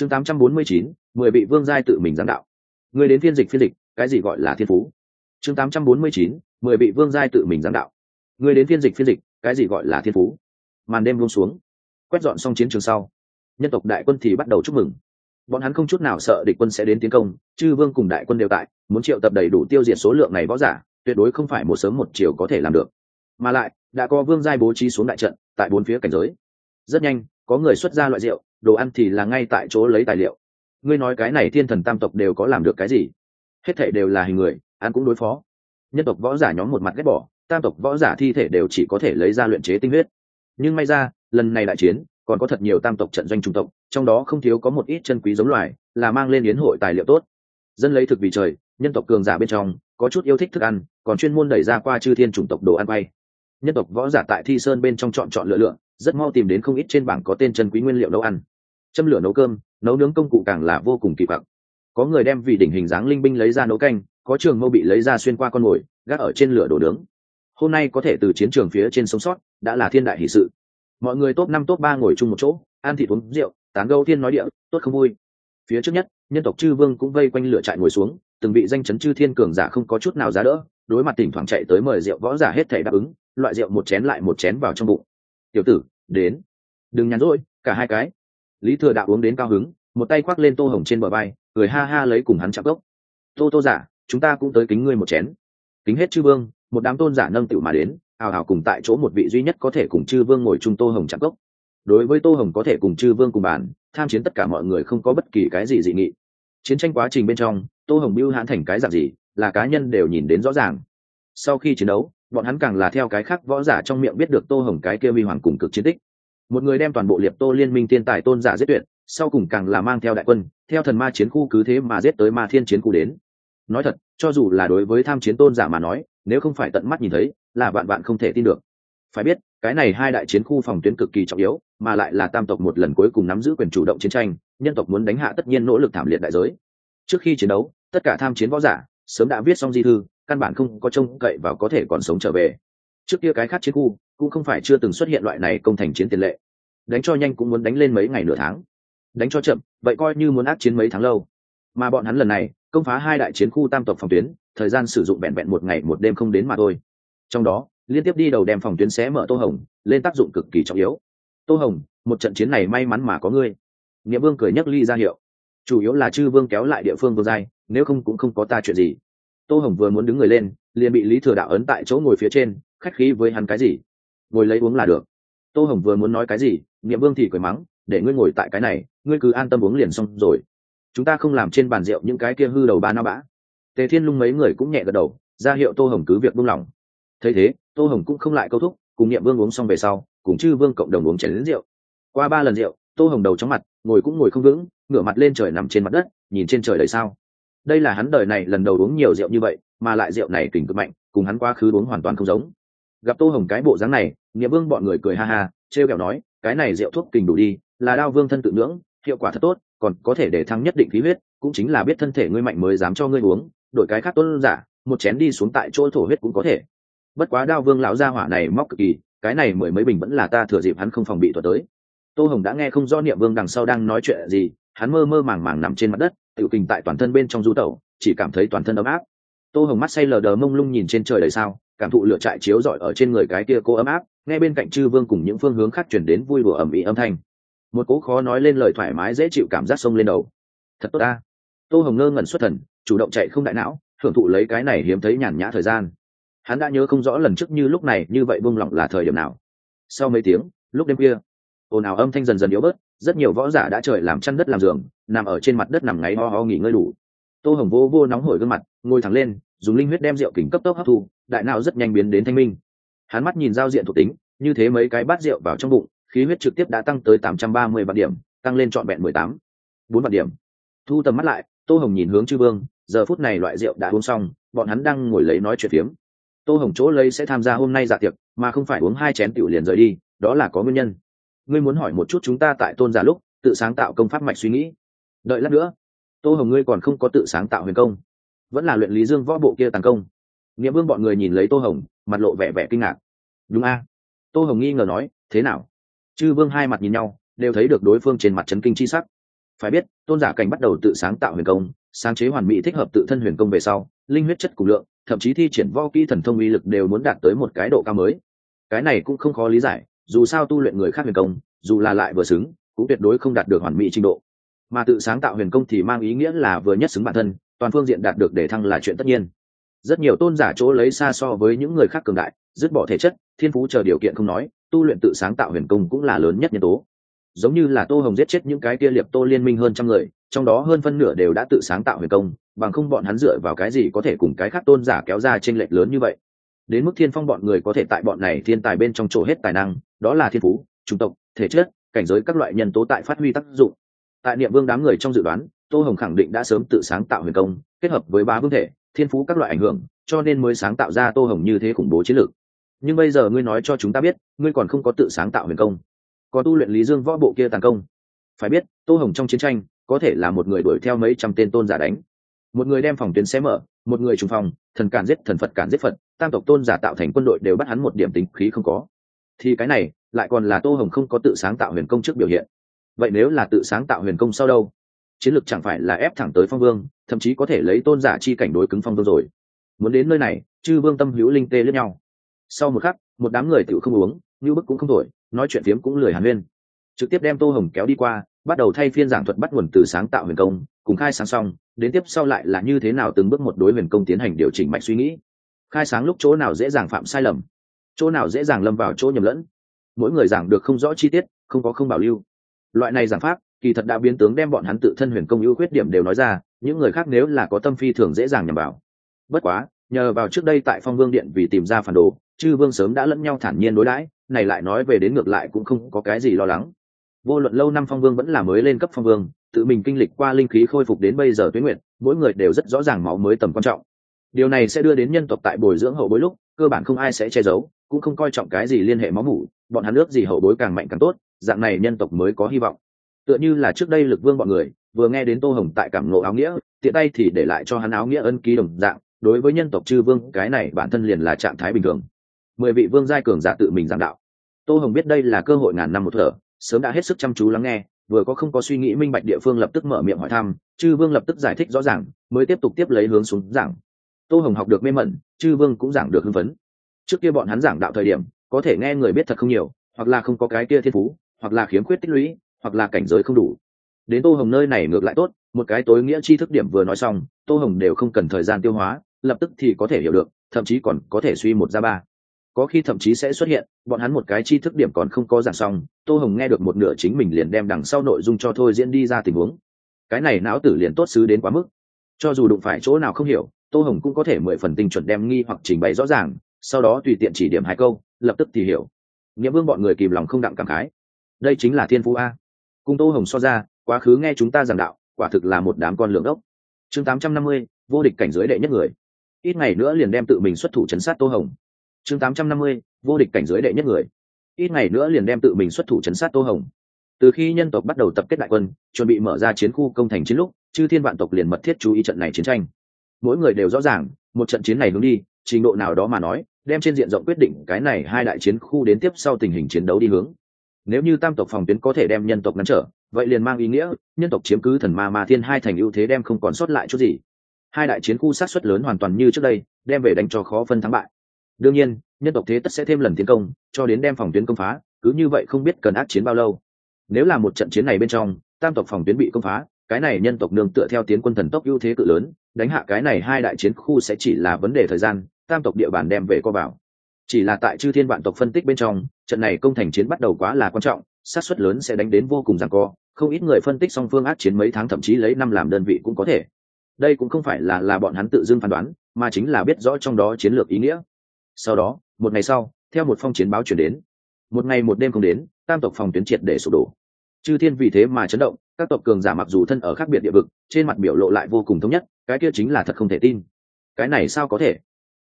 chương 849, mười vị vương giai tự mình giảng đạo. Người đến phiên dịch phiên dịch cái gì gọi là thiên phú? Chương 849, mười vị vương giai tự mình giảng đạo. Người đến phiên dịch phiên dịch cái gì gọi là thiên phú? Màn đêm buông xuống quét dọn xong chiến trường sau nhân tộc đại quân thì bắt đầu chúc mừng. Bọn hắn không chút nào sợ địch quân sẽ đến tiến công chư vương cùng đại quân đều tại muốn triệu tập đầy đủ tiêu diệt số lượng này võ giả tuyệt đối không phải một sớm một chiều có thể làm được. Mà lại đã có vương giai bố trí xuống đại trận tại bốn phía cảnh giới rất nhanh, có người xuất ra loại rượu, đồ ăn thì là ngay tại chỗ lấy tài liệu. Ngươi nói cái này thiên thần tam tộc đều có làm được cái gì? Hết thể đều là hình người, ăn cũng đối phó. Nhân tộc võ giả nhóm một mặt ghét bỏ, tam tộc võ giả thi thể đều chỉ có thể lấy ra luyện chế tinh huyết. Nhưng may ra, lần này đại chiến, còn có thật nhiều tam tộc trận doanh trung tộc, trong đó không thiếu có một ít chân quý giống loài, là mang lên yến hội tài liệu tốt. Dân lấy thực vì trời, nhân tộc cường giả bên trong, có chút yêu thích thức ăn, còn chuyên môn đẩy ra qua chư thiên chủng tộc đồ ăn bay nhân tộc võ giả tại thi sơn bên trong chọn chọn lựa lựa rất mau tìm đến không ít trên bảng có tên chân quý nguyên liệu nấu ăn. Châm lửa nấu cơm, nấu nướng công cụ càng là vô cùng kỳ vọng có người đem vị đỉnh hình dáng linh binh lấy ra nấu canh, có trường mâu bị lấy ra xuyên qua con mồi, gác ở trên lửa đổ nướng. Hôm nay có thể từ chiến trường phía trên sống sót, đã là thiên đại hỷ sự. Mọi người top năm, top ba ngồi chung một chỗ, ăn thịt uống rượu, tán gâu thiên nói địa, tốt không vui. Phía trước nhất, nhân tộc chư vương cũng vây quanh lửa trại ngồi xuống, từng bị danh chấn chư thiên cường giả không có chút nào giá đỡ, đối mặt tỉnh thoảng chạy tới mời rượu võ giả hết thể đáp ứng, loại rượu một chén lại một chén vào trong bụng. Tiểu tử đến. Đừng nhắn rỗi, cả hai cái. Lý thừa đạo uống đến cao hứng, một tay khoác lên tô hồng trên bờ bay cười ha ha lấy cùng hắn chạm gốc tô tô giả, chúng ta cũng tới kính ngươi một chén. Kính hết chư vương, một đám tôn giả nâng tựu mà đến hào hào cùng tại chỗ một vị duy nhất có thể cùng chư vương ngồi chung tô hồng chạm gốc đối với tô hồng có thể cùng chư vương cùng bàn, tham chiến tất cả mọi người không có bất kỳ cái gì dị nghị. Chiến tranh quá trình bên trong, tô hồng mưu hãn thành cái dạng gì, là cá nhân đều nhìn đến rõ ràng. Sau khi chiến đấu bọn hắn càng là theo cái khác võ giả trong miệng biết được tô hồng cái kia vi hoàng cùng cực chiến tích. Một người đem toàn bộ liệp tô liên minh thiên tài tôn giả giết tuyệt, sau cùng càng là mang theo đại quân, theo thần ma chiến khu cứ thế mà giết tới ma thiên chiến khu đến. Nói thật, cho dù là đối với tham chiến tôn giả mà nói, nếu không phải tận mắt nhìn thấy, là bạn bạn không thể tin được. Phải biết, cái này hai đại chiến khu phòng tuyến cực kỳ trọng yếu, mà lại là tam tộc một lần cuối cùng nắm giữ quyền chủ động chiến tranh, nhân tộc muốn đánh hạ tất nhiên nỗ lực thảm liệt đại giới. Trước khi chiến đấu, tất cả tham chiến võ giả sớm đã viết xong di thư căn bản không có trông cậy vào có thể còn sống trở về. Trước kia cái khác chiến khu cũng không phải chưa từng xuất hiện loại này công thành chiến tiền lệ. Đánh cho nhanh cũng muốn đánh lên mấy ngày nửa tháng. Đánh cho chậm, vậy coi như muốn ác chiến mấy tháng lâu. Mà bọn hắn lần này, công phá hai đại chiến khu tam tộc phòng tuyến, thời gian sử dụng vẹn vẹn một ngày một đêm không đến mà thôi. Trong đó, liên tiếp đi đầu đem phòng tuyến xé mở tô hồng, lên tác dụng cực kỳ trọng yếu. Tô hồng, một trận chiến này may mắn mà có ngươi. Nghĩa vương cười nhấc ly ra hiệu. Chủ yếu là chư vương kéo lại địa phương vương giai, nếu không cũng không có ta chuyện gì tô hồng vừa muốn đứng người lên, liền bị lý thừa đạo ấn tại chỗ ngồi phía trên, khách khí với hắn cái gì? Ngồi lấy uống là được. Tô hồng vừa muốn nói cái gì nghiệm vương thì cười mắng, để ngươi ngồi tại cái này, ngươi cứ an tâm uống liền xong rồi. Chúng ta không làm trên bàn rượu những cái kia hư đầu ba na bã. Tề thiên lung mấy người cũng nhẹ gật đầu, ra hiệu tô hồng cứ việc buông lỏng. Thấy thế, tô hồng cũng không lại câu thúc, cùng niệm vương uống xong về sau, cùng chư vương cộng đồng uống chén lính rượu. Qua ba lần rượu, tô hồng đầu chóng mặt, ngồi cũng ngồi không vững, ngửa mặt lên trời nằm trên mặt đất, nhìn trên trời đầy sao đây là hắn đời này lần đầu uống nhiều rượu như vậy, mà lại rượu này kình cực mạnh, cùng hắn quá khứ uống hoàn toàn không giống. Gặp tô hồng cái bộ dáng này, nghĩa vương bọn người cười ha ha, trêu kẹo nói, cái này rượu thuốc kình đủ đi, là đao vương thân tự ngưỡng hiệu quả thật tốt, còn có thể để thăng nhất định khí huyết, cũng chính là biết thân thể ngươi mạnh mới dám cho ngươi uống, đổi cái khác tốt giả, một chén đi xuống tại chỗ thổ huyết cũng có thể. Bất quá đao vương lão gia hỏa này móc cực kỳ, cái này mười mấy bình vẫn là ta thừa dịp hắn không phòng bị thuật tới. Tô hồng đã nghe không do niệm vương đằng sau đang nói chuyện gì, hắn mơ mơ màng màng nằm trên mặt đất tự kình tại toàn thân bên trong du tẩu, chỉ cảm thấy toàn thân ấm áp. Tô hồng mắt say lờ đờ mông lung nhìn trên trời đầy sao, cảm thụ lửa trại chiếu rọi ở trên người cái kia cô ấm áp, nghe bên cạnh chư vương cùng những phương hướng khác chuyển đến vui đùa ẩm ý âm thanh. Một cố khó nói lên lời thoải mái dễ chịu cảm giác sông lên đầu. Thật tốt ta. Tô hồng ngơ ngẩn xuất thần, chủ động chạy không đại não hưởng thụ lấy cái này hiếm thấy nhàn nhã thời gian. Hắn đã nhớ không rõ lần trước như lúc này như vậy buông lỏng là thời điểm nào. Sau mấy tiếng, lúc đêm kia ồn ào âm thanh dần dần yếu bớt rất nhiều võ giả đã trời làm chăn đất làm giường, nằm ở trên mặt đất nằm ngáy ho ho nghỉ ngơi đủ. Tô hồng vô vô nóng hổi gương mặt, ngồi thẳng lên, dùng linh huyết đem rượu kính cấp tốc hấp thu, đại não rất nhanh biến đến thanh minh. Hắn mắt nhìn giao diện thuộc tính, như thế mấy cái bát rượu vào trong bụng, khí huyết trực tiếp đã tăng tới tám trăm ba mươi vạn điểm, tăng lên trọn vẹn mười tám, bốn vạn điểm. Thu tầm mắt lại, tô hồng nhìn hướng chư vương, giờ phút này loại rượu đã uống xong, bọn hắn đang ngồi lấy nói chuyện phiếm. Tô hồng chỗ lấy sẽ tham gia hôm nay dạ tiệc, mà không phải uống hai chén tiểu liền rời đi, đó là có nguyên nhân ngươi muốn hỏi một chút chúng ta tại tôn giả lúc tự sáng tạo công pháp mạch suy nghĩ. Đợi lát nữa, tô hồng ngươi còn không có tự sáng tạo huyền công, vẫn là luyện lý dương võ bộ kia tàn công. Nghĩa vương bọn người nhìn lấy tô hồng, mặt lộ vẻ vẻ kinh ngạc. Đúng a. Tô hồng nghi ngờ nói, thế nào? Chư vương hai mặt nhìn nhau, đều thấy được đối phương trên mặt trấn kinh chi sắc. Phải biết, tôn giả cảnh bắt đầu tự sáng tạo huyền công, sáng chế hoàn mỹ thích hợp tự thân huyền công về sau, linh huyết chất cùng lượng, thậm chí thi triển võ kỹ thần thông uy lực đều muốn đạt tới một cái độ cao mới. Cái này cũng không khó lý giải dù sao tu luyện người khác huyền công, dù là lại vừa xứng, cũng tuyệt đối không đạt được hoàn mỹ trình độ. Mà tự sáng tạo huyền công thì mang ý nghĩa là vừa nhất xứng bản thân, toàn phương diện đạt được để thăng là chuyện tất nhiên. Rất nhiều tôn giả chỗ lấy xa so với những người khác cường đại, dứt bỏ thể chất, thiên phú chờ điều kiện không nói, tu luyện tự sáng tạo huyền công cũng là lớn nhất nhân tố. Giống như là tô hồng giết chết những cái kia liệp tô liên minh hơn trăm người, trong đó hơn phân nửa đều đã tự sáng tạo huyền công, bằng không bọn hắn dựa vào cái gì có thể cùng cái khác tôn giả kéo ra tranh lệch lớn như vậy đến mức thiên phong bọn người có thể tại bọn này thiên tài bên trong chỗ hết tài năng, đó là thiên phú, chủng tộc, thể chất, cảnh giới các loại nhân tố tại phát huy tác dụng. Tại niệm vương đám người trong dự đoán, tô hồng khẳng định đã sớm tự sáng tạo huyền công, kết hợp với ba vương thể, thiên phú các loại ảnh hưởng, cho nên mới sáng tạo ra tô hồng như thế khủng bố chiến lược. Nhưng bây giờ ngươi nói cho chúng ta biết, ngươi còn không có tự sáng tạo huyền công. Có tu luyện lý dương võ bộ kia tàn công. Phải biết, tô hồng trong chiến tranh, có thể là một người đuổi theo mấy trăm tên tôn giả đánh một người đem phòng tuyến xé mở, một người trùng phòng, thần cản giết thần phật cản giết phật, tam tộc tôn giả tạo thành quân đội đều bắt hắn một điểm tính khí không có. Thì cái này, lại còn là tô hồng không có tự sáng tạo huyền công trước biểu hiện. Vậy nếu là tự sáng tạo huyền công sau đâu? Chiến lược chẳng phải là ép thẳng tới phong vương, thậm chí có thể lấy tôn giả chi cảnh đối cứng phong vương rồi. Muốn đến nơi này, chư vương tâm hữu linh tê lẫn nhau. Sau một khắc, một đám người tự không uống như bức cũng không thổi, nói chuyện phiếm cũng lười hàn huyên. Trực tiếp đem tô hồng kéo đi qua bắt đầu thay phiên giảng thuật bắt nguồn từ sáng tạo huyền công, cùng khai sáng xong, đến tiếp sau lại là như thế nào từng bước một đối huyền công tiến hành điều chỉnh mạch suy nghĩ. Khai sáng lúc chỗ nào dễ dàng phạm sai lầm, chỗ nào dễ dàng lâm vào chỗ nhầm lẫn. Mỗi người giảng được không rõ chi tiết, không có không bảo lưu. Loại này giảng pháp, kỳ thật đã biến tướng đem bọn hắn tự thân huyền công ưu khuyết điểm đều nói ra, những người khác nếu là có tâm phi thường dễ dàng nhằm vào. Bất quá, nhờ vào trước đây tại phong vương điện vì tìm ra phản đồ, chư vương sớm đã lẫn nhau thản nhiên đối đãi, này lại nói về đến ngược lại cũng không có cái gì lo lắng vô luận lâu năm phong vương vẫn là mới lên cấp phong vương, tự mình kinh lịch qua linh khí khôi phục đến bây giờ tuyến nguyện mỗi người đều rất rõ ràng máu mới tầm quan trọng. Điều này sẽ đưa đến nhân tộc tại bồi dưỡng hậu bối lúc, cơ bản không ai sẽ che giấu, cũng không coi trọng cái gì liên hệ máu mủ, bọn hắn nước gì hậu bối càng mạnh càng tốt, dạng này nhân tộc mới có hy vọng. Tựa như là trước đây lực vương bọn người, vừa nghe đến tô hồng tại cảm ngộ áo nghĩa, tiện tay thì để lại cho hắn áo nghĩa ân ký đồng dạng, đối với nhân tộc chư vương, cái này bản thân liền là trạng thái bình thường. Mười vị vương giai cường giả tự mình giảng đạo. Tô hồng biết đây là cơ hội ngàn năm một thở sớm đã hết sức chăm chú lắng nghe, vừa có không có suy nghĩ minh bạch địa phương lập tức mở miệng hỏi thăm, chư vương lập tức giải thích rõ ràng, mới tiếp tục tiếp lấy hướng xuống giảng. Tô hồng học được mê mẩn, chư vương cũng giảng được hưng phấn. Trước kia bọn hắn giảng đạo thời điểm, có thể nghe người biết thật không nhiều, hoặc là không có cái kia thiên phú, hoặc là khiếm khuyết tích lũy, hoặc là cảnh giới không đủ. Đến tô hồng nơi này ngược lại tốt, một cái tối nghĩa chi thức điểm vừa nói xong, tô hồng đều không cần thời gian tiêu hóa, lập tức thì có thể hiểu được, thậm chí còn có thể suy một ra ba có khi thậm chí sẽ xuất hiện, bọn hắn một cái chi thức điểm còn không có giảng xong, tô hồng nghe được một nửa chính mình liền đem đằng sau nội dung cho thôi diễn đi ra tình huống. Cái này não tử liền tốt xứ đến quá mức. Cho dù đụng phải chỗ nào không hiểu, tô hồng cũng có thể mười phần tinh chuẩn đem nghi hoặc trình bày rõ ràng, sau đó tùy tiện chỉ điểm hai câu, lập tức thì hiểu. Nghĩa vương bọn người kìm lòng không đặng cảm khái. Đây chính là thiên phú a. Cùng tô hồng so ra, quá khứ nghe chúng ta giảng đạo, quả thực là một đám con lượng đốc chương tám trăm năm mươi, vô địch cảnh giới đệ nhất người. Ít ngày nữa liền đem tự mình xuất thủ chấn sát tô hồng chương tám trăm năm mươi, vô địch cảnh giới đệ nhất người. Ít ngày nữa liền đem tự mình xuất thủ chấn sát tô hồng. Từ khi nhân tộc bắt đầu tập kết đại quân, chuẩn bị mở ra chiến khu công thành chiến lúc, chư thiên vạn tộc liền mật thiết chú ý trận này chiến tranh. Mỗi người đều rõ ràng, một trận chiến này hướng đi, trình độ nào đó mà nói, đem trên diện rộng quyết định cái này hai đại chiến khu đến tiếp sau tình hình chiến đấu đi hướng. Nếu như tam tộc phòng tuyến có thể đem nhân tộc ngăn trở, vậy liền mang ý nghĩa, nhân tộc chiếm cứ thần ma ma thiên hai thành ưu thế đem không còn sót lại chút gì. Hai đại chiến khu sát xuất lớn hoàn toàn như trước đây, đem về đánh cho khó phân thắng bại đương nhiên, nhân tộc thế tất sẽ thêm lần tiến công, cho đến đem phòng tuyến công phá, cứ như vậy không biết cần ác chiến bao lâu. Nếu là một trận chiến này bên trong, tam tộc phòng tuyến bị công phá, cái này nhân tộc nương tựa theo tiến quân thần tốc ưu thế cự lớn, đánh hạ cái này hai đại chiến khu sẽ chỉ là vấn đề thời gian, tam tộc địa bàn đem về co vào. Chỉ là tại chư thiên vạn tộc phân tích bên trong, trận này công thành chiến bắt đầu quá là quan trọng sát suất lớn sẽ đánh đến vô cùng giằng co, không ít người phân tích song phương ác chiến mấy tháng thậm chí lấy năm làm đơn vị cũng có thể. Đây cũng không phải là là bọn hắn tự dưng phán đoán, mà chính là biết rõ trong đó chiến lược ý nghĩa sau đó, một ngày sau, theo một phong chiến báo chuyển đến. Một ngày một đêm không đến, tam tộc phòng tuyến triệt để sụp đổ. Chư thiên vì thế mà chấn động, các tộc cường giả mặc dù thân ở khác biệt địa vực, trên mặt biểu lộ lại vô cùng thống nhất, cái kia chính là thật không thể tin. Cái này sao có thể?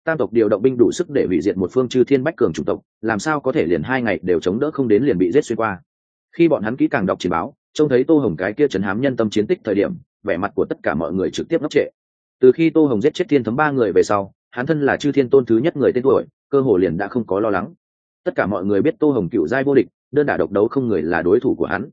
Tam tộc điều động binh đủ sức để hủy diệt một phương chư thiên bách cường chủng tộc, làm sao có thể liền hai ngày đều chống đỡ không đến liền bị giết xuyên qua? Khi bọn hắn kỹ càng đọc chiến báo, trông thấy tô hồng cái kia chấn hám nhân tâm chiến tích thời điểm, vẻ mặt của tất cả mọi người trực tiếp ngốc trệ. Từ khi tô hồng giết chết thiên thấm ba người về sau hắn thân là chư thiên tôn thứ nhất người tên tuổi, cơ hồ liền đã không có lo lắng. Tất cả mọi người biết tô hồng cựu giai vô địch, đơn đả độc đấu không người là đối thủ của hắn.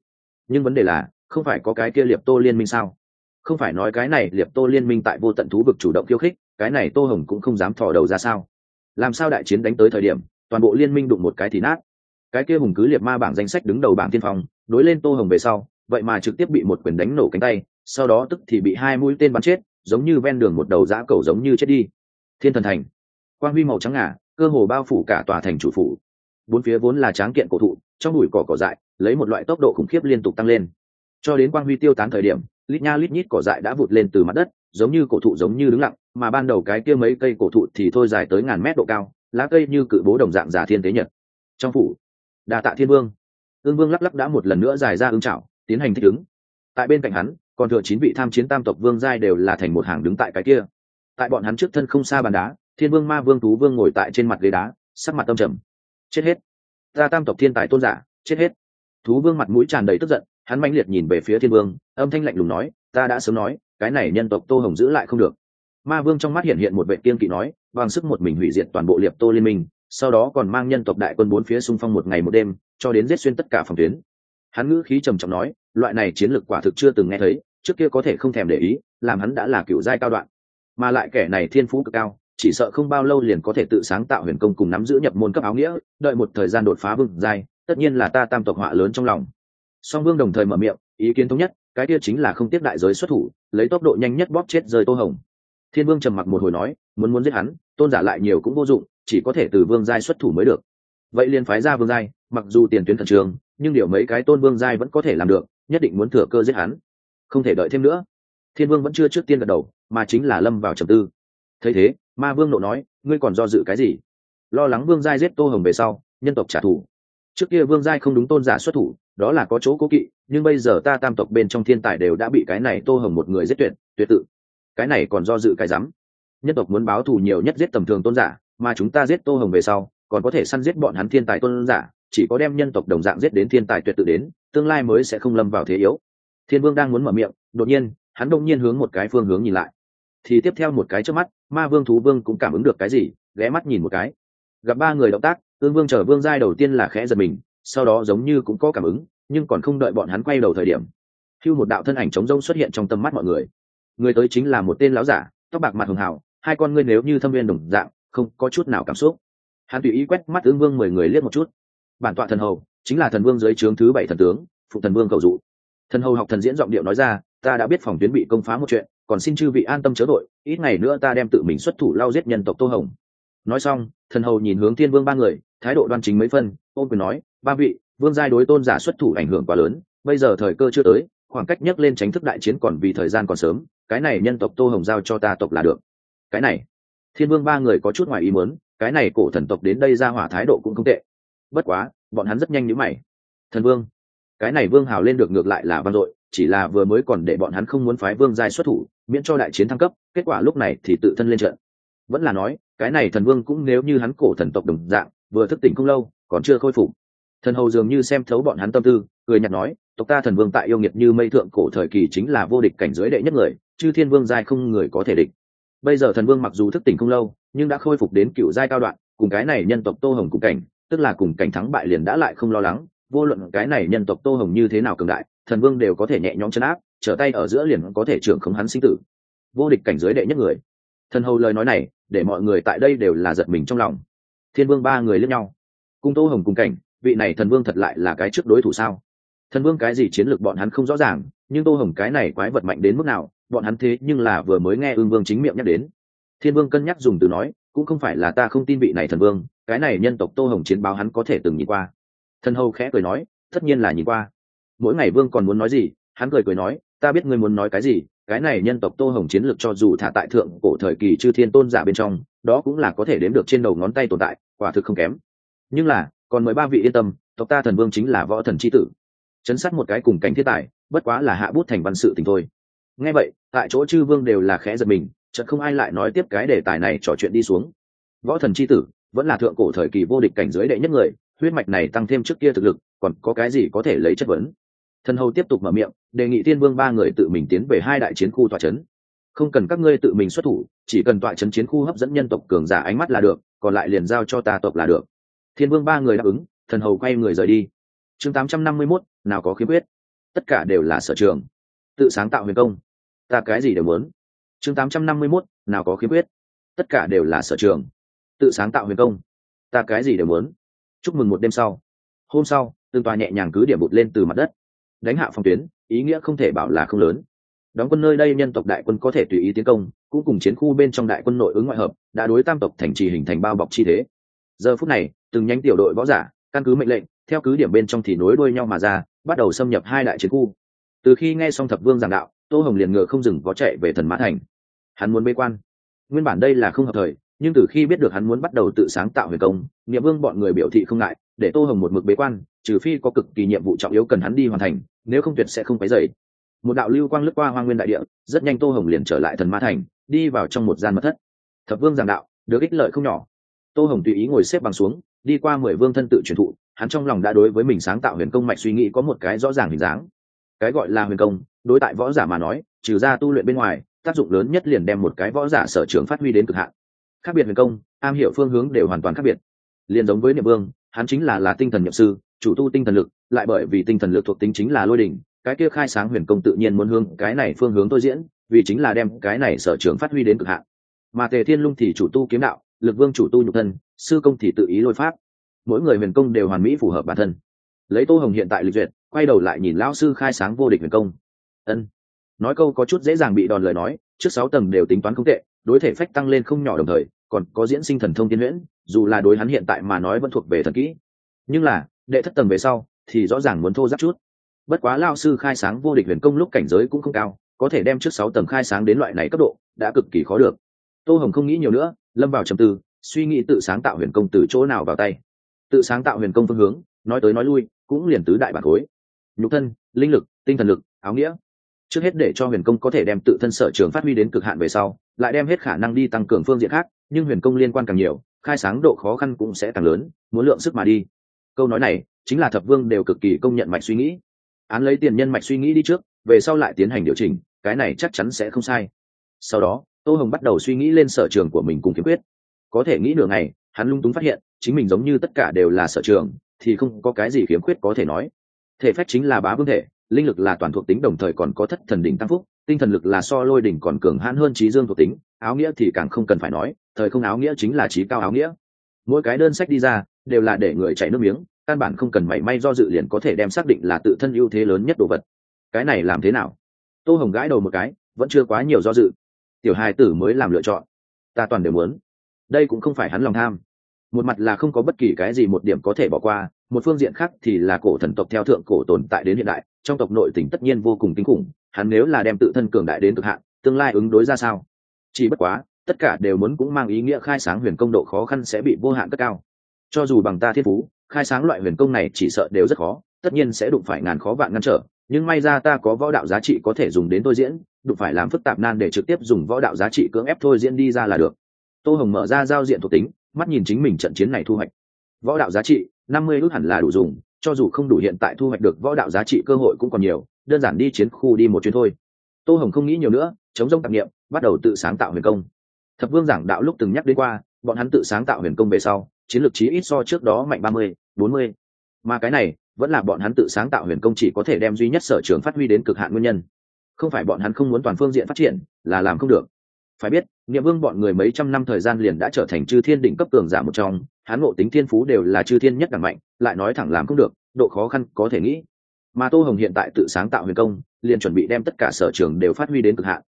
Nhưng vấn đề là, không phải có cái kia liệp tô liên minh sao? Không phải nói cái này liệp tô liên minh tại vô tận thú vực chủ động khiêu khích, cái này tô hồng cũng không dám thò đầu ra sao? Làm sao đại chiến đánh tới thời điểm, toàn bộ liên minh đụng một cái thì nát? Cái kia hùng cứ liệt ma bảng danh sách đứng đầu bảng tiên phong, đối lên tô hồng về sau, vậy mà trực tiếp bị một quyền đánh nổ cánh tay, sau đó tức thì bị hai mũi tên bắn chết, giống như ven đường một đầu dã cầu giống như chết đi thiên thần thành. Quang huy màu trắng ngà, cơ hồ bao phủ cả tòa thành chủ phủ. Bốn phía vốn là tráng kiện cổ thụ, trong bụi cỏ cỏ dại, lấy một loại tốc độ khủng khiếp liên tục tăng lên. Cho đến quang huy tiêu tán thời điểm, lít nha lít nhít cỏ dại đã vụt lên từ mặt đất, giống như cổ thụ giống như đứng lặng, mà ban đầu cái kia mấy cây cổ thụ thì thôi dài tới ngàn mét độ cao, lá cây như cự bố đồng dạng giả thiên tế nhật. Trong phủ đà tạ thiên vương. Ương vương lắc lắc đã một lần nữa dài ra ương trảo tiến hành thích ứng. Tại bên cạnh hắn, còn thừa chín vị tham chiến tam tộc vương giai đều là thành một hàng đứng tại cái kia tại bọn hắn trước thân không xa bàn đá, thiên vương ma vương tú vương ngồi tại trên mặt ghế đá, sắc mặt tâm trầm. Chết hết. Ta tam tộc thiên tài tôn giả, chết hết. Thú vương mặt mũi tràn đầy tức giận, hắn mãnh liệt nhìn về phía thiên vương, âm thanh lạnh lùng nói, ta đã sớm nói, cái này nhân tộc tô hồng giữ lại không được. Ma vương trong mắt hiện hiện một vệ tiên kỵ nói, bằng sức một mình hủy diệt toàn bộ liệp tô liên minh, sau đó còn mang nhân tộc đại quân bốn phía xung phong một ngày một đêm, cho đến giết xuyên tất cả phòng tuyến. Hắn ngữ khí trầm trọng nói, loại này chiến lược quả thực chưa từng nghe thấy, trước kia có thể không thèm để ý, làm hắn đã là cựu giai cao đoạn mà lại kẻ này thiên phú cực cao, chỉ sợ không bao lâu liền có thể tự sáng tạo huyền công cùng nắm giữ nhập môn cấp áo nghĩa, đợi một thời gian đột phá vương giai, tất nhiên là ta tam tộc họa lớn trong lòng. Song vương đồng thời mở miệng, ý kiến thống nhất, cái kia chính là không tiếp đại giới xuất thủ, lấy tốc độ nhanh nhất bóp chết rơi tô hồng. Thiên vương trầm mặc một hồi nói, muốn muốn giết hắn, tôn giả lại nhiều cũng vô dụng, chỉ có thể từ vương giai xuất thủ mới được. Vậy liền phái ra vương giai, mặc dù tiền tuyến thần trường nhưng điều mấy cái tôn vương giai vẫn có thể làm được, nhất định muốn thừa cơ giết hắn. Không thể đợi thêm nữa. Thiên vương vẫn chưa trước tiên gật đầu mà chính là lâm vào trầm tư. Thấy thế, ma vương nộ nói, ngươi còn do dự cái gì? Lo lắng vương giai giết tô hồng về sau, nhân tộc trả thù. Trước kia vương giai không đúng tôn giả xuất thủ, đó là có chỗ cố kỵ, nhưng bây giờ ta tam tộc bên trong thiên tài đều đã bị cái này tô hồng một người giết tuyệt tuyệt tự. Cái này còn do dự cái rắm. Nhân tộc muốn báo thù nhiều nhất giết tầm thường tôn giả, mà chúng ta giết tô hồng về sau, còn có thể săn giết bọn hắn thiên tài tôn giả, chỉ có đem nhân tộc đồng dạng giết đến thiên tài tuyệt tự đến, tương lai mới sẽ không lâm vào thế yếu. Thiên vương đang muốn mở miệng, đột nhiên, hắn đông nhiên hướng một cái phương hướng nhìn lại thì tiếp theo một cái trước mắt, ma vương thú vương cũng cảm ứng được cái gì, ghé mắt nhìn một cái. Gặp ba người động tác ương vương chờ vương giai đầu tiên là khẽ giật mình, sau đó giống như cũng có cảm ứng, nhưng còn không đợi bọn hắn quay đầu thời điểm. Hưu một đạo thân ảnh trống rông xuất hiện trong tâm mắt mọi người. Người tới chính là một tên lão giả, tóc bạc mặt hường hào, hai con ngươi nếu như thâm viên đồng dạng, không có chút nào cảm xúc. Hắn tùy ý quét mắt ương vương mười người liếc một chút. Bản tọa thần hầu, chính là thần vương dưới trướng thứ bảy thần tướng, phụ thần vương cầu dụ. Thần hầu học thần diễn giọng điệu nói ra, ta đã biết phòng tuyến bị công phá một chuyện còn xin chư vị an tâm chớ đội ít ngày nữa ta đem tự mình xuất thủ lao giết nhân tộc tô hồng. Nói xong, thần hầu nhìn hướng thiên vương ba người, thái độ đoan chính mấy phân, ôn quyền nói, ba vị, vương giai đối tôn giả xuất thủ ảnh hưởng quá lớn, bây giờ thời cơ chưa tới, khoảng cách nhấc lên tránh thức đại chiến còn vì thời gian còn sớm, cái này nhân tộc tô hồng giao cho ta tộc là được. Cái này, thiên vương ba người có chút ngoài ý muốn, cái này cổ thần tộc đến đây ra hỏa thái độ cũng không tệ. Bất quá, bọn hắn rất nhanh nhữ mày. Thần vương, cái này vương hào lên được ngược lại là vang dội, chỉ là vừa mới còn để bọn hắn không muốn phái vương giai xuất thủ miễn cho đại chiến thăng cấp, kết quả lúc này thì tự thân lên trận. Vẫn là nói, cái này thần vương cũng nếu như hắn cổ thần tộc đồng dạng, vừa thức tỉnh không lâu, còn chưa khôi phục. Thần hầu dường như xem thấu bọn hắn tâm tư, cười nhạt nói, tộc ta thần vương tại yêu nghiệt như mây thượng cổ thời kỳ chính là vô địch cảnh giới đệ nhất người, chư thiên vương giai không người có thể địch. Bây giờ thần vương mặc dù thức tỉnh không lâu, nhưng đã khôi phục đến cựu giai cao đoạn, cùng cái này nhân tộc tô hồng cùng cảnh, tức là cùng cảnh thắng bại liền đã lại không lo lắng, vô luận cái này nhân tộc tô hồng như thế nào cường đại, thần vương đều có thể nhẹ nhõm chấn áp trở tay ở giữa liền có thể trưởng khống hắn sinh tử. Vô địch cảnh giới đệ nhất người. Thần hầu lời nói này, để mọi người tại đây đều là giật mình trong lòng. Thiên vương ba người lẫn nhau. Cung tô hồng cùng cảnh, vị này thần vương thật lại là cái trước đối thủ sao? Thần vương cái gì chiến lược bọn hắn không rõ ràng, nhưng tô hồng cái này quái vật mạnh đến mức nào, bọn hắn thế nhưng là vừa mới nghe ương vương chính miệng nhắc đến. Thiên vương cân nhắc dùng từ nói, cũng không phải là ta không tin vị này thần vương, cái này nhân tộc tô hồng chiến báo hắn có thể từng nhìn qua. Thần hầu khẽ cười nói, tất nhiên là nhìn qua. Mỗi ngày vương còn muốn nói gì, hắn cười cười nói ta biết ngươi muốn nói cái gì, cái này nhân tộc tô hồng chiến lược cho dù thả tại thượng cổ thời kỳ chư thiên tôn giả bên trong, đó cũng là có thể đếm được trên đầu ngón tay tồn tại, quả thực không kém. Nhưng là, còn mười ba vị yên tâm, tộc ta thần vương chính là võ thần c h i tử. Chấn sát một cái cùng cảnh thiết tài, bất quá là hạ bút thành văn sự tình thôi. Nghe vậy, tại chỗ chư vương đều là khẽ giật mình, chợt không ai lại nói tiếp cái đề tài này trò chuyện đi xuống. Võ thần c h i tử, vẫn là thượng cổ thời kỳ vô địch cảnh giới đệ nhất người, huyết mạch này tăng thêm trước kia thực lực, còn có cái gì có thể lấy chất vấn? Thần hầu tiếp tục mở miệng đề nghị thiên vương ba người tự mình tiến về hai đại chiến khu tòa c h ấ n không cần các ngươi tự mình xuất thủ chỉ cần tọa c h ấ n chiến khu hấp dẫn nhân tộc cường giả ánh mắt là được còn lại liền giao cho ta tộc là được. Thiên vương ba người đáp ứng thần hầu quay người rời đi. Chương tám trăm năm mươi mốt nào có khiếm khuyết. Tất cả đều là sở trường. Tự sáng tạo huyền công. Ta cái gì đều muốn. Chương 851, nào có khiếm khuyết. Tất cả đều là sở trường. Tự sáng tạo huyền công. Ta cái gì đều muốn. Chúc mừng một đêm sau. Hôm sau tương tòa nhẹ nhàng cứ điểm bụt lên từ mặt đất đánh hạ phòng tuyến, ý nghĩa không thể bảo là không lớn. Đóng quân nơi đây nhân tộc đại quân có thể tùy ý tiến công, cũng cùng chiến khu bên trong đại quân nội ứng ngoại hợp, đã đối tam tộc thành trì hình thành bao bọc chi thế. Giờ phút này, từng nhánh tiểu đội võ giả, căn cứ mệnh lệnh, theo cứ điểm bên trong thì nối đuôi nhau mà ra, bắt đầu xâm nhập hai đại chiến khu. Từ khi nghe xong thập vương giảng đạo, tô hồng liền ngựa không dừng có chạy về thần mã thành. Hắn muốn bế quan. Nguyên bản đây là không hợp thời, nhưng từ khi biết được hắn muốn bắt đầu tự sáng tạo huyền công nghĩa vương bọn người biểu thị không ngại để tô hồng một mực bế quan, trừ phi có cực kỳ nhiệm vụ trọng yếu cần hắn đi hoàn thành, nếu không tuyệt sẽ không phải dậy một đạo lưu quang lướt qua hoa nguyên đại địa, rất nhanh tô hồng liền trở lại thần ma thành, đi vào trong một gian mật thất. Thập vương giảng đạo, được ích lợi không nhỏ. Tô hồng tùy ý ngồi xếp bằng xuống, đi qua mười vương thân tự truyền thụ, hắn trong lòng đã đối với mình sáng tạo huyền công mạch suy nghĩ có một cái rõ ràng hình dáng. Cái gọi là huyền công, đối tại võ giả mà nói, trừ ra tu luyện bên ngoài, tác dụng lớn nhất liền đem một cái võ giả sở trường phát huy đến cực hạn. Khác biệt huyền công, am hiểu phương hướng đều hoàn toàn khác biệt liền giống với niệm vương, hắn chính là là tinh thần nhập sư, chủ tu tinh thần lực, lại bởi vì tinh thần lực thuộc tính chính là lôi đỉnh, cái kia khai sáng huyền công tự nhiên muốn hướng cái này phương hướng tôi diễn, vì chính là đem cái này sở trường phát huy đến cực hạn. Mà tề thiên lung thì chủ tu kiếm đạo, lực vương chủ tu nhục thân, sư công thì tự ý lôi pháp. Mỗi người huyền công đều hoàn mỹ phù hợp bản thân. Lấy tô hồng hiện tại lịch duyệt, quay đầu lại nhìn lão sư khai sáng vô địch huyền công. Ân. Nói câu có chút dễ dàng bị đòn lời nói, trước sáu tầng đều tính toán không tệ, đối thể phách tăng lên không nhỏ đồng thời còn có diễn sinh thần thông tiên huyễn, dù là đối hắn hiện tại mà nói vẫn thuộc về thần kỹ. Nhưng là, đệ thất tầng về sau, thì rõ ràng muốn thô giáp chút. Bất quá lao sư khai sáng vô địch huyền công lúc cảnh giới cũng không cao, có thể đem trước sáu tầng khai sáng đến loại này cấp độ, đã cực kỳ khó được. Tô hồng không nghĩ nhiều nữa, lâm vào trầm tư, suy nghĩ tự sáng tạo huyền công từ chỗ nào vào tay. Tự sáng tạo huyền công phương hướng, nói tới nói lui, cũng liền tứ đại bản khối. Nhục thân, linh lực, tinh thần lực, áo nghĩa trước hết để cho huyền công có thể đem tự thân sở trường phát huy đến cực hạn về sau, lại đem hết khả năng đi tăng cường phương diện khác, nhưng huyền công liên quan càng nhiều, khai sáng độ khó khăn cũng sẽ càng lớn, muốn lượng sức mà đi. Câu nói này, chính là thập vương đều cực kỳ công nhận mạch suy nghĩ. Án lấy tiền nhân mạch suy nghĩ đi trước, về sau lại tiến hành điều chỉnh, cái này chắc chắn sẽ không sai. Sau đó, tô hồng bắt đầu suy nghĩ lên sở trường của mình cùng kiếm quyết. Có thể nghĩ nửa ngày, hắn lung túng phát hiện, chính mình giống như tất cả đều là sở trường, thì không có cái gì khiếm khuyết có thể nói. Thể phách chính là bá vương thể linh lực là toàn thuộc tính, đồng thời còn có thất thần đỉnh tăng phúc, tinh thần lực là so lôi đỉnh còn cường hãn hơn trí dương thuộc tính, áo nghĩa thì càng không cần phải nói, thời không áo nghĩa chính là trí cao áo nghĩa. Mỗi cái đơn sách đi ra, đều là để người chạy nước miếng, căn bản không cần mảy may do dự liền có thể đem xác định là tự thân ưu thế lớn nhất đồ vật. Cái này làm thế nào? Tô hồng gãi đầu một cái, vẫn chưa quá nhiều do dự. Tiểu hai tử mới làm lựa chọn. Ta toàn đều muốn. Đây cũng không phải hắn lòng tham. Một mặt là không có bất kỳ cái gì một điểm có thể bỏ qua, một phương diện khác thì là cổ thần tộc theo thượng cổ tồn tại đến hiện đại trong tộc nội tỉnh tất nhiên vô cùng kinh khủng, hắn nếu là đem tự thân cường đại đến cực hạn, tương lai ứng đối ra sao? Chỉ bất quá, tất cả đều muốn cũng mang ý nghĩa khai sáng huyền công độ khó khăn sẽ bị vô hạn cất cao. Cho dù bằng ta thiên phú, khai sáng loại huyền công này chỉ sợ đều rất khó, tất nhiên sẽ đụng phải ngàn khó vạn ngăn trở, nhưng may ra ta có võ đạo giá trị có thể dùng đến tôi diễn, đụng phải làm phức tạp nan để trực tiếp dùng võ đạo giá trị cưỡng ép thôi diễn đi ra là được. Tô hồng mở ra giao diện thuộc tính, mắt nhìn chính mình trận chiến này thu hoạch. Võ đạo giá trị, năm mươi ước hẳn là đủ dùng cho dù không đủ hiện tại thu hoạch được võ đạo giá trị cơ hội cũng còn nhiều, đơn giản đi chiến khu đi một chuyến thôi. Tô hồng không nghĩ nhiều nữa, chống rông tạp nghiệm bắt đầu tự sáng tạo huyền công. Thập vương giảng đạo lúc từng nhắc đến qua, bọn hắn tự sáng tạo huyền công về sau, chiến lược chí ít so trước đó mạnh ba mươi, bốn mươi. Mà cái này, vẫn là bọn hắn tự sáng tạo huyền công chỉ có thể đem duy nhất sở trường phát huy đến cực hạn nguyên nhân. Không phải bọn hắn không muốn toàn phương diện phát triển, là làm không được phải biết, niệm vương bọn người mấy trăm năm thời gian liền đã trở thành chư thiên đỉnh cấp cường giả một trong, Hán ngộ tính thiên phú đều là chư thiên nhất đẳng mạnh, lại nói thẳng làm không được, độ khó khăn có thể nghĩ. Mà tô hồng hiện tại tự sáng tạo huyền công, liền chuẩn bị đem tất cả sở trường đều phát huy đến cực hạn.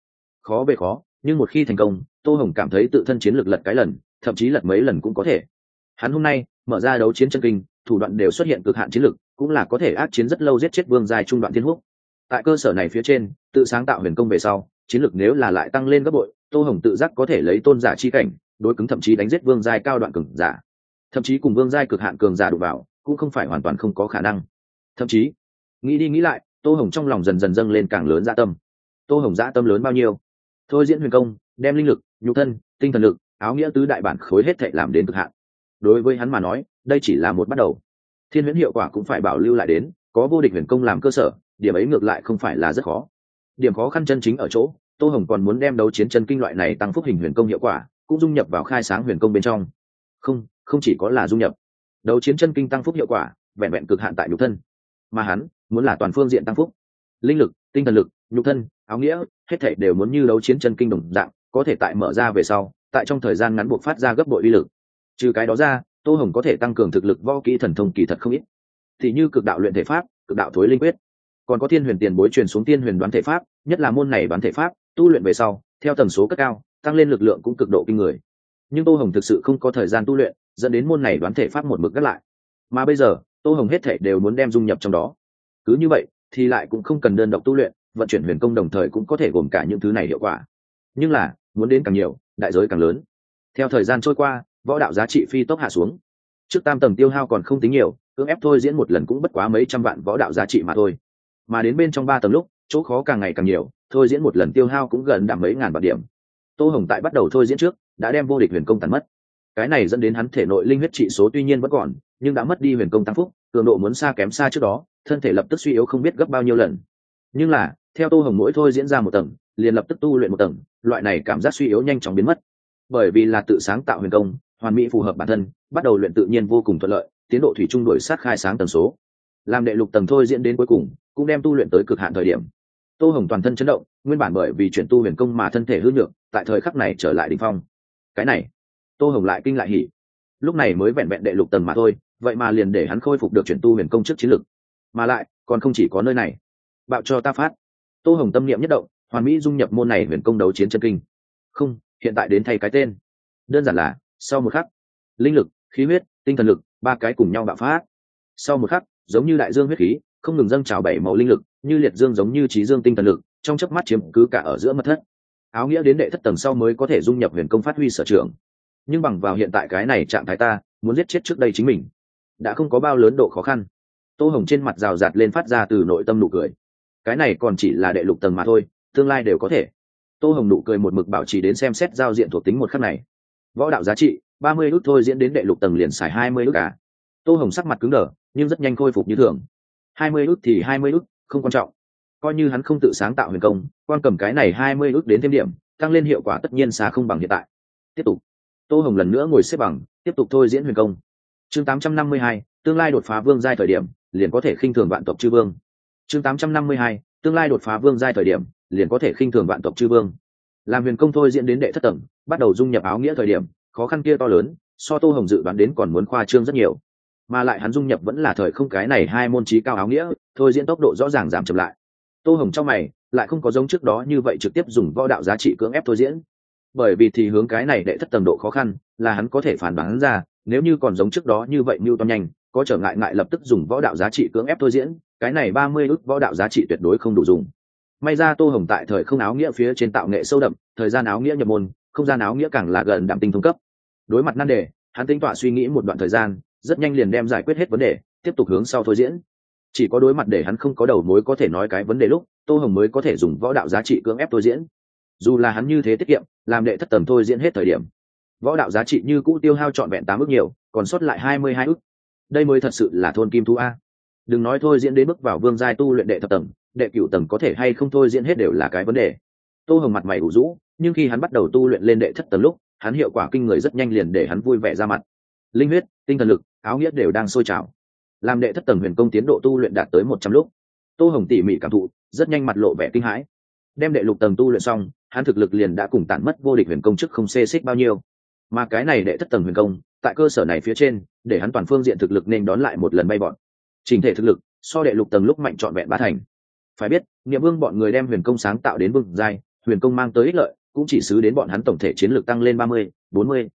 Khó về khó, nhưng một khi thành công, tô hồng cảm thấy tự thân chiến lược lật cái lần, thậm chí lật mấy lần cũng có thể. Hắn hôm nay, mở ra đấu chiến chân kinh, thủ đoạn đều xuất hiện cực hạn chiến lược, cũng là có thể ác chiến rất lâu giết chết vương dài trung đoạn thiên húc tại cơ sở này phía trên, tự sáng tạo huyền công về sau, chiến lược nếu là lại tăng lên gấp bội tô hồng tự giác có thể lấy tôn giả chi cảnh, đối cứng thậm chí đánh giết vương giai cao đoạn cường giả. Thậm chí cùng vương giai cực hạn cường giả đụng vào, cũng không phải hoàn toàn không có khả năng. Thậm chí, nghĩ đi nghĩ lại, tô hồng trong lòng dần dần dâng lên càng lớn dạ tâm. Tô hồng dạ tâm lớn bao nhiêu? Thôi diễn huyền công, đem linh lực, nhục thân, tinh thần lực, áo nghĩa tứ đại bản khối hết thệ làm đến cực hạn. Đối với hắn mà nói, đây chỉ là một bắt đầu. Thiên huyễn hiệu quả cũng phải bảo lưu lại đến, có vô địch huyền công làm cơ sở, điểm ấy ngược lại không phải là rất khó. Điểm khó khăn chân chính ở chỗ tô hồng còn muốn đem đấu chiến chân kinh loại này tăng phúc hình huyền công hiệu quả, cũng dung nhập vào khai sáng huyền công bên trong. Không không chỉ có là dung nhập. Đấu chiến chân kinh tăng phúc hiệu quả, vẹn vẹn cực hạn tại nhục thân. Mà hắn, muốn là toàn phương diện tăng phúc. Linh lực, tinh thần lực, nhục thân, áo nghĩa, hết thể đều muốn như đấu chiến chân kinh đồng dạng, có thể tại mở ra về sau, tại trong thời gian ngắn buộc phát ra gấp bội uy lực. Trừ cái đó ra, tô hồng có thể tăng cường thực lực võ kỹ thần thông kỳ thật không ít. Thì như cực đạo luyện thể pháp, cực đạo thối linh quyết. Còn có thiên huyền tiền bối truyền xuống tiên huyền đoán thể pháp, nhất là môn này đoán thể pháp tu luyện về sau, theo tần số cất cao, tăng lên lực lượng cũng cực độ kinh người. Nhưng tô hồng thực sự không có thời gian tu luyện, dẫn đến môn này đoán thể pháp một mực gác lại. Mà bây giờ, tô hồng hết thể đều muốn đem dung nhập trong đó. Cứ như vậy, thì lại cũng không cần đơn độc tu luyện, vận chuyển huyền công đồng thời cũng có thể gồm cả những thứ này hiệu quả. Nhưng là, muốn đến càng nhiều, đại giới càng lớn. Theo thời gian trôi qua, võ đạo giá trị phi tốc hạ xuống. Trước tam tầng tiêu hao còn không tính nhiều ước ép thôi diễn một lần cũng bất quá mấy trăm vạn võ đạo giá trị mà thôi. Mà đến bên trong ba tầng lúc, chỗ khó càng ngày càng nhiều thôi diễn một lần tiêu hao cũng gần đạm mấy ngàn bạc điểm. Tô hồng tại bắt đầu thôi diễn trước, đã đem vô địch huyền công tàn mất. Cái này dẫn đến hắn thể nội linh huyết trị số tuy nhiên vẫn còn, nhưng đã mất đi huyền công tăng phúc, cường độ muốn xa kém xa trước đó, thân thể lập tức suy yếu không biết gấp bao nhiêu lần. Nhưng là, theo tô hồng mỗi thôi diễn ra một tầng, liền lập tức tu luyện một tầng, loại này cảm giác suy yếu nhanh chóng biến mất. Bởi vì là tự sáng tạo huyền công, hoàn mỹ phù hợp bản thân, bắt đầu luyện tự nhiên vô cùng thuận lợi, tiến độ thủy trung đổi sát khai sáng tần số. Làm đệ lục tầng thôi diễn đến cuối cùng, cũng đem tu luyện tới cực hạn thời điểm tô hồng toàn thân chấn động, nguyên bản bởi vì chuyển tu huyền công mà thân thể hư nhược, tại thời khắc này trở lại đ ỉ n h phong. Cái này, tô hồng lại kinh lại hỉ. Lúc này mới vẹn vẹn đệ lục tầng mà thôi, vậy mà liền để hắn khôi phục được chuyển tu huyền công trước chiến lực mà lại, còn không chỉ có nơi này. Bạo cho ta phát. Tô hồng tâm niệm nhất động, hoàn mỹ dung nhập môn này huyền công đấu chiến chân kinh. Không, hiện tại đến thay cái tên. Đơn giản là, sau một khắc, linh lực, khí huyết, tinh thần lực, ba cái cùng nhau bạo phát. Sau một khắc, giống như đại dương huyết khí, không ngừng dâng trào bảy màu linh lực như liệt dương giống như trí dương tinh thần lực, trong chớp mắt chiếm cứ cả ở giữa mật thất. Áo nghĩa đến đệ thất tầng sau mới có thể dung nhập huyền công phát huy sở trường. Nhưng bằng vào hiện tại cái này trạng thái ta, muốn giết chết trước đây chính mình, đã không có bao lớn độ khó khăn. Tô hồng trên mặt rào rạt lên phát ra từ nội tâm nụ cười. Cái này còn chỉ là đệ lục tầng mà thôi, tương lai đều có thể. Tô hồng nụ cười một mực bảo trì đến xem xét giao diện thuộc tính một khắc này. Võ đạo giá trị, ba mươi lúc thôi diễn đến đệ lục tầng liền xài hai mươi lúc cả à. tô hồng sắc mặt cứng đờ, nhưng rất nhanh khôi phục như thường. Hai mươi lúc thì hai mươi lúc không quan trọng. Coi như hắn không tự sáng tạo huyền công, quan cầm cái này hai mươi ước đến thêm điểm, tăng lên hiệu quả tất nhiên xa không bằng hiện tại. Tiếp tục. Tô hồng lần nữa ngồi xếp bằng, tiếp tục thôi diễn huyền công. Chương tám trăm năm mươi hai, tương lai đột phá vương giai thời điểm, liền có thể khinh thường vạn tộc chư vương. Chương tám trăm năm mươi hai, tương lai đột phá vương giai thời điểm, liền có thể khinh thường vạn tộc chư vương. Làm huyền công thôi diễn đến đệ thất tầng, bắt đầu dung nhập áo nghĩa thời điểm, khó khăn kia to lớn, so tô hồng dự đoán đến còn muốn khoa trương rất nhiều mà lại hắn dung nhập vẫn là thời không cái này hai môn trí cao áo nghĩa, thôi diễn tốc độ rõ ràng giảm chậm lại. Tô hồng trong mày, lại không có giống trước đó như vậy trực tiếp dùng võ đạo giá trị cưỡng ép thôi diễn. Bởi vì thì hướng cái này đệ thất tầng độ khó khăn, là hắn có thể phản đoán ra, nếu như còn giống trước đó như vậy mưu to nhanh, có trở ngại ngại lập tức dùng võ đạo giá trị cưỡng ép thôi diễn, cái này ba mươi ước võ đạo giá trị tuyệt đối không đủ dùng. May ra tô hồng tại thời không áo nghĩa phía trên tạo nghệ sâu đậm, thời gian áo nghĩa nhập môn, không gian áo nghĩa càng là gần đạm tinh thông cấp. Đối mặt nan đề, hắn tính tọa suy nghĩ một đoạn thời gian rất nhanh liền đem giải quyết hết vấn đề, tiếp tục hướng sau thôi diễn. Chỉ có đối mặt để hắn không có đầu mối có thể nói cái vấn đề lúc, tô hồng mới có thể dùng võ đạo giá trị cưỡng ép thôi diễn. Dù là hắn như thế tiết kiệm, làm đệ thất tầm thôi diễn hết thời điểm, võ đạo giá trị như cũ tiêu hao trọn vẹn tám ước nhiều, còn sót lại hai mươi hai ước. Đây mới thật sự là thôn kim thu a. Đừng nói thôi diễn đến bước vào vương giai tu luyện đệ thập tầng, đệ cửu tầng có thể hay không thôi diễn hết đều là cái vấn đề. Tô hồng mặt mày ủ rũ, nhưng khi hắn bắt đầu tu luyện lên đệ thất tầng lúc, hắn hiệu quả kinh người rất nhanh liền để hắn vui vẻ ra mặt linh huyết, tinh thần lực, áo nghĩa đều đang sôi trào. Làm đệ thất tầng huyền công tiến độ tu luyện đạt tới một trăm lúc. Tô hồng tỉ mỉ cảm thụ, rất nhanh mặt lộ vẻ kinh hãi. Đem đệ lục tầng tu luyện xong, hắn thực lực liền đã cùng tản mất vô địch huyền công chức không xê xích bao nhiêu. Mà cái này đệ thất tầng huyền công, tại cơ sở này phía trên, để hắn toàn phương diện thực lực nên đón lại một lần bay bọn. Trình thể thực lực, so đệ lục tầng lúc mạnh trọn vẹn bá thành. Phải biết nghĩa vương bọn người đem huyền công sáng tạo đến vương giai huyền công mang tới ích lợi, cũng chỉ xứ đến bọn hắn tổng thể chiến lược tăng lên ba mươi, bốn mươi.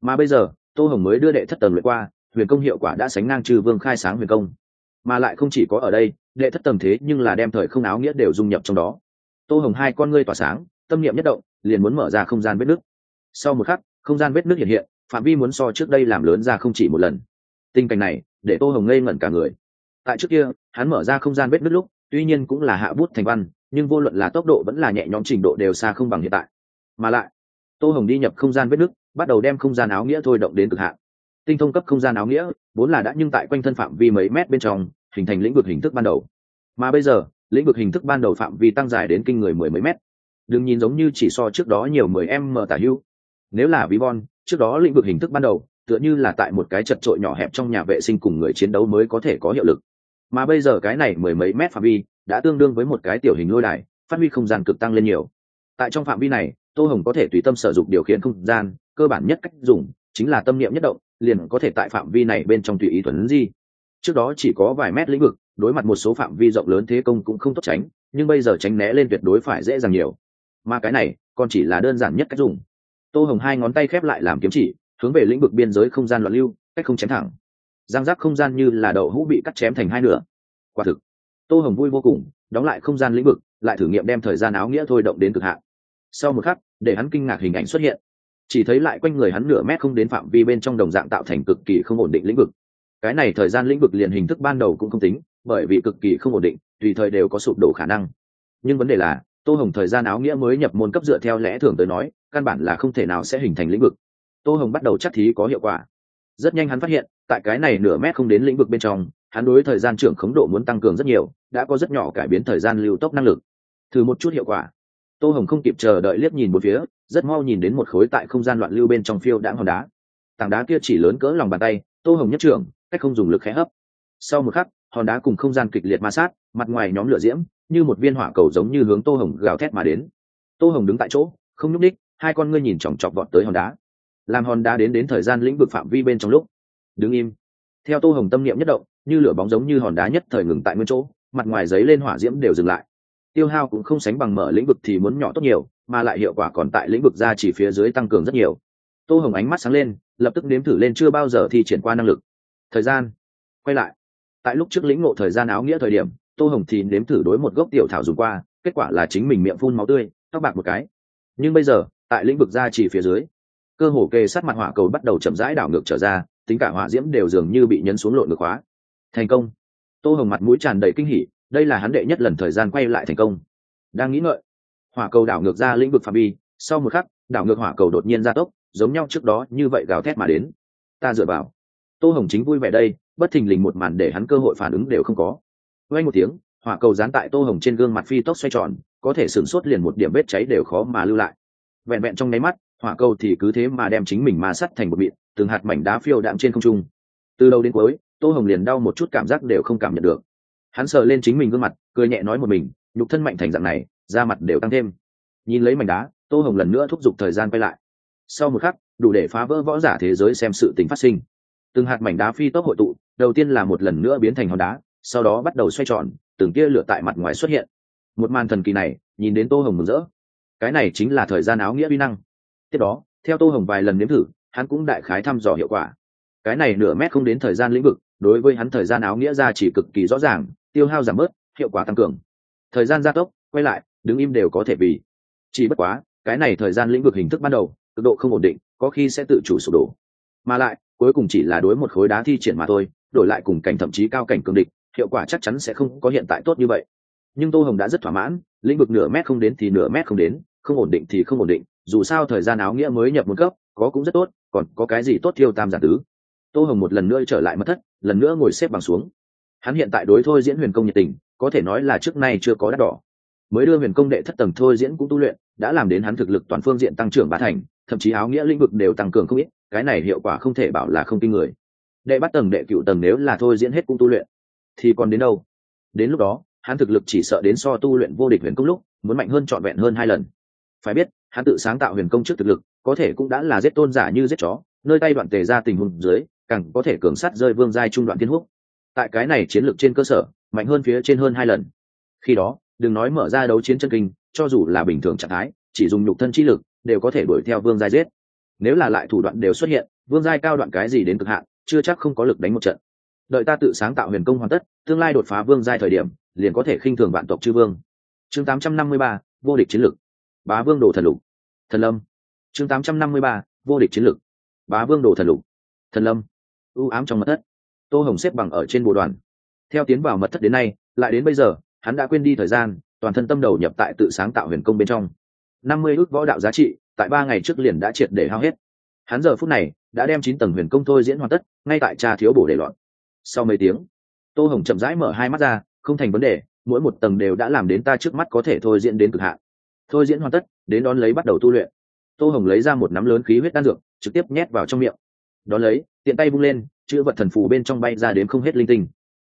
Mà bây giờ tô hồng mới đưa đệ thất tầng lượt qua, huyền công hiệu quả đã sánh ngang trừ vương khai sáng huyền công. Mà lại không chỉ có ở đây, đệ thất tầng thế nhưng là đem thời không áo nghĩa đều dung nhập trong đó. Tô hồng hai con ngươi tỏa sáng, tâm niệm nhất động, liền muốn mở ra không gian vết nước. Sau một khắc, không gian vết nước hiện hiện, phạm vi muốn so trước đây làm lớn ra không chỉ một lần. Tình cảnh này, để tô hồng ngây ngẩn cả người. Tại trước kia, hắn mở ra không gian vết nước lúc, tuy nhiên cũng là hạ bút thành văn, nhưng vô luận là tốc độ vẫn là nhẹ nhõm trình độ đều xa không bằng hiện tại. Mà lại, tô hồng đi nhập không gian vết nước bắt đầu đem không gian áo nghĩa thôi động đến cực hạn. Tinh thông cấp không gian áo nghĩa, vốn là đã nhưng tại quanh thân phạm vi mấy mét bên trong, hình thành lĩnh vực hình thức ban đầu. Mà bây giờ, lĩnh vực hình thức ban đầu phạm vi tăng dài đến kinh người mười mấy mét. Đừng nhìn giống như chỉ so trước đó nhiều mười em mờ tả hưu nếu là ví von, trước đó lĩnh vực hình thức ban đầu, tựa như là tại một cái chật trội nhỏ hẹp trong nhà vệ sinh cùng người chiến đấu mới có thể có hiệu lực. Mà bây giờ cái này mười mấy mét phạm vi, đã tương đương với một cái tiểu hình lôi đài, phát huy không gian cực tăng lên nhiều. Tại trong phạm vi này, tô hồng có thể tùy tâm sử dụng điều khiển không gian cơ bản nhất cách dùng chính là tâm niệm nhất động, liền có thể tại phạm vi này bên trong tùy ý thuần di. Trước đó chỉ có vài mét lĩnh vực, đối mặt một số phạm vi rộng lớn thế công cũng không tốt tránh, nhưng bây giờ tránh né lên tuyệt đối phải dễ dàng nhiều. Mà cái này, còn chỉ là đơn giản nhất cách dùng. Tô hồng hai ngón tay khép lại làm kiếm chỉ, hướng về lĩnh vực biên giới không gian loạn lưu, cách không chém thẳng. Giang giác không gian như là đậu hũ bị cắt chém thành hai nửa. Quả thực, tô hồng vui vô cùng, đóng lại không gian lĩnh vực, lại thử nghiệm đem thời gian áo nghĩa thôi động đến cực hạn. Sau một khắc, để hắn kinh ngạc hình ảnh xuất hiện chỉ thấy lại quanh người hắn nửa mét không đến phạm vi bên trong đồng dạng tạo thành cực kỳ không ổn định lĩnh vực. Cái này thời gian lĩnh vực liền hình thức ban đầu cũng không tính, bởi vì cực kỳ không ổn định, tùy thời đều có sụp đổ khả năng. Nhưng vấn đề là, tô hồng thời gian áo nghĩa mới nhập môn cấp dựa theo lẽ thường tới nói, căn bản là không thể nào sẽ hình thành lĩnh vực. Tô hồng bắt đầu chắc thí có hiệu quả. Rất nhanh hắn phát hiện, tại cái này nửa mét không đến lĩnh vực bên trong, hắn đối thời gian trưởng khống độ muốn tăng cường rất nhiều, đã có rất nhỏ cải biến thời gian lưu tốc năng lực. Thử một chút hiệu quả tô hồng không kịp chờ đợi liếc nhìn một phía, rất mau nhìn đến một khối tại không gian loạn lưu bên trong phiêu đãng hòn đá. Tảng đá kia chỉ lớn cỡ lòng bàn tay, tô hồng nhất trưởng, cách không dùng lực khẽ hấp. Sau một khắc, hòn đá cùng không gian kịch liệt ma sát, mặt ngoài nhóm lửa diễm, như một viên hỏa cầu giống như hướng tô hồng gào thét mà đến. Tô hồng đứng tại chỗ, không nhúc ních hai con ngươi nhìn chòng chọc vọt tới hòn đá. Làm hòn đá đến đến thời gian lĩnh vực phạm vi bên trong lúc, đứng im. Theo tô hồng tâm niệm nhất động, như lửa bóng giống như hòn đá nhất thời ngừng tại nguyên chỗ, mặt ngoài giấy lên hỏa diễm đều dừng lại tiêu hao cũng không sánh bằng mở lĩnh vực thì muốn nhỏ tốt nhiều, mà lại hiệu quả còn tại lĩnh vực ra chỉ phía dưới tăng cường rất nhiều. Tô hồng ánh mắt sáng lên, lập tức nếm thử lên chưa bao giờ thi triển qua năng lực. Thời gian. Quay lại. Tại lúc trước lĩnh ngộ thời gian áo nghĩa thời điểm, tô hồng thì nếm thử đối một gốc tiểu thảo dùng qua, kết quả là chính mình miệng phun máu tươi, tóc bạc một cái. Nhưng bây giờ, tại lĩnh vực ra chỉ phía dưới, cơ hồ kề sát mặt hỏa cầu bắt đầu chậm rãi đảo ngược trở ra, tính cả hỏa diễm đều dường như bị nhấn xuống lộn ngược hóa. Thành công. Tô hồng mặt mũi tràn đầy kinh hỉ đây là hắn đệ nhất lần thời gian quay lại thành công. Đang nghĩ ngợi, hỏa cầu đảo ngược ra lĩnh vực phạm vi, sau một khắc, đảo ngược hỏa cầu đột nhiên ra tốc, giống nhau trước đó như vậy gào thét mà đến. Ta dựa vào. Tô hồng chính vui vẻ đây, bất thình lình một màn để hắn cơ hội phản ứng đều không có. Quay một tiếng, hỏa cầu dán tại tô hồng trên gương mặt phi tốc xoay tròn, có thể sửng sốt liền một điểm vết cháy đều khó mà lưu lại. Vẹn vẹn trong nháy mắt, hỏa cầu thì cứ thế mà đem chính mình ma sắt thành một bịt, từng hạt mảnh đá phiêu đạm trên không trung. Từ đầu đến cuối, tô hồng liền đau một chút cảm giác đều không cảm nhận được hắn sờ lên chính mình gương mặt, cười nhẹ nói một mình, nhục thân mạnh thành dạng này, da mặt đều tăng thêm. Nhìn lấy mảnh đá, tô hồng lần nữa thúc giục thời gian quay lại. Sau một khắc, đủ để phá vỡ võ giả thế giới xem sự tình phát sinh. Từng hạt mảnh đá phi tốc hội tụ, đầu tiên là một lần nữa biến thành hòn đá, sau đó bắt đầu xoay tròn, từng tia lửa tại mặt ngoài xuất hiện. Một màn thần kỳ này, nhìn đến tô hồng mừng rỡ. Cái này chính là thời gian áo nghĩa vi năng. Tiếp đó, theo tô hồng vài lần nếm thử, hắn cũng đại khái thăm dò hiệu quả. Cái này nửa mét không đến thời gian lĩnh vực, đối với hắn thời gian áo nghĩa ra chỉ cực kỳ rõ ràng tiêu hao giảm bớt, hiệu quả tăng cường. Thời gian gia tốc, quay lại, đứng im đều có thể vì. Chỉ bất quá, cái này thời gian lĩnh vực hình thức ban đầu, cực độ không ổn định, có khi sẽ tự chủ sụp đổ. Mà lại, cuối cùng chỉ là đối một khối đá thi triển mà thôi, đổi lại cùng cảnh thậm chí cao cảnh cường địch, hiệu quả chắc chắn sẽ không có hiện tại tốt như vậy. Nhưng tô hồng đã rất thỏa mãn, lĩnh vực nửa mét không đến thì nửa mét không đến, không ổn định thì không ổn định, dù sao thời gian áo nghĩa mới nhập một cấp, có cũng rất tốt, còn có cái gì tốt thiêu tam giả tứ. Tô hồng một lần nữa trở lại mất thất, lần nữa ngồi xếp bằng xuống hắn hiện tại đối thôi diễn huyền công nhiệt tình, có thể nói là trước nay chưa có đắt đỏ. Mới đưa huyền công đệ thất tầng thôi diễn cũng tu luyện, đã làm đến hắn thực lực toàn phương diện tăng trưởng bá thành, thậm chí áo nghĩa lĩnh vực đều tăng cường không ít, cái này hiệu quả không thể bảo là không kinh người. Đệ bắt tầng, đệ cựu tầng nếu là thôi diễn hết cũng tu luyện, thì còn đến đâu? Đến lúc đó, hắn thực lực chỉ sợ đến so tu luyện vô địch huyền công lúc, muốn mạnh hơn trọn vẹn hơn hai lần. Phải biết, hắn tự sáng tạo huyền công trước thực lực, có thể cũng đã là giết tôn giả như giết chó, nơi tay đoạn tề ra tình huống dưới, càng có thể cường sát rơi vương giai trung đoạn thiên húc tại cái này chiến lược trên cơ sở mạnh hơn phía trên hơn hai lần. Khi đó đừng nói mở ra đấu chiến chân kinh cho dù là bình thường trạng thái chỉ dùng nhục thân chi lực đều có thể đuổi theo vương giai giết. Nếu là lại thủ đoạn đều xuất hiện vương giai cao đoạn cái gì đến cực hạn chưa chắc không có lực đánh một trận. Đợi ta tự sáng tạo huyền công hoàn tất tương lai đột phá vương giai thời điểm liền có thể khinh thường vạn tộc chư vương. Chương 853, vô địch chiến lược. Bá vương đồ thần lục. Thần lâm. Chương 853, vô địch chiến lược. Bá vương đồ thần lục. Thần lâm. Ưu ám trong mặt thất tô hồng xếp bằng ở trên bộ đoàn. Theo tiến vào mật thất đến nay, lại đến bây giờ, hắn đã quên đi thời gian, toàn thân tâm đầu nhập tại tự sáng tạo huyền công bên trong. Năm mươi ước võ đạo giá trị, tại ba ngày trước liền đã triệt để hao hết. Hắn giờ phút này, đã đem chín tầng huyền công thôi diễn hoàn tất, ngay tại trà thiếu bổ để loạn. Sau mấy tiếng, tô hồng chậm rãi mở hai mắt ra, không thành vấn đề, mỗi một tầng đều đã làm đến ta trước mắt có thể thôi diễn đến cực hạn. Thôi diễn hoàn tất, đến đón lấy bắt đầu tu luyện. Tô hồng lấy ra một nắm lớn khí huyết đan dược, trực tiếp nhét vào trong miệng đón lấy, tiện tay vung lên, chữ vật thần phù bên trong bay ra đến không hết linh tinh.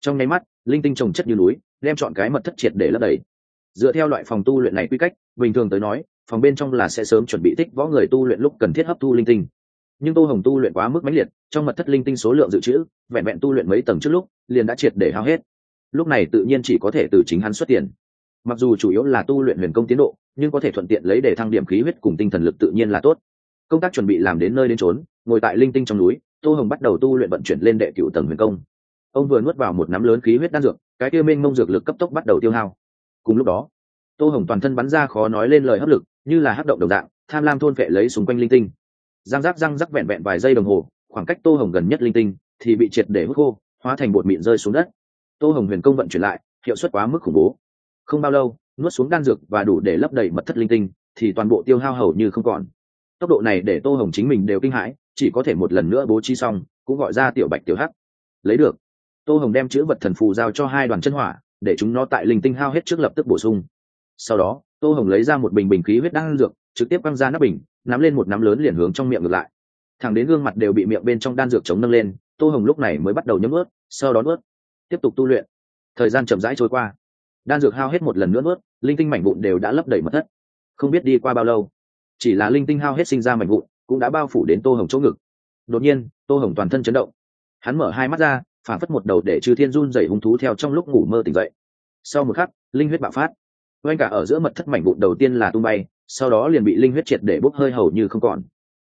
Trong nháy mắt, linh tinh trồng chất như núi, đem chọn cái mật thất triệt để lấp đầy. Dựa theo loại phòng tu luyện này quy cách, bình thường tới nói, phòng bên trong là sẽ sớm chuẩn bị thích võ người tu luyện lúc cần thiết hấp thu linh tinh. Nhưng tô hồng tu luyện quá mức mãnh liệt, trong mật thất linh tinh số lượng dự trữ, vẹn vẹn tu luyện mấy tầng trước lúc, liền đã triệt để hao hết. Lúc này tự nhiên chỉ có thể từ chính hắn xuất tiền. Mặc dù chủ yếu là tu luyện huyền công tiến độ, nhưng có thể thuận tiện lấy để thăng điểm khí huyết cùng tinh thần lực tự nhiên là tốt. Công tác chuẩn bị làm đến nơi đến trốn ngồi tại linh tinh trong núi, tô hồng bắt đầu tu luyện vận chuyển lên đệ cựu tầng huyền công. Ông vừa nuốt vào một nắm lớn khí huyết đan dược, cái kia mênh mông dược lực cấp tốc bắt đầu tiêu hao. Cùng lúc đó, tô hồng toàn thân bắn ra khó nói lên lời hấp lực, như là hấp động đồng dạng, tham lam thôn phệ lấy xung quanh linh tinh. Răng rác răng rắc vẹn vẹn vài giây đồng hồ, khoảng cách tô hồng gần nhất linh tinh thì bị triệt để hút khô, hóa thành bột mịn rơi xuống đất. Tô hồng huyền công vận chuyển lại, hiệu suất quá mức khủng bố. Không bao lâu, nuốt xuống đan dược và đủ để lấp đầy mật thất linh tinh, thì toàn bộ tiêu hao hầu như không còn tốc độ này để tô hồng chính mình đều kinh hãi, chỉ có thể một lần nữa bố trí xong, cũng gọi ra tiểu bạch tiểu hắc. Lấy được. Tô hồng đem chữ vật thần phù giao cho hai đoàn chân hỏa, để chúng nó tại linh tinh hao hết trước lập tức bổ sung. Sau đó, tô hồng lấy ra một bình bình khí huyết đan dược, trực tiếp quăng ra nắp bình, nắm lên một nắm lớn liền hướng trong miệng ngược lại. Thẳng đến gương mặt đều bị miệng bên trong đan dược chống nâng lên, tô hồng lúc này mới bắt đầu nhấm ướt sau đó ướt tiếp tục tu luyện. Thời gian chậm rãi trôi qua. Đan dược hao hết một lần nữa ướt linh tinh mảnh vụn đều đã lấp đầy mất thất. Không biết đi qua bao lâu chỉ là linh tinh hao hết sinh ra mảnh vụn, cũng đã bao phủ đến tô hồng chỗ ngực. Đột nhiên, tô hồng toàn thân chấn động. Hắn mở hai mắt ra phản phất một đầu để chư thiên run dày hung thú theo trong lúc ngủ mơ tỉnh dậy. Sau một khắc, linh huyết bạo phát. Oanh cả ở giữa mật thất mảnh vụn đầu tiên là tung bay, sau đó liền bị linh huyết triệt để bốc hơi hầu như không còn.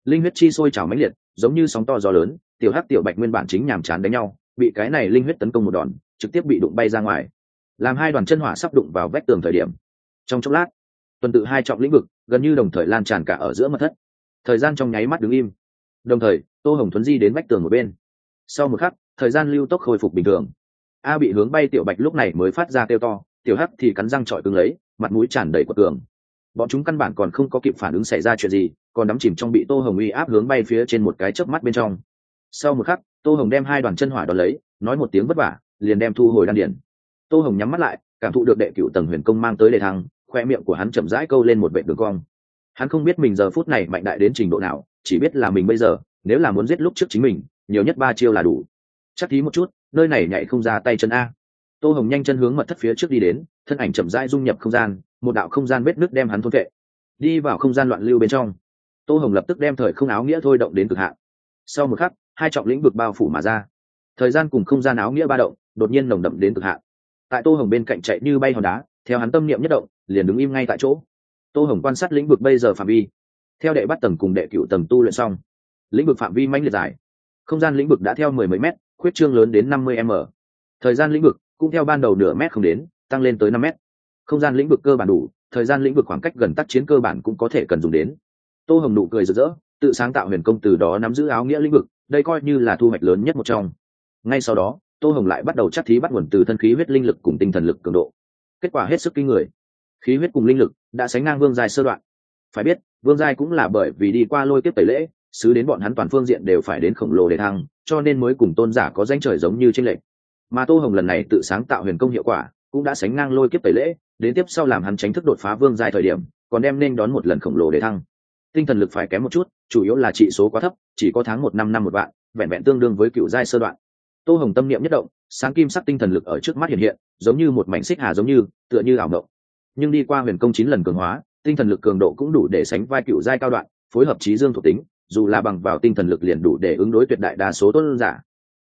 Linh huyết chi sôi trào mãnh liệt, giống như sóng to gió lớn, tiểu hắc tiểu bạch nguyên bản chính nhàm chán đánh nhau, bị cái này linh huyết tấn công một đòn, trực tiếp bị đụng bay ra ngoài. Làm hai đoàn chân hỏa sắp đụng vào vách tường thời điểm. Trong chốc lát, tuần tự hai trọng lĩnh vực gần như đồng thời lan tràn cả ở giữa mật thất. Thời gian trong nháy mắt đứng im. Đồng thời, tô hồng thuấn di đến vách tường một bên. Sau một khắc, thời gian lưu tốc khôi phục bình thường. A bị hướng bay tiểu bạch lúc này mới phát ra kêu to, tiểu hắc thì cắn răng trọi cứng lấy, mặt mũi tràn đầy của tường bọn chúng căn bản còn không có kịp phản ứng xảy ra chuyện gì, còn đắm chìm trong bị tô hồng uy áp hướng bay phía trên một cái chớp mắt bên trong. Sau một khắc, tô hồng đem hai đoàn chân hỏa đ ó lấy, nói một tiếng vất vả, liền đem thu hồi đan điển tô hồng nhắm mắt lại, cảm thụ được đệ cựu tầng huyền công mang tới đề thăng khoe miệng của hắn chậm rãi câu lên một vệ đường cong. Hắn không biết mình giờ phút này mạnh đại đến trình độ nào, chỉ biết là mình bây giờ, nếu là muốn giết lúc trước chính mình, nhiều nhất ba chiêu là đủ. Chắc thí một chút, nơi này nhảy không ra tay chân a. Tô hồng nhanh chân hướng mật thất phía trước đi đến, thân ảnh chậm rãi dung nhập không gian, một đạo không gian vết nước đem hắn thôn vệ. Đi vào không gian loạn lưu bên trong. Tô hồng lập tức đem thời không áo nghĩa thôi động đến cực hạn. Sau một khắc, hai trọng lĩnh vực bao phủ mà ra. Thời gian cùng không gian áo nghĩa ba động, đột nhiên nồng đậm đến cực hạn. Tại tô hồng bên cạnh chạy như bay hòn đá theo hắn tâm niệm nhất động, liền đứng im ngay tại chỗ. Tô hồng quan sát lĩnh vực bây giờ phạm vi. Theo đệ bắt tầng cùng đệ cựu tầng tu luyện xong, lĩnh vực phạm vi manh liệt dài. Không gian lĩnh vực đã theo mười mấy m khuyết trương lớn đến năm mươi m. Thời gian lĩnh vực cũng theo ban đầu nửa mét không đến, tăng lên tới năm mét. Không gian lĩnh vực cơ bản đủ, thời gian lĩnh vực khoảng cách gần tác chiến cơ bản cũng có thể cần dùng đến. Tô hồng nụ cười rực rỡ, tự sáng tạo huyền công từ đó nắm giữ áo nghĩa lĩnh vực, đây coi như là thu hoạch lớn nhất một trong. Ngay sau đó, tô hồng lại bắt đầu chắc thí bắt nguồn từ thân khí huyết linh lực cùng tinh thần lực cường độ kết quả hết sức kinh người. Khí huyết cùng linh lực đã sánh ngang vương giai sơ đoạn. Phải biết, vương giai cũng là bởi vì đi qua lôi tiếp tẩy lễ xứ đến bọn hắn toàn phương diện đều phải đến khổng lồ để thăng, cho nên mới cùng tôn giả có danh trời giống như trên lệ mà tô hồng lần này tự sáng tạo huyền công hiệu quả, cũng đã sánh ngang lôi kiếp tẩy lễ, đến tiếp sau làm hắn tránh thức đột phá vương giai thời điểm, còn đem nên đón một lần khổng lồ để thăng. Tinh thần lực phải kém một chút, chủ yếu là trị số quá thấp, chỉ có tháng một năm năm một vạn, vẹn vẹn tương đương với cựu giai sơ đoạn. Tô hồng tâm niệm nhất động sáng kim sắc tinh thần lực ở trước mắt hiện hiện, giống như một mảnh xích hà giống như, tựa như ảo mộng. Nhưng đi qua huyền công chín lần cường hóa, tinh thần lực cường độ cũng đủ để sánh vai cựu giai cao đoạn, phối hợp trí dương thuộc tính, dù là bằng vào tinh thần lực liền đủ để ứng đối tuyệt đại đa số tôn giả.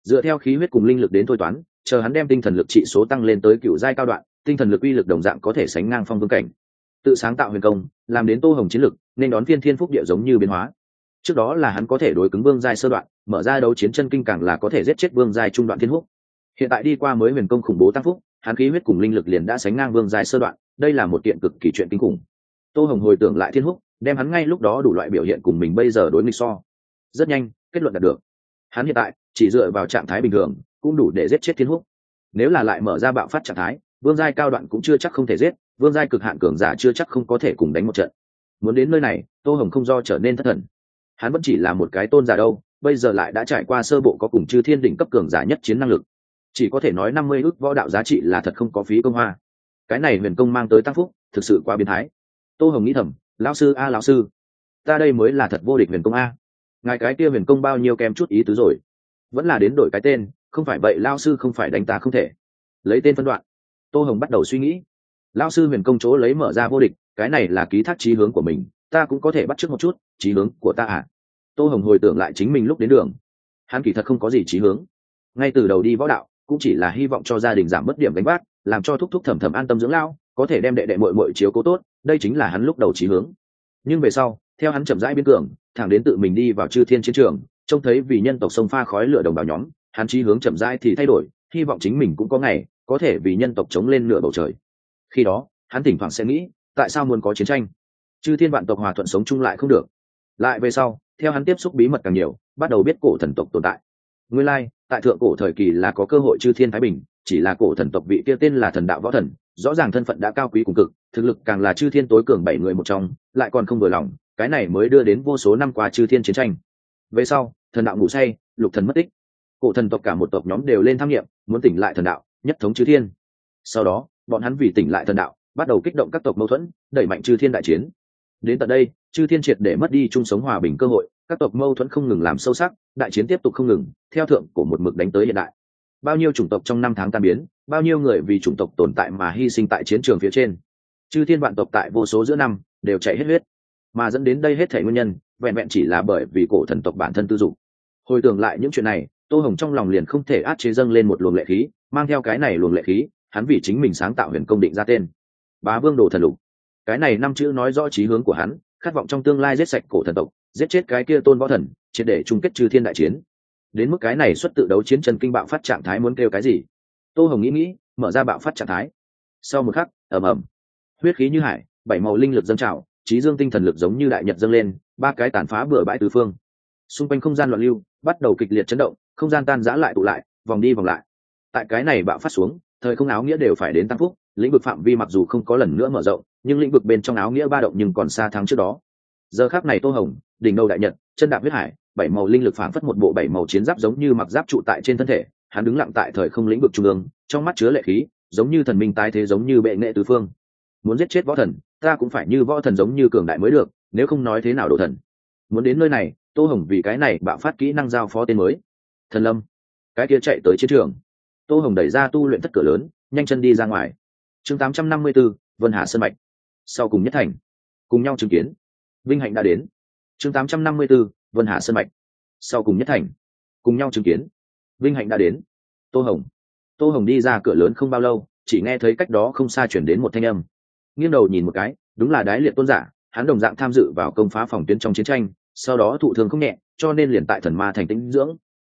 Dựa theo khí huyết cùng linh lực đến thôi toán, chờ hắn đem tinh thần lực trị số tăng lên tới cựu giai cao đoạn, tinh thần lực uy lực đồng dạng có thể sánh ngang phong vương cảnh. Tự sáng tạo huyền công, làm đến tô hồng chiến lực, nên đón phiên thiên phúc địa giống như biến hóa. Trước đó là hắn có thể đối cứng vương giai sơ đoạn, mở ra đấu chiến chân kinh càng là có thể giết chết vương giai trung đoạn thiên húc hiện tại đi qua mới huyền công khủng bố tăng phúc, hắn khí huyết cùng linh lực liền đã sánh ngang vương giai sơ đoạn, đây là một kiện cực kỳ chuyện kinh khủng. Tô hồng hồi tưởng lại thiên húc, đem hắn ngay lúc đó đủ loại biểu hiện cùng mình bây giờ đối nghịch so. Rất nhanh, kết luận đạt được. Hắn hiện tại, chỉ dựa vào trạng thái bình thường, cũng đủ để giết chết thiên húc. Nếu là lại mở ra bạo phát trạng thái, vương giai cao đoạn cũng chưa chắc không thể giết, vương giai cực hạn cường giả chưa chắc không có thể cùng đánh một trận. Muốn đến nơi này, tô hồng không do trở nên thất thần. Hắn vẫn chỉ là một cái tôn giả đâu, bây giờ lại đã trải qua sơ bộ có cùng chư thiên đỉnh cấp cường giả nhất chiến năng lực chỉ có thể nói năm mươi ước võ đạo giá trị là thật không có phí công hoa. Cái này huyền công mang tới tăng phúc, thực sự quá biến thái. Tô hồng nghĩ thầm, lão sư a, lão sư, ta đây mới là thật vô địch huyền công a. Ngài cái kia huyền công bao nhiêu kèm chút ý tứ rồi. Vẫn là đến đổi cái tên, không phải vậy lao sư không phải đánh ta không thể. Lấy tên phân đoạn, tô hồng bắt đầu suy nghĩ. Lao sư huyền công chỗ lấy mở ra vô địch, cái này là ký thác trí hướng của mình, ta cũng có thể bắt chước một chút trí hướng của ta à? Tô hồng hồi tưởng lại chính mình lúc đến đường. Hắn kỳ thật không có gì trí hướng. Ngay từ đầu đi võ đạo cũng chỉ là hy vọng cho gia đình giảm mất điểm đánh vác, làm cho thúc thúc thầm thầm an tâm dưỡng lao, có thể đem đệ đệ mội mội chiếu cố tốt, đây chính là hắn lúc đầu trí hướng. Nhưng về sau, theo hắn chậm rãi biến cường, thẳng đến tự mình đi vào chư thiên chiến trường, trông thấy vì nhân tộc sông pha khói lửa đồng bào nhóm, hắn trí hướng chậm rãi thì thay đổi, hy vọng chính mình cũng có ngày, có thể vì nhân tộc chống lên nửa bầu trời. Khi đó, hắn thỉnh thoảng sẽ nghĩ, tại sao muốn có chiến tranh? Chư thiên vạn tộc hòa thuận sống chung lại không được. Lại về sau, theo hắn tiếp xúc bí mật càng nhiều, bắt đầu biết cổ thần tộc tồn tại nguyên lai, tại thượng cổ thời kỳ là có cơ hội chư thiên thái bình, chỉ là cổ thần tộc vị kia tên là thần đạo võ thần, rõ ràng thân phận đã cao quý cùng cực, thực lực càng là chư thiên tối cường bảy người một trong, lại còn không vừa lòng, cái này mới đưa đến vô số năm qua chư thiên chiến tranh. Về sau, thần đạo ngủ say, lục thần mất tích. Cổ thần tộc cả một tộc nhóm đều lên tham nghiệm, muốn tỉnh lại thần đạo, nhất thống chư thiên. Sau đó, bọn hắn vì tỉnh lại thần đạo, bắt đầu kích động các tộc mâu thuẫn, đẩy mạnh chư thiên đại chiến. Đến tận đây, chư thiên triệt để mất đi chung sống hòa bình cơ hội các tộc mâu thuẫn không ngừng làm sâu sắc, đại chiến tiếp tục không ngừng, theo thượng của một mực đánh tới hiện đại. Bao nhiêu chủng tộc trong năm tháng tan biến, bao nhiêu người vì chủng tộc tồn tại mà hy sinh tại chiến trường phía trên. Chư thiên vạn tộc tại vô số giữa năm, đều chạy hết huyết. Mà dẫn đến đây hết thể nguyên nhân, vẹn vẹn chỉ là bởi vì cổ thần tộc bản thân tư dụng hồi tưởng lại những chuyện này, tô hồng trong lòng liền không thể át chế dâng lên một luồng lệ khí, mang theo cái này luồng lệ khí, hắn vì chính mình sáng tạo huyền công định ra tên. Bá vương đồ thần lục. Cái này năm chữ nói rõ trí hướng của hắn, khát vọng trong tương lai giết sạch cổ thần tộc giết chết cái kia tôn võ thần, triệt để chung kết trừ thiên đại chiến. Đến mức cái này xuất tự đấu chiến trần kinh bạo phát trạng thái muốn kêu cái gì? Tô hồng nghĩ nghĩ, mở ra bạo phát trạng thái. Sau một khắc, ầm ầm. Huyết khí như hải, bảy màu linh lực dâng trào, trí dương tinh thần lực giống như đại nhật dâng lên, ba cái tàn phá bừa bãi tứ phương. Xung quanh không gian loạn lưu, bắt đầu kịch liệt chấn động, không gian tan giã lại tụ lại, vòng đi vòng lại. Tại cái này bạo phát xuống, thời không áo nghĩa đều phải đến tăng phúc, lĩnh vực phạm vi mặc dù không có lần nữa mở rộng, nhưng lĩnh vực bên trong áo nghĩa ba động nhưng còn xa tháng trước đó giờ khác này tô hồng đỉnh đầu đại nhật chân đạp huyết hải bảy màu linh lực phảng phất một bộ bảy màu chiến giáp giống như mặc giáp trụ tại trên thân thể hắn đứng lặng tại thời không lĩnh vực trung ương trong mắt chứa lệ khí giống như thần minh tái thế giống như bệ nghệ tứ phương. Muốn giết chết võ thần ta cũng phải như võ thần giống như cường đại mới được nếu không nói thế nào đồ thần. Muốn đến nơi này tô hồng vì cái này bạo phát kỹ năng giao phó tên mới. Thần lâm. Cái kia chạy tới chiến trường. Tô hồng đẩy ra tu luyện thất cửa lớn nhanh chân đi ra ngoài. Chương 854, vân hà sơn mạch. Sau cùng nhất thành. Cùng nhau chứng kiến vinh hạnh đã đến. Chương 854, vân hà sân mạch. Sau cùng nhất thành cùng nhau chứng kiến. Vinh hạnh đã đến. Tô hồng. Tô hồng đi ra cửa lớn không bao lâu chỉ nghe thấy cách đó không xa chuyển đến một thanh âm. Nghiêng đầu nhìn một cái đúng là đái liệt tôn giả hắn đồng dạng tham dự vào công phá phòng tuyến trong chiến tranh sau đó thụ thương không nhẹ cho nên liền tại thần ma thành tĩnh dưỡng.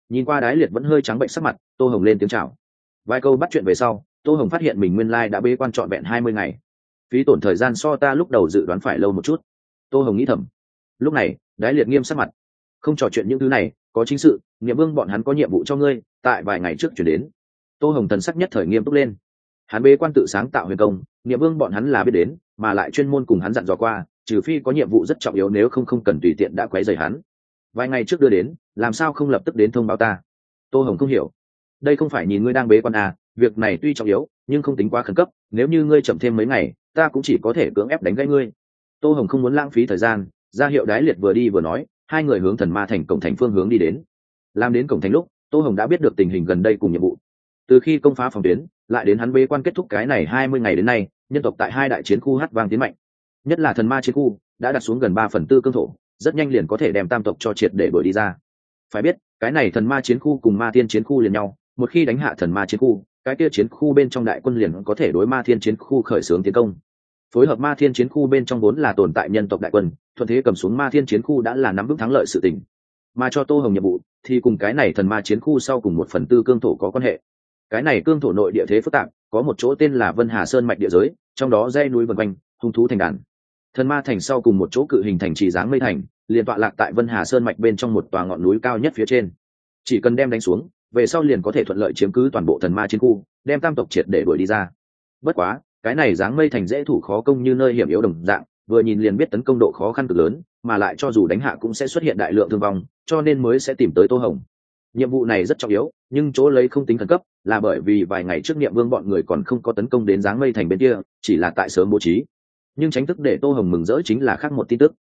Nhìn qua đái liệt vẫn hơi trắng bệnh sắc mặt tô hồng lên tiếng chào. Vài câu bắt chuyện về sau tô hồng phát hiện mình nguyên lai đã bế quan trọn vẹn hai mươi ngày. Phí tổn thời gian so ta lúc đầu dự đoán phải lâu một chút tô hồng nghĩ thầm. Lúc này, đái liệt nghiêm sắc mặt. Không trò chuyện những thứ này, có chính sự nghiệm vương bọn hắn có nhiệm vụ cho ngươi, tại vài ngày trước chuyển đến. Tô hồng thần sắc nhất thời nghiêm túc lên. Hắn bế quan tự sáng tạo huyền công nghiệm vương bọn hắn là biết đến, mà lại chuyên môn cùng hắn dặn dò qua, trừ phi có nhiệm vụ rất trọng yếu nếu không không cần tùy tiện đã quấy rầy hắn. Vài ngày trước đưa đến, làm sao không lập tức đến thông báo ta? Tô hồng không hiểu. Đây không phải nhìn ngươi đang bế quan à việc này tuy trọng yếu, nhưng không tính quá khẩn cấp, nếu như ngươi chậm thêm mấy ngày, ta cũng chỉ có thể cưỡng ép đánh gãy ngươi tô hồng không muốn lãng phí thời gian, ra hiệu đái liệt vừa đi vừa nói, hai người hướng thần ma thành cổng thành phương hướng đi đến. Làm đến cổng thành lúc, tô hồng đã biết được tình hình gần đây cùng nhiệm vụ. Từ khi công phá phòng tuyến, lại đến hắn bế quan kết thúc cái này hai mươi ngày đến nay, nhân tộc tại hai đại chiến khu hát vang tiến mạnh. Nhất là thần ma chiến khu, đã đặt xuống gần ba phần tư cương thổ, rất nhanh liền có thể đem tam tộc cho triệt để đuổi đi ra. Phải biết, cái này thần ma chiến khu cùng ma thiên chiến khu liền nhau, một khi đánh hạ thần ma chiến khu, cái kia chiến khu bên trong đại quân liền có thể đối ma thiên chiến khu khởi xướng tiến công phối hợp ma thiên chiến khu bên trong vốn là tồn tại nhân tộc đại quân, thuận thế cầm xuống ma thiên chiến khu đã là nắm vững thắng lợi sự tình. Mà cho tô hồng nhiệm vụ, thì cùng cái này thần ma chiến khu sau cùng một phần tư cương thổ có quan hệ. Cái này cương thổ nội địa thế phức tạp, có một chỗ tên là vân hà sơn mạch địa giới, trong đó dây núi vân quanh, hung thú thành đàn. Thần ma thành sau cùng một chỗ cự hình thành trì dáng mây thành, liền tọa lạc tại vân hà sơn mạch bên trong một tòa ngọn núi cao nhất phía trên. Chỉ cần đem đánh xuống, về sau liền có thể thuận lợi chiếm cứ toàn bộ thần ma chiến khu, đem tam tộc triệt để đuổi đi ra. Bất quá cái này dáng mây thành dễ thủ khó công như nơi hiểm yếu đồng dạng, vừa nhìn liền biết tấn công độ khó khăn cực lớn, mà lại cho dù đánh hạ cũng sẽ xuất hiện đại lượng thương vong, cho nên mới sẽ tìm tới tô hồng. Nhiệm vụ này rất trọng yếu, nhưng chỗ lấy không tính khẩn cấp, là bởi vì vài ngày trước niệm vương bọn người còn không có tấn công đến dáng mây thành bên kia, chỉ là tại sớm bố trí. Nhưng tránh thức để tô hồng mừng rỡ chính là khác một tin tức.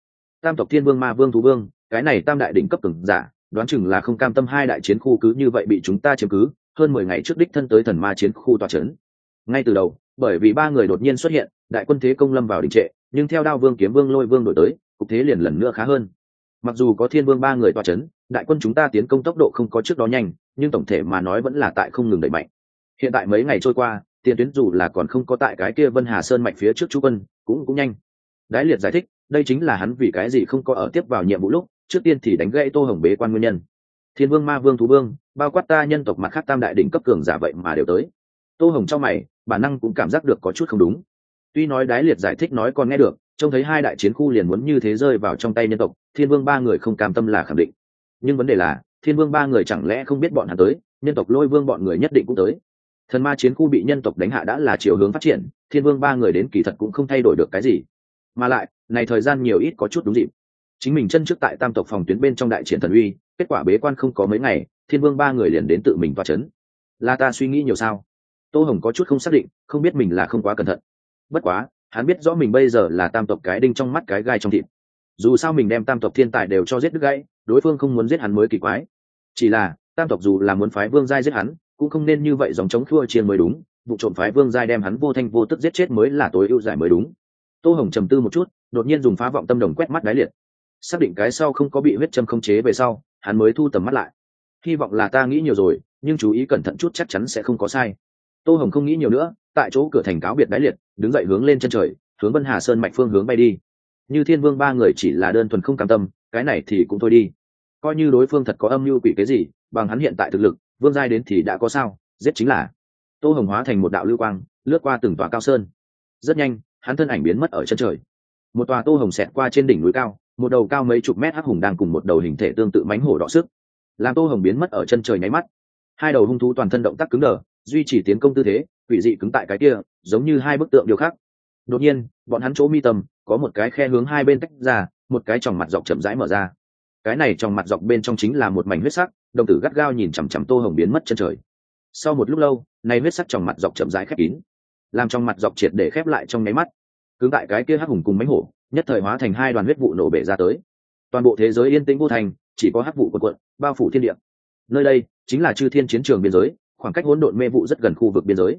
Tam tộc thiên vương, ma vương, thú vương, cái này tam đại đỉnh cấp cường giả, đoán chừng là không cam tâm hai đại chiến khu cứ như vậy bị chúng ta chiếm cứ, hơn mười ngày trước đích thân tới thần ma chiến khu tòa trấn ngay từ đầu bởi vì ba người đột nhiên xuất hiện, đại quân thế công lâm vào đình trệ, nhưng theo đao vương kiếm vương lôi vương đổi tới, cục thế liền lần nữa khá hơn. Mặc dù có thiên vương ba người tòa trấn đại quân chúng ta tiến công tốc độ không có trước đó nhanh, nhưng tổng thể mà nói vẫn là tại không ngừng đẩy mạnh. Hiện tại mấy ngày trôi qua, tiền tuyến dù là còn không có tại cái kia vân hà sơn mạnh phía trước chú quân, cũng cũng nhanh. Đái liệt giải thích, đây chính là hắn vì cái gì không có ở tiếp vào nhiệm vụ lúc, trước tiên thì đánh gãy tô hồng bế quan nguyên nhân. Thiên vương, ma vương, thú vương, bao quát ta nhân tộc mặt khác tam đại đỉnh cấp cường giả vậy mà đều tới. Tô hồng cho mày bản năng cũng cảm giác được có chút không đúng. Tuy nói đái liệt giải thích nói còn nghe được, trông thấy hai đại chiến khu liền muốn như thế rơi vào trong tay nhân tộc, thiên vương ba người không cam tâm là khẳng định. Nhưng vấn đề là, thiên vương ba người chẳng lẽ không biết bọn hắn tới, nhân tộc lôi vương bọn người nhất định cũng tới. Thần ma chiến khu bị nhân tộc đánh hạ đã là chiều hướng phát triển, thiên vương ba người đến kỳ thật cũng không thay đổi được cái gì. Mà lại, này thời gian nhiều ít có chút đúng dịp. Chính mình chân trước tại tam tộc phòng tuyến bên trong đại triển thần uy, kết quả bế quan không có mấy ngày, thiên vương ba người liền đến tự mình toa c h ấ n là ta suy nghĩ nhiều sao? Tô hồng có chút không xác định, không biết mình là không quá cẩn thận. Bất quá, hắn biết rõ mình bây giờ là tam tộc cái đinh trong mắt cái gai trong thịt. Dù sao mình đem tam tộc thiên tài đều cho giết đứt gãy, đối phương không muốn giết hắn mới kỳ quái. Chỉ là, tam tộc dù là muốn phái vương giai giết hắn, cũng không nên như vậy dòng chống thua chiên mới đúng, vụ trộm phái vương giai đem hắn vô thanh vô tức giết chết mới là tối ưu giải mới đúng. Tô hồng trầm tư một chút, đột nhiên dùng phá vọng tâm đồng quét mắt đáy liệt. Xác định cái sau không có bị huyết châm không chế về sau, hắn mới thu tầm mắt lại. Hy vọng là ta nghĩ nhiều rồi, nhưng chú ý cẩn thận chút chắc chắn sẽ không có sai tô hồng không nghĩ nhiều nữa, tại chỗ cửa thành cáo biệt đáy liệt, đứng dậy hướng lên chân trời, hướng vân hà sơn mạch phương hướng bay đi. Như thiên vương ba người chỉ là đơn thuần không cam tâm, cái này thì cũng thôi đi. Coi như đối phương thật có âm mưu quỷ cái gì, bằng hắn hiện tại thực lực, vương giai đến thì đã có sao, giết chính là. Tô hồng hóa thành một đạo lưu quang, lướt qua từng tòa cao sơn. Rất nhanh, hắn thân ảnh biến mất ở chân trời. Một tòa tô hồng xẹt qua trên đỉnh núi cao, một đầu cao mấy chục mét hắc hùng đang cùng một đầu hình thể tương tự mánh hổ đỏ sức. Làm tô hồng biến mất ở chân trời nháy mắt. Hai đầu hung thú toàn thân động tác cứng đờ duy trì tiến công tư thế, quỷ dị cứng tại cái kia, giống như hai bức tượng điều khác. Đột nhiên, bọn hắn chỗ mi tầm có một cái khe hướng hai bên tách ra, một cái tròng mặt dọc chậm rãi mở ra. Cái này tròng mặt dọc bên trong chính là một mảnh huyết sắc, đồng tử gắt gao nhìn chằm chằm tô hồng biến mất chân trời. Sau một lúc lâu nay huyết sắc tròng mặt dọc chậm rãi khép kín, làm trong mặt dọc triệt để khép lại trong nháy mắt. Cứng tại cái kia hắc hùng cùng mánh hổ, nhất thời hóa thành hai đoàn huyết vụ nổ bể ra tới. Toàn bộ thế giới yên tĩnh vô thành, chỉ có hắc vụ quần quận, bao phủ thiên địa. Nơi đây chính là chư thiên chiến trường biên giới khoảng cách hỗn độn mê vụ rất gần khu vực biên giới.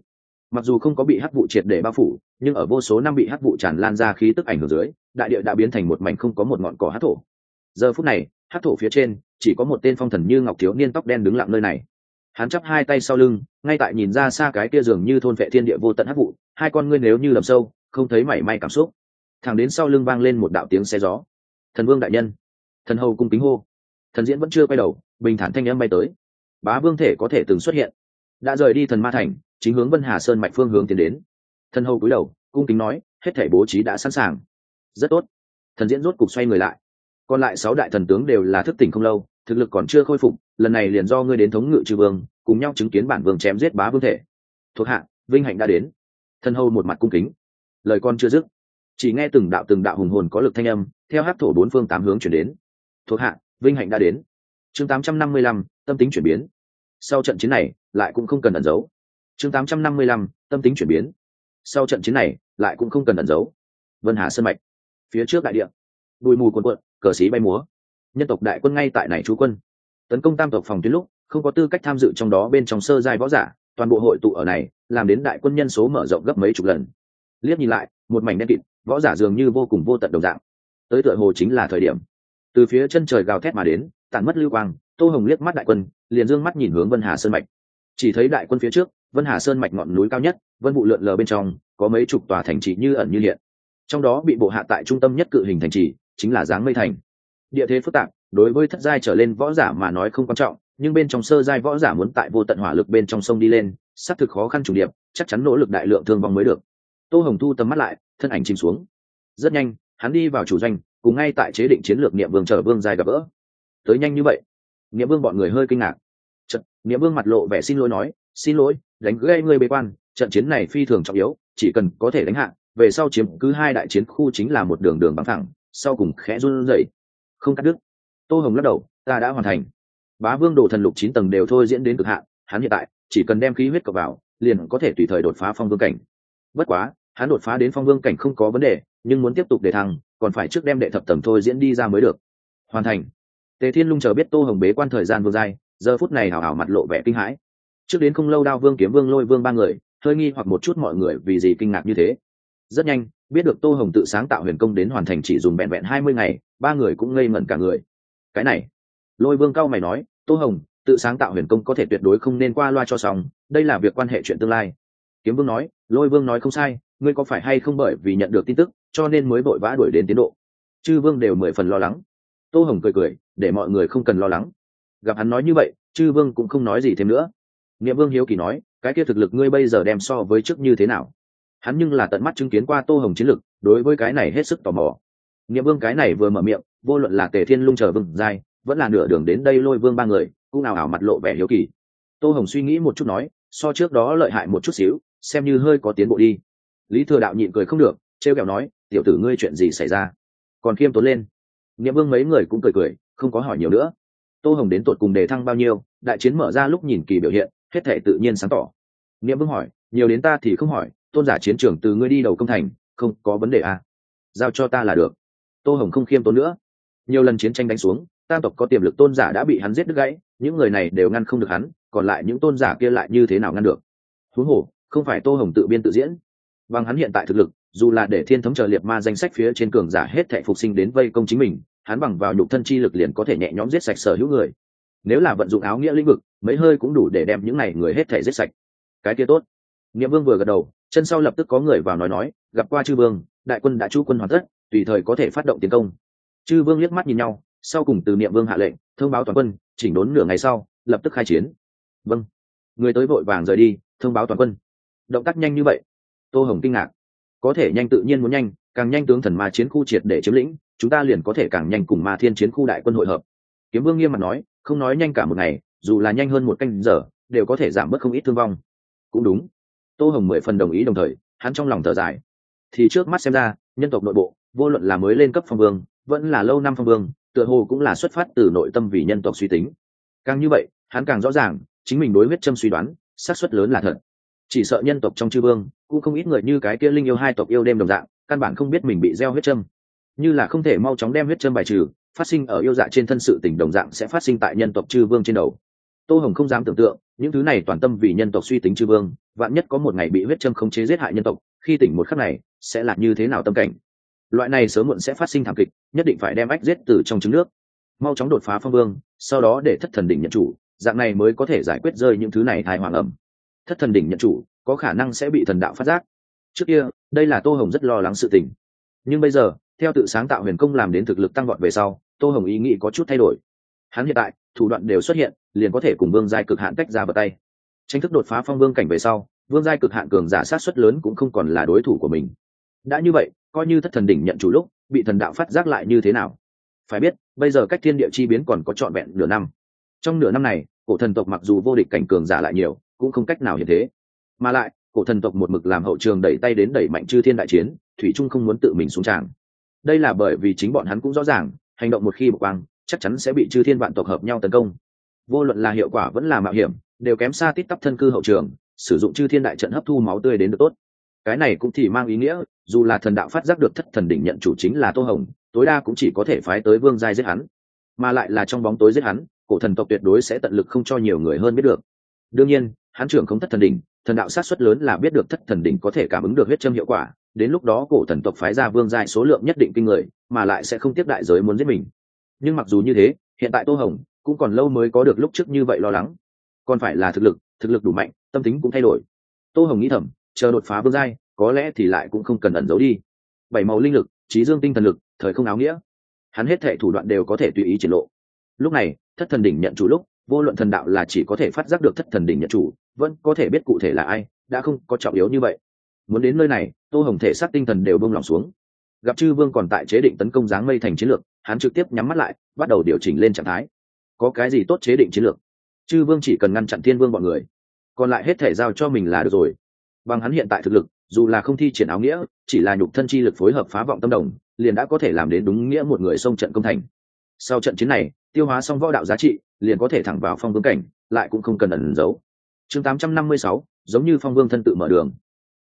Mặc dù không có bị hắc vụ triệt để bao phủ, nhưng ở vô số năm bị hắc vụ tràn lan ra khí tức ảnh hưởng dưới, đại địa đã biến thành một mảnh không có một ngọn cỏ hắc thổ. Giờ phút này, hắc thổ phía trên, chỉ có một tên phong thần như ngọc thiếu niên tóc đen đứng lặng nơi này. Hắn chắp hai tay sau lưng, ngay tại nhìn ra xa cái kia dường như thôn vệ thiên địa vô tận hắc vụ, hai con ngươi nếu như lầm sâu, không thấy mảy may cảm xúc. Thẳng đến sau lưng vang lên một đạo tiếng xe gió. Thần vương đại nhân. Thần hầu cung kính hô. Thần diễn vẫn chưa quay đầu, bình thản thanh âm bay tới. Bá vương thể có thể từng xuất hiện đã rời đi thần ma thành, chính hướng vân hà sơn mạch phương hướng tiến đến. Thần hầu cúi đầu, cung kính nói, hết thể bố trí đã sẵn sàng. Rất tốt. Thần diễn rốt cục xoay người lại. Còn lại sáu đại thần tướng đều là thức tỉnh không lâu, thực lực còn chưa khôi phục, lần này liền do ngươi đến thống ngự trừ vương, cùng nhau chứng kiến bản vương chém giết bá vương thể. Thuộc hạ, vinh hạnh đã đến. Thần hầu một mặt cung kính. Lời con chưa dứt, chỉ nghe từng đạo từng đạo hùng hồn có lực thanh âm, theo hát thổ bốn phương tám hướng chuyển đến. Thuộc hạ, vinh hạnh đã đến. Chương tám trăm năm mươi lăm, tâm tính chuyển biến. Sau trận chiến này lại cũng không cần ẩn giấu. Chương tám trăm năm mươi lăm, tâm tính chuyển biến. Sau trận chiến này, lại cũng không cần ẩn giấu. Vân hà sân mạch, phía trước đại địa. Bụi mù cuồn cuộn, cờ xí bay múa. Nhân tộc đại quân ngay tại này chú quân. Tấn công tam tộc phòng tuyến lúc, không có tư cách tham dự trong đó bên trong sơ giai võ giả. Toàn bộ hội tụ ở này, làm đến đại quân nhân số mở rộng gấp mấy chục lần. Liếc nhìn lại, một mảnh đen kịt, võ giả dường như vô cùng vô tận đồng dạng. Tới tựa hồ chính là thời điểm. Từ phía chân trời gào thét mà đến, tản mất lưu quang, tô hồng liếc mắt đại quân, liền dương mắt nhìn hướng vân hà sơn mạch chỉ thấy đại quân phía trước, vân hà sơn mạch ngọn núi cao nhất, vân vụ lượn lờ bên trong, có mấy chục tòa thành trì như ẩn như hiện. Trong đó bị bộ hạ tại trung tâm nhất cự hình thành trì, chính là giáng mây thành. Địa thế phức tạp, đối với thất giai trở lên võ giả mà nói không quan trọng, nhưng bên trong sơ giai võ giả muốn tại vô tận hỏa lực bên trong sông đi lên, xác thực khó khăn chủ điệp, chắc chắn nỗ lực đại lượng thương vong mới được. Tô hồng thu tầm mắt lại, thân ảnh chìm xuống. Rất nhanh, hắn đi vào chủ doanh, cùng ngay tại chế định chiến lược niệm vương trở vương dài gặp gỡ. Tới nhanh như vậy, niệm vương bọn người hơi kinh ngạc niệm vương mặt lộ vẻ xin lỗi nói, xin lỗi, đánh gây ngươi bế quan, trận chiến này phi thường trọng yếu, chỉ cần có thể đánh hạ, về sau chiếm cứ hai đại chiến khu chính là một đường đường bằng thẳng sau cùng khẽ run rẩy. Không cắt đứt. Tô hồng lắc đầu, ta đã hoàn thành. Bá vương đồ thần lục chín tầng đều thôi diễn đến cực hạn, hắn hiện tại chỉ cần đem khí huyết cập vào, liền có thể tùy thời đột phá phong vương cảnh. Bất quá, hắn đột phá đến phong vương cảnh không có vấn đề, nhưng muốn tiếp tục để thăng, còn phải trước đem đệ thập tầng thôi diễn đi ra mới được. Hoàn thành. Tề thiên lung chờ biết tô hồng bế quan thời gian vừa dài giờ phút này hào hào mặt lộ vẻ kinh hãi. Trước đến không lâu đao vương kiếm vương lôi vương ba người, hơi nghi hoặc một chút mọi người vì gì kinh ngạc như thế. Rất nhanh, biết được tô hồng tự sáng tạo huyền công đến hoàn thành chỉ dùng vẹn vẹn hai mươi ngày, ba người cũng ngây ngẩn cả người. Cái này, lôi vương cao mày nói, tô hồng, tự sáng tạo huyền công có thể tuyệt đối không nên qua loa cho xong, đây là việc quan hệ chuyện tương lai. Kiếm vương nói, lôi vương nói không sai, ngươi có phải hay không bởi vì nhận được tin tức, cho nên mới vội vã đuổi đến tiến độ? Chư vương đều mười phần lo lắng. Tô hồng cười cười, để mọi người không cần lo lắng gặp hắn nói như vậy, chư vương cũng không nói gì thêm nữa. Nghĩa vương hiếu kỳ nói, cái kia thực lực ngươi bây giờ đem so với trước như thế nào? Hắn nhưng là tận mắt chứng kiến qua tô hồng chiến lực, đối với cái này hết sức tò mò. Nghĩa vương cái này vừa mở miệng, vô luận là tề thiên lung chờ vương dai vẫn là nửa đường đến đây lôi vương ba người, cũng nào ảo mặt lộ vẻ hiếu kỳ. Tô hồng suy nghĩ một chút nói, so trước đó lợi hại một chút xíu, xem như hơi có tiến bộ đi. Lý thừa đạo nhịn cười không được, trêu kẹo nói, tiểu tử ngươi chuyện gì xảy ra? Còn khiêm tốn lên. Nghĩa vương mấy người cũng cười cười, không có hỏi nhiều nữa tô hồng đến tột cùng đề thăng bao nhiêu, đại chiến mở ra lúc nhìn kỳ biểu hiện, hết thể tự nhiên sáng tỏ. Nghĩa bưng hỏi, nhiều đến ta thì không hỏi, tôn giả chiến trường từ ngươi đi đầu công thành, không có vấn đề à. giao cho ta là được. Tô hồng không khiêm tốn nữa. Nhiều lần chiến tranh đánh xuống tam tộc có tiềm lực tôn giả đã bị hắn giết đứt gãy, những người này đều ngăn không được hắn, còn lại những tôn giả kia lại như thế nào ngăn được? Huống hồ, không phải tô hồng tự biên tự diễn. Bằng hắn hiện tại thực lực, dù là để thiên thống chờ liệt ma danh sách phía trên cường giả hết thệ phục sinh đến vây công chính mình hắn bằng vào nhục thân chi lực liền có thể nhẹ nhõm giết sạch sở hữu người. Nếu là vận dụng áo nghĩa lĩnh vực, mấy hơi cũng đủ để đem những này người hết thể giết sạch. Cái kia tốt. Niệm vương vừa gật đầu, chân sau lập tức có người vào nói nói, gặp qua chư vương, đại quân đã chú quân hoàn tất, tùy thời có thể phát động tiến công. Chư vương liếc mắt nhìn nhau, sau cùng từ niệm vương hạ lệnh, thông báo toàn quân, chỉnh đốn nửa ngày sau, lập tức khai chiến. Vâng. Người tới vội vàng rời đi, thông báo toàn quân. Động tác nhanh như vậy. Tô hồng kinh ngạc. Có thể nhanh tự nhiên muốn nhanh, càng nhanh tướng thần ma chiến khu triệt để chiếm lĩnh chúng ta liền có thể càng nhanh cùng ma thiên chiến khu đại quân hội hợp. Kiếm vương nghiêm mặt nói, không nói nhanh cả một ngày, dù là nhanh hơn một canh giờ, đều có thể giảm bớt không ít thương vong. Cũng đúng. Tô hồng mười phần đồng ý đồng thời, hắn trong lòng thở dài. Thì trước mắt xem ra, nhân tộc nội bộ, vô luận là mới lên cấp phong vương, vẫn là lâu năm phong vương, tựa hồ cũng là xuất phát từ nội tâm vì nhân tộc suy tính. Càng như vậy, hắn càng rõ ràng, chính mình đối huyết châm suy đoán, xác suất lớn là thật. Chỉ sợ nhân tộc trong chư vương, cũng không ít người như cái kia linh yêu hai tộc yêu đêm đồng dạng, căn bản không biết mình bị gieo huyết châm như là không thể mau chóng đem huyết châm bài trừ, phát sinh ở yêu dạ trên thân sự tình đồng dạng sẽ phát sinh tại nhân tộc chư vương trên đầu. Tô hồng không dám tưởng tượng, những thứ này toàn tâm vì nhân tộc suy tính chư vương, vạn nhất có một ngày bị huyết châm khống chế giết hại nhân tộc, khi tỉnh một khắc này, sẽ là như thế nào tâm cảnh? Loại này sớm muộn sẽ phát sinh thảm kịch, nhất định phải đem ách giết từ trong trứng nước. Mau chóng đột phá phong vương, sau đó để thất thần đỉnh nhận chủ, dạng này mới có thể giải quyết rơi những thứ này thai hoàng ẩm. Thất thần đỉnh nhận chủ, có khả năng sẽ bị thần đạo phát giác. Trước kia, đây là tô hồng rất lo lắng sự tình. Nhưng bây giờ theo tự sáng tạo huyền công làm đến thực lực tăng vọt về sau, tô hồng ý nghĩ có chút thay đổi. Hắn hiện tại, thủ đoạn đều xuất hiện, liền có thể cùng vương giai cực hạn tách ra vào tay. Tranh thức đột phá phong vương cảnh về sau, vương giai cực hạn cường giả sát xuất lớn cũng không còn là đối thủ của mình. Đã như vậy, coi như thất thần đỉnh nhận chủ lúc, bị thần đạo phát giác lại như thế nào? Phải biết, bây giờ cách thiên địa chi biến còn có trọn vẹn nửa năm. Trong nửa năm này, cổ thần tộc mặc dù vô địch cảnh cường giả lại nhiều, cũng không cách nào hiện thế. Mà lại, cổ thần tộc một mực làm hậu trường đẩy tay đến đẩy mạnh chư thiên đại chiến, thủy trung không muốn tự mình xuống tràng đây là bởi vì chính bọn hắn cũng rõ ràng, hành động một khi bộc quang, chắc chắn sẽ bị chư thiên vạn tộc hợp nhau tấn công. Vô luận là hiệu quả vẫn là mạo hiểm, đều kém xa tít tắp thân cư hậu trường, sử dụng chư thiên đại trận hấp thu máu tươi đến được tốt. Cái này cũng thì mang ý nghĩa, dù là thần đạo phát giác được thất thần đỉnh nhận chủ chính là tô hồng, tối đa cũng chỉ có thể phái tới vương giai giết hắn. Mà lại là trong bóng tối giết hắn, cổ thần tộc tuyệt đối sẽ tận lực không cho nhiều người hơn biết được. Đương nhiên, hắn trưởng không thất thần đỉnh, thần đạo sát xuất lớn là biết được thất thần đỉnh có thể cảm ứng được huyết châm hiệu quả đến lúc đó cổ thần tộc phái ra vương giai số lượng nhất định kinh người, mà lại sẽ không tiếp đại giới muốn giết mình. Nhưng mặc dù như thế, hiện tại tô hồng cũng còn lâu mới có được lúc trước như vậy lo lắng. Còn phải là thực lực thực lực đủ mạnh, tâm tính cũng thay đổi. Tô hồng nghĩ thầm, chờ đột phá vương giai, có lẽ thì lại cũng không cần ẩn giấu đi. Bảy màu linh lực, trí dương tinh thần lực, thời không áo nghĩa. Hắn hết thệ thủ đoạn đều có thể tùy ý triển lộ. Lúc này, thất thần đỉnh nhận chủ lúc, vô luận thần đạo là chỉ có thể phát giác được thất thần đỉnh nhận chủ, vẫn có thể biết cụ thể là ai, đã không có trọng yếu như vậy. Muốn đến nơi này tô hồng thể xác tinh thần đều bông lòng xuống. Gặp chư vương còn tại chế định tấn công dáng mây thành chiến lược hắn trực tiếp nhắm mắt lại bắt đầu điều chỉnh lên trạng thái. Có cái gì tốt chế định chiến lược? Chư vương chỉ cần ngăn chặn thiên vương bọn người còn lại hết thể giao cho mình là được rồi. Bằng hắn hiện tại thực lực dù là không thi triển áo nghĩa chỉ là nhục thân chi lực phối hợp phá vọng tâm đồng liền đã có thể làm đến đúng nghĩa một người xông trận công thành. Sau trận chiến này tiêu hóa xong võ đạo giá trị liền có thể thẳng vào phong vương cảnh lại cũng không cần ẩn giấu. Chương 856, giống như phong vương thân tự mở đường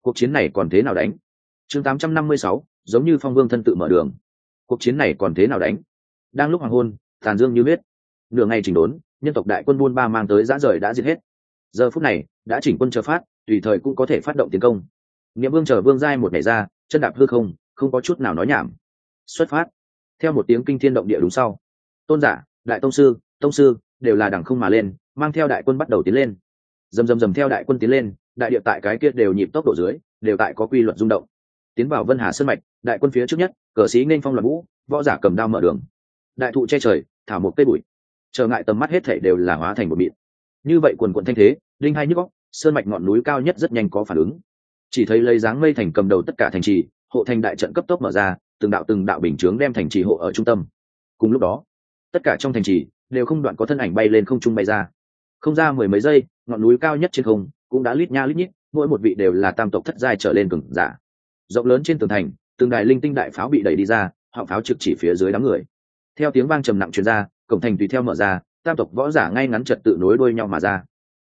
cuộc chiến này còn thế nào đánh? Chương 856, giống như phong vương thân tự mở đường. Cuộc chiến này còn thế nào đánh? Đang lúc hoàng hôn tàn dương như biết. Nửa ngày chỉnh đốn nhân tộc đại quân buôn ba mang tới giã rời đã giết hết. Giờ phút này đã chỉnh quân chờ phát tùy thời cũng có thể phát động tiến công. Nghĩa vương chờ vương giai một ngày ra chân đạp hư không không có chút nào nói nhảm. Xuất phát. Theo một tiếng kinh thiên động địa đúng sau. Tôn giả đại tông sư tông sư đều là đằng không mà lên mang theo đại quân bắt đầu tiến lên. Dầm dầm dầm theo đại quân tiến lên đại địa tại cái kia đều nhịp tốc độ dưới, đều tại có quy luật rung động. Tiến vào vân hà sơn mạch, đại quân phía trước nhất, cờ sĩ nên phong loạn vũ, võ giả cầm đao mở đường. Đại thụ che trời, thả một cây bụi. Trở ngại tầm mắt hết thể đều là hóa thành một mịn. Như vậy quần quận thanh thế, đinh hai nhức góc sơn mạch ngọn núi cao nhất rất nhanh có phản ứng. Chỉ thấy lấy dáng mây thành cầm đầu tất cả thành trì, hộ thành đại trận cấp tốc mở ra, từng đạo từng đạo bình chướng đem thành trì hộ ở trung tâm. Cùng lúc đó, tất cả trong thành trì đều không đoạn có thân ảnh bay lên không trung bay ra. Không ra mười mấy giây, ngọn núi cao nhất trên không cũng đã lít nha lít nhít, mỗi một vị đều là tam tộc thất giai trở lên cường giả. Rộng lớn trên tường thành, từng đài linh tinh đại pháo bị đẩy đi ra họ pháo trực chỉ phía dưới đám người. Theo tiếng vang trầm nặng truyền ra, cổng thành tùy theo mở ra, tam tộc võ giả ngay ngắn trật tự nối đuôi nhau mà ra.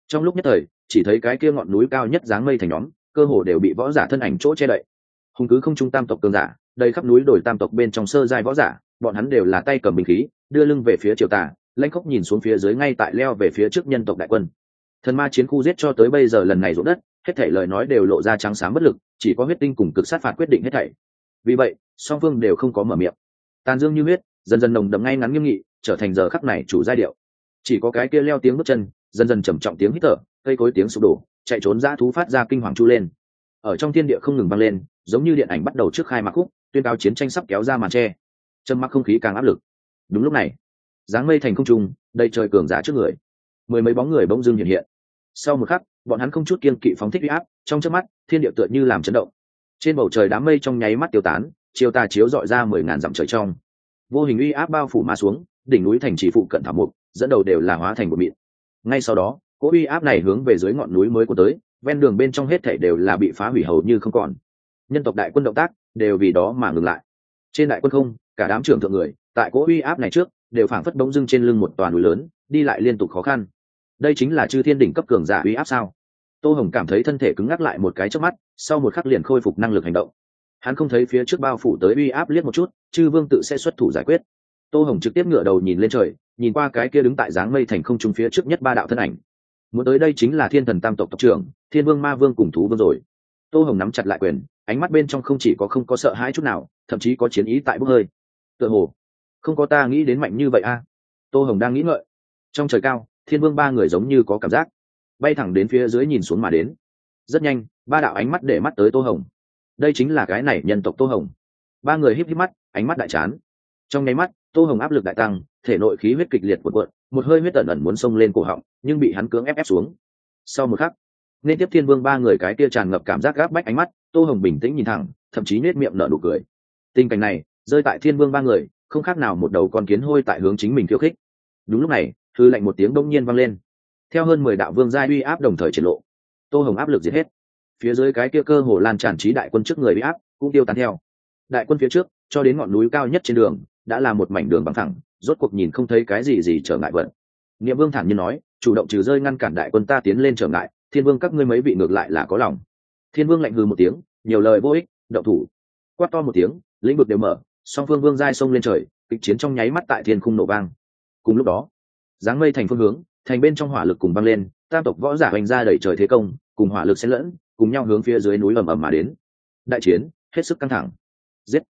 Trong lúc nhất thời, chỉ thấy cái kia ngọn núi cao nhất dáng mây thành nhóm, cơ hồ đều bị võ giả thân ảnh chỗ che đậy. Hùng cứ không trung tam tộc cường giả, đầy khắp núi đồi tam tộc bên trong sơ giai võ giả, bọn hắn đều là tay cầm binh khí, đưa lưng về phía triều tả lãnh khóc nhìn xuống phía dưới ngay tại leo về phía trước nhân tộc đại quân thần ma chiến khu giết cho tới bây giờ lần này rỗ đất, hết thảy lời nói đều lộ ra trắng sáng bất lực, chỉ có huyết tinh cùng cực sát phạt quyết định hết thảy. Vì vậy, song phương đều không có mở miệng. Tàn dương như huyết, dần dần nồng đậm ngay ngắn nghiêm nghị, trở thành giờ khắc này chủ giai điệu. Chỉ có cái kia leo tiếng bước chân, dần dần trầm trọng tiếng hít thở, cây cối tiếng sụp đổ, chạy trốn dã thú phát ra kinh hoàng chu lên. Ở trong thiên địa không ngừng vang lên, giống như điện ảnh bắt đầu trước khai mạc khúc, tuyên cáo chiến tranh sắp kéo ra màn tre. Chân mắc không khí càng áp lực. Đúng lúc này, dáng mây thành không trung, đầy trời cường giả trước người. Mười mấy bóng người bỗng dưng hiện hiện sau một khắc, bọn hắn không chút kiên kỵ phóng thích huy áp, trong trước mắt, thiên địa tựa như làm chấn động. Trên bầu trời đám mây trong nháy mắt tiêu tán, chiều tà chiếu dọi ra mười ngàn dặm trời trong. Vô hình uy áp bao phủ ma xuống, đỉnh núi thành trì phụ cận thảo mục, dẫn đầu đều là hóa thành một mịn. Ngay sau đó, cỗ uy áp này hướng về dưới ngọn núi mới của tới, ven đường bên trong hết thảy đều là bị phá hủy hầu như không còn. Nhân tộc đại quân động tác đều vì đó mà ngừng lại. Trên đại quân không, cả đám trưởng thượng người, tại cỗ uy áp này trước, đều phảng phất bỗng dưng trên lưng một toàn núi lớn, đi lại liên tục khó khăn đây chính là chư thiên đỉnh cấp cường giả uy áp sao? Tô hồng cảm thấy thân thể cứng ngắc lại một cái trước mắt, sau một khắc liền khôi phục năng lực hành động. Hắn không thấy phía trước bao phủ tới uy áp liếc một chút, chư vương tự sẽ xuất thủ giải quyết. Tô hồng trực tiếp ngửa đầu nhìn lên trời, nhìn qua cái kia đứng tại dáng mây thành không trung phía trước nhất ba đạo thân ảnh. Muốn tới đây chính là thiên thần tam tộc tộc trưởng, thiên vương ma vương cùng thú vương rồi. Tô hồng nắm chặt lại quyền, ánh mắt bên trong không chỉ có không có sợ hãi chút nào, thậm chí có chiến ý tại bốc hơi. Tựa hồ, không có ta nghĩ đến mạnh như vậy a. Tô hồng đang nghĩ ngợi. Trong trời cao thiên vương ba người giống như có cảm giác. Bay thẳng đến phía dưới nhìn xuống mà đến. Rất nhanh, ba đạo ánh mắt để mắt tới tô hồng. Đây chính là cái này nhân tộc tô hồng. Ba người híp híp mắt, ánh mắt đại chán. Trong nháy mắt, tô hồng áp lực đại tăng, thể nội khí huyết kịch liệt cuộn cuộn, một hơi huyết tẩn ẩn muốn xông lên cổ họng, nhưng bị hắn cưỡng ép ép xuống. Sau một khắc nên tiếp thiên vương ba người cái kia tràn ngập cảm giác gáp bách ánh mắt, tô hồng bình tĩnh nhìn thẳng, thậm chí nết miệng nở nụ cười. Tình cảnh này, rơi tại thiên vương ba người, không khác nào một đầu con kiến hôi tại hướng chính mình khiêu khích. Đúng lúc này thư lệnh một tiếng đông nhiên vang lên. Theo hơn mười đạo vương gia uy áp đồng thời triển lộ. Tô hồng áp lực diệt hết. Phía dưới cái kia cơ hồ lan tràn trí đại quân trước người uy áp cũng tiêu tán theo. Đại quân phía trước, cho đến ngọn núi cao nhất trên đường, đã là một mảnh đường bằng thẳng rốt cuộc nhìn không thấy cái gì gì trở ngại vận nghĩa vương thản nhiên nói, chủ động trừ rơi ngăn cản đại quân ta tiến lên trở ngại, thiên vương các ngươi mấy vị ngược lại là có lòng. Thiên vương lạnh hư một tiếng, nhiều lời vô ích, động thủ. Quát to một tiếng, lĩnh vực đều mở, song phương vương giai xông lên trời, kịch chiến trong nháy mắt tại thiên khung nổ vang. Cùng lúc đó dáng mây thành phương hướng, thành bên trong hỏa lực cùng băng lên, tam tộc võ giả hoành ra đẩy trời thế công, cùng hỏa lực xen lẫn, cùng nhau hướng phía dưới núi ầm ầm mà đến. Đại chiến, hết sức căng thẳng. Giết.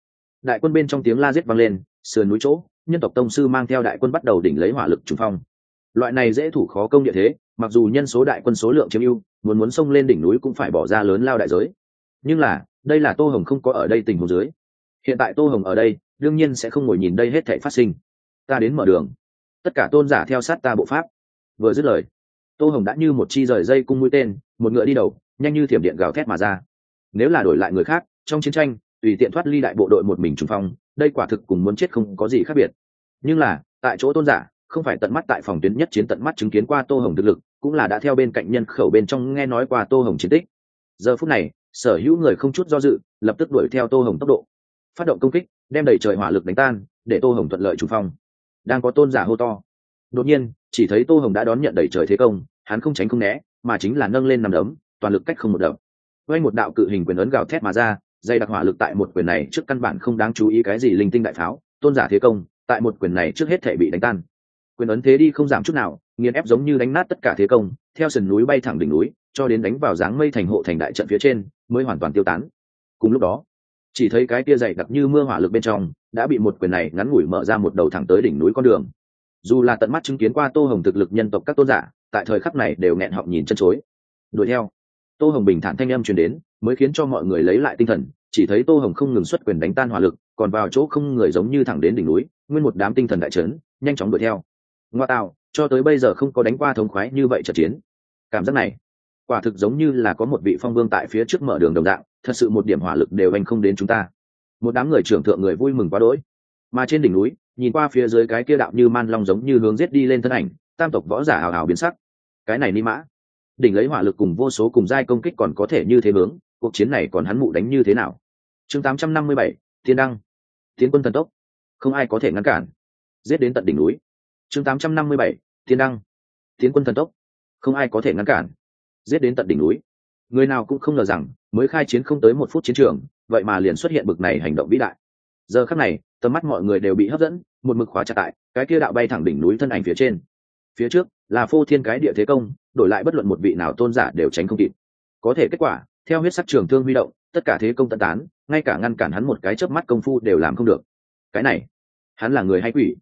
Đại quân bên trong tiếng la giết vang lên, sườn núi chỗ, nhân tộc tông sư mang theo đại quân bắt đầu đỉnh lấy hỏa lực trùng phong. Loại này dễ thủ khó công địa thế, mặc dù nhân số đại quân số lượng chiếm ưu, muốn muốn xông lên đỉnh núi cũng phải bỏ ra lớn lao đại giới. Nhưng là, đây là tô hồng không có ở đây tình huống dưới. Hiện tại tô hồng ở đây, đương nhiên sẽ không ngồi nhìn đây hết thể phát sinh. Ta đến mở đường tất cả tôn giả theo sát ta bộ pháp. Vừa dứt lời, tô hồng đã như một chi rời dây cung mũi tên, một ngựa đi đầu, nhanh như thiểm điện gào thét mà ra. Nếu là đổi lại người khác, trong chiến tranh, tùy tiện thoát ly đại bộ đội một mình trùng phong, đây quả thực cùng muốn chết không có gì khác biệt. Nhưng là, tại chỗ tôn giả, không phải tận mắt tại phòng tuyến nhất chiến tận mắt chứng kiến qua tô hồng thực lực, cũng là đã theo bên cạnh nhân khẩu bên trong nghe nói qua tô hồng chiến tích. Giờ phút này, sở hữu người không chút do dự, lập tức đuổi theo tô hồng tốc độ. Phát động công kích, đem đầy trời hỏa lực đánh tan, để tô hồng thuận lợi trùng phong đang có tôn giả hô to. Đột nhiên, chỉ thấy tô hồng đã đón nhận đẩy trời thế công, hắn không tránh không né, mà chính là nâng lên nằm đấm, toàn lực cách không một đập. Quay một đạo cự hình quyền ấn gào thét mà ra dây đặc hỏa lực tại một quyền này trước căn bản không đáng chú ý cái gì linh tinh đại pháo, tôn giả thế công, tại một quyền này trước hết thể bị đánh tan. Quyền ấn thế đi không giảm chút nào, nghiền ép giống như đánh nát tất cả thế công, theo sườn núi bay thẳng đỉnh núi, cho đến đánh vào dáng mây thành hộ thành đại trận phía trên, mới hoàn toàn tiêu tán. Cùng lúc đó, chỉ thấy cái kia dày đặc như mưa hỏa lực bên trong đã bị một quyền này ngắn ngủi mở ra một đầu thẳng tới đỉnh núi con đường. Dù là tận mắt chứng kiến qua tô hồng thực lực nhân tộc các tôn giả, tại thời khắc này đều nghẹn họng nhìn chân chối. Đuổi theo. Tô hồng bình thản thanh âm truyền đến, mới khiến cho mọi người lấy lại tinh thần, chỉ thấy tô hồng không ngừng xuất quyền đánh tan hỏa lực, còn vào chỗ không người giống như thẳng đến đỉnh núi, nguyên một đám tinh thần đại trấn nhanh chóng đuổi theo. Ngoa tạo, cho tới bây giờ không có đánh qua thống khoái như vậy trận chiến. Cảm giác này, quả thực giống như là có một vị phong vương tại phía trước mở đường đồng dạng, thật sự một điểm hỏa lực đều anh không đến chúng ta một đám người trưởng thượng người vui mừng quá đỗi. Mà trên đỉnh núi nhìn qua phía dưới cái kia đạo như man long giống như hướng giết đi lên thân ảnh tam tộc võ giả hào hào biến sắc. Cái này ni mã đỉnh lấy hỏa lực cùng vô số cùng giai công kích còn có thể như thế hướng cuộc chiến này còn hắn mụ đánh như thế nào? Chương 857, thiên đăng. Tiến quân thần tốc. Không ai có thể ngăn cản. Giết đến tận đỉnh núi. Chương 857, thiên đăng. Tiến quân thần tốc. Không ai có thể ngăn cản. Giết đến tận đỉnh núi. Người nào cũng không ngờ rằng mới khai chiến không tới một phút chiến trường vậy mà liền xuất hiện bực này hành động vĩ đại. Giờ khắc này, tầm mắt mọi người đều bị hấp dẫn, một mực khóa chặt tại cái kia đạo bay thẳng đỉnh núi thân ảnh phía trên. Phía trước, là phô thiên cái địa thế công, đổi lại bất luận một vị nào tôn giả đều tránh không kịp. Có thể kết quả, theo huyết sắc trường thương huy động, tất cả thế công tận tán, ngay cả ngăn cản hắn một cái chớp mắt công phu đều làm không được. Cái này, hắn là người hay quỷ?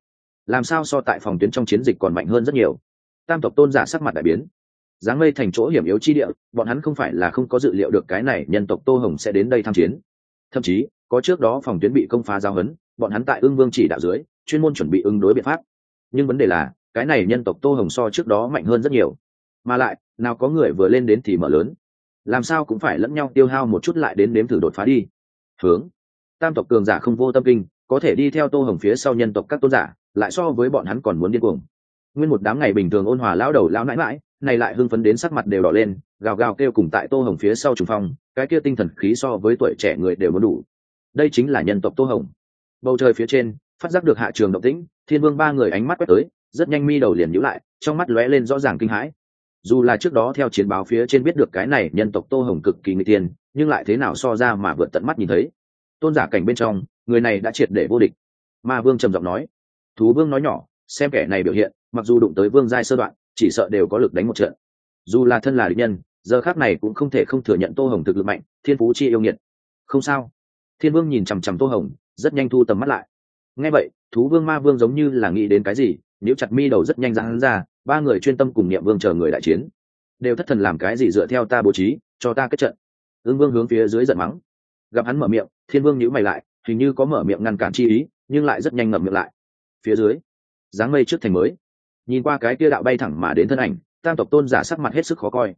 Làm sao so tại phòng tuyến trong chiến dịch còn mạnh hơn rất nhiều? Tam tộc tôn giả sắc mặt đại biến. Dáng mây thành chỗ hiểm yếu chi địa, bọn hắn không phải là không có dự liệu được cái này nhân tộc tô hồng sẽ đến đây tham chiến thậm chí, có trước đó phòng tuyến bị công phá giao hấn, bọn hắn tại ương vương chỉ đạo dưới, chuyên môn chuẩn bị ứng đối biện pháp. Nhưng vấn đề là, cái này nhân tộc tô hồng so trước đó mạnh hơn rất nhiều. Mà lại, nào có người vừa lên đến thì mở lớn. Làm sao cũng phải lẫn nhau tiêu hao một chút lại đến đếm thử đột phá đi. Hướng. Tam tộc cường giả không vô tâm kinh, có thể đi theo tô hồng phía sau nhân tộc các tôn giả, lại so với bọn hắn còn muốn điên cuồng. Nguyên một đám ngày bình thường ôn hòa lão đầu lão nãi mãi này lại hưng phấn đến sắc mặt đều đỏ lên, gào gào kêu cùng tại tô hồng phía sau trùng phong, cái kia tinh thần khí so với tuổi trẻ người đều muốn đủ. Đây chính là nhân tộc tô hồng. Bầu trời phía trên, phát giác được hạ trường động tĩnh, thiên vương ba người ánh mắt quét tới, rất nhanh mi đầu liền nhữ lại, trong mắt lóe lên rõ ràng kinh hãi. Dù là trước đó theo chiến báo phía trên biết được cái này nhân tộc tô hồng cực kỳ người tiên nhưng lại thế nào so ra mà vượt tận mắt nhìn thấy. Tôn giả cảnh bên trong, người này đã triệt để vô địch. Ma vương trầm giọng nói. Thú vương nói nhỏ, xem kẻ này biểu hiện, mặc dù đụng tới vương giai sơ đoạn chỉ sợ đều có lực đánh một trận. Dù là thân là địch nhân, giờ khác này cũng không thể không thừa nhận tô hồng thực lực mạnh, thiên phú chi yêu nghiệt. Không sao. Thiên vương nhìn chằm chằm tô hồng, rất nhanh thu tầm mắt lại. Ngay vậy, thú vương ma vương giống như là nghĩ đến cái gì nếu chặt mi đầu rất nhanh ra hắn ra, ba người chuyên tâm cùng niệm vương chờ người đại chiến. Đều thất thần làm cái gì dựa theo ta bố trí, cho ta kết trận. Ương vương hướng phía dưới giận mắng. Gặp hắn mở miệng, thiên vương nhíu mày lại, hình như có mở miệng ngăn cản chi ý, nhưng lại rất nhanh ngậm miệng lại. Phía dưới, dáng mây trước thành mới nhìn qua cái kia đạo bay thẳng mà đến thân ảnh, tam tộc tôn giả sắc mặt hết sức khó coi.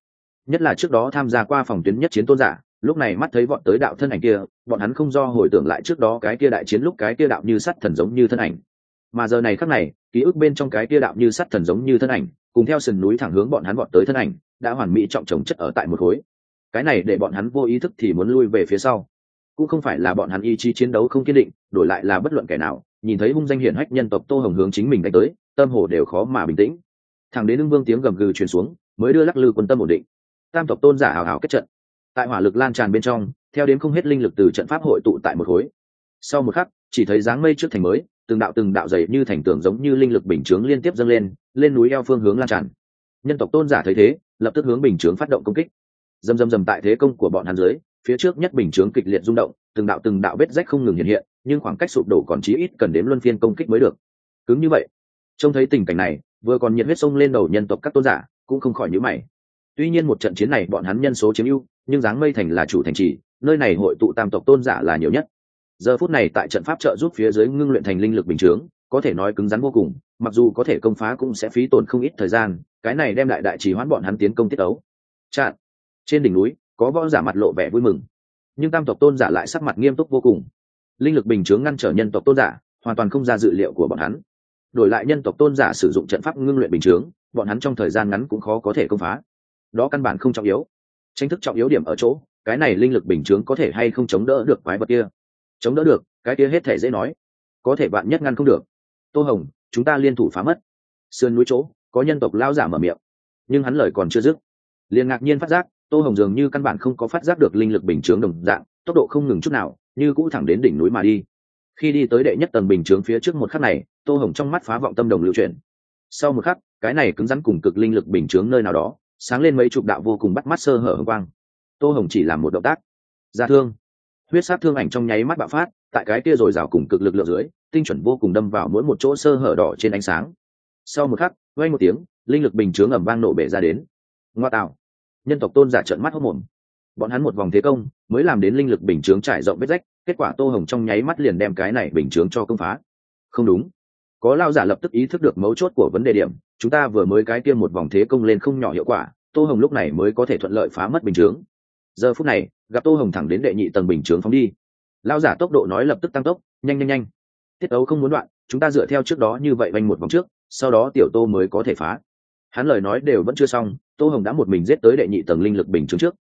Nhất là trước đó tham gia qua phòng tuyến nhất chiến tôn giả, lúc này mắt thấy bọn tới đạo thân ảnh kia, bọn hắn không do hồi tưởng lại trước đó cái kia đại chiến lúc cái kia đạo như sắt thần giống như thân ảnh. Mà giờ này khắc này, ký ức bên trong cái kia đạo như sắt thần giống như thân ảnh, cùng theo sườn núi thẳng hướng bọn hắn bọn tới thân ảnh, đã hoàn mỹ trọng trồng chất ở tại một khối. Cái này để bọn hắn vô ý thức thì muốn lui về phía sau. Cũng không phải là bọn hắn ý chí chiến đấu không kiên định, đổi lại là bất luận kẻ nào, nhìn thấy hung danh hiển hách nhân tộc tô hồng hướng chính mình đánh tới tâm hồ đều khó mà bình tĩnh. Thằng đến ưng vương tiếng gầm gừ truyền xuống, mới đưa lắc lư quân tâm ổn định. Tam tộc tôn giả hào hào kết trận. Tại hỏa lực lan tràn bên trong, theo đến không hết linh lực từ trận pháp hội tụ tại một khối. Sau một khắc, chỉ thấy dáng mây trước thành mới, từng đạo từng đạo dày như thành tường giống như linh lực bình chướng liên tiếp dâng lên lên núi eo phương hướng lan tràn. Nhân tộc tôn giả thấy thế, lập tức hướng bình chướng phát động công kích. Dầm dầm dầm tại thế công của bọn hắn dưới, phía trước nhất bình chướng kịch liệt rung động, từng đạo từng đạo vết rách không ngừng hiện hiện, nhưng khoảng cách sụp đổ còn chí ít cần đến luân phiên công kích mới được. Cứng như vậy trông thấy tình cảnh này, vừa còn nhiệt huyết sông lên đầu nhân tộc các tôn giả, cũng không khỏi nhíu mày. Tuy nhiên một trận chiến này bọn hắn nhân số chiếm ưu, nhưng dáng mây thành là chủ thành trì, nơi này hội tụ tam tộc tôn giả là nhiều nhất. Giờ phút này tại trận pháp trợ giúp phía dưới ngưng luyện thành linh lực bình chướng, có thể nói cứng rắn vô cùng, mặc dù có thể công phá cũng sẽ phí tổn không ít thời gian, cái này đem lại đại trì hoãn bọn hắn tiến công tiết ấu. Chặn. Trên đỉnh núi, có võ giả mặt lộ vẻ vui mừng. Nhưng tam tộc tôn giả lại sắc mặt nghiêm túc vô cùng. Linh lực bình chướng ngăn trở nhân tộc tôn giả, hoàn toàn không ra dự liệu của bọn hắn đổi lại nhân tộc tôn giả sử dụng trận pháp ngưng luyện bình chướng, bọn hắn trong thời gian ngắn cũng khó có thể công phá. Đó căn bản không trọng yếu. Tranh thức trọng yếu điểm ở chỗ, cái này linh lực bình chướng có thể hay không chống đỡ được quái vật kia? Chống đỡ được, cái kia hết thể dễ nói. Có thể bạn nhất ngăn không được. Tô hồng, chúng ta liên thủ phá mất. Sườn núi chỗ, có nhân tộc lao giả mở miệng. Nhưng hắn lời còn chưa dứt. Liền ngạc nhiên phát giác, tô hồng dường như căn bản không có phát giác được linh lực bình chướng đồng dạng, tốc độ không ngừng chút nào, như cũ thẳng đến đỉnh núi mà đi khi đi tới đệ nhất tầng bình chướng phía trước một khắc này, tô hồng trong mắt phá vọng tâm đồng lưu chuyển. Sau một khắc, cái này cứng rắn cùng cực linh lực bình chướng nơi nào đó, sáng lên mấy chục đạo vô cùng bắt mắt sơ hở hồng quang. Tô hồng chỉ làm một động tác. Ra thương. Huyết sát thương ảnh trong nháy mắt bạo phát, tại cái kia rồi rào cùng cực lực lượng dưới, tinh chuẩn vô cùng đâm vào mỗi một chỗ sơ hở đỏ trên ánh sáng. Sau một khắc vay một tiếng, linh lực bình chướng ẩm vang nổ bể ra đến. Ngoa tạo. Nhân tộc tôn giả trợn mắt hốc mồm. Bọn hắn một vòng thế công, mới làm đến linh lực bình chướng trải rộng vết rách kết quả tô hồng trong nháy mắt liền đem cái này bình chướng cho công phá. Không đúng. Có lao giả lập tức ý thức được mấu chốt của vấn đề điểm, chúng ta vừa mới cái kia một vòng thế công lên không nhỏ hiệu quả, tô hồng lúc này mới có thể thuận lợi phá mất bình chướng. Giờ phút này, gặp tô hồng thẳng đến đệ nhị tầng bình chướng phóng đi. Lao giả tốc độ nói lập tức tăng tốc, nhanh nhanh nhanh. Tiết ấu không muốn đoạn, chúng ta dựa theo trước đó như vậy vanh một vòng trước, sau đó tiểu tô mới có thể phá. Hắn lời nói đều vẫn chưa xong, tô hồng đã một mình giết tới đệ nhị tầng linh lực bình chướng trước.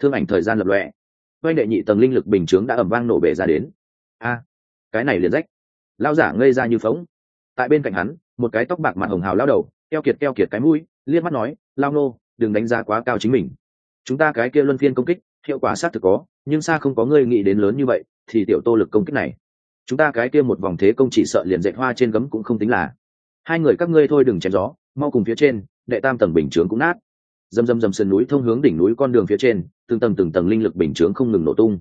Thương ảnh thời gian lập lọe quay đệ nhị tầng linh lực bình chướng đã ẩm vang nổ bể ra đến. A, cái này liền rách. Lao giả ngây ra như phóng tại bên cạnh hắn, một cái tóc bạc mặt hồng hào lao đầu, keo kiệt keo kiệt cái mũi, liếc mắt nói, lao nô, đừng đánh giá quá cao chính mình. Chúng ta cái kia luân phiên công kích, hiệu quả sát thực có, nhưng xa không có ngươi nghĩ đến lớn như vậy, thì tiểu tô lực công kích này. Chúng ta cái kia một vòng thế công chỉ sợ liền dạy hoa trên gấm cũng không tính là. Hai người các ngươi thôi đừng chém gió, mau cùng phía trên, đệ tam tầng bình chướng cũng nát. Dầm dầm dầm sườn núi thông hướng đỉnh núi con đường phía trên từng tầng từng tầng linh lực bình chướng không ngừng nổ tung.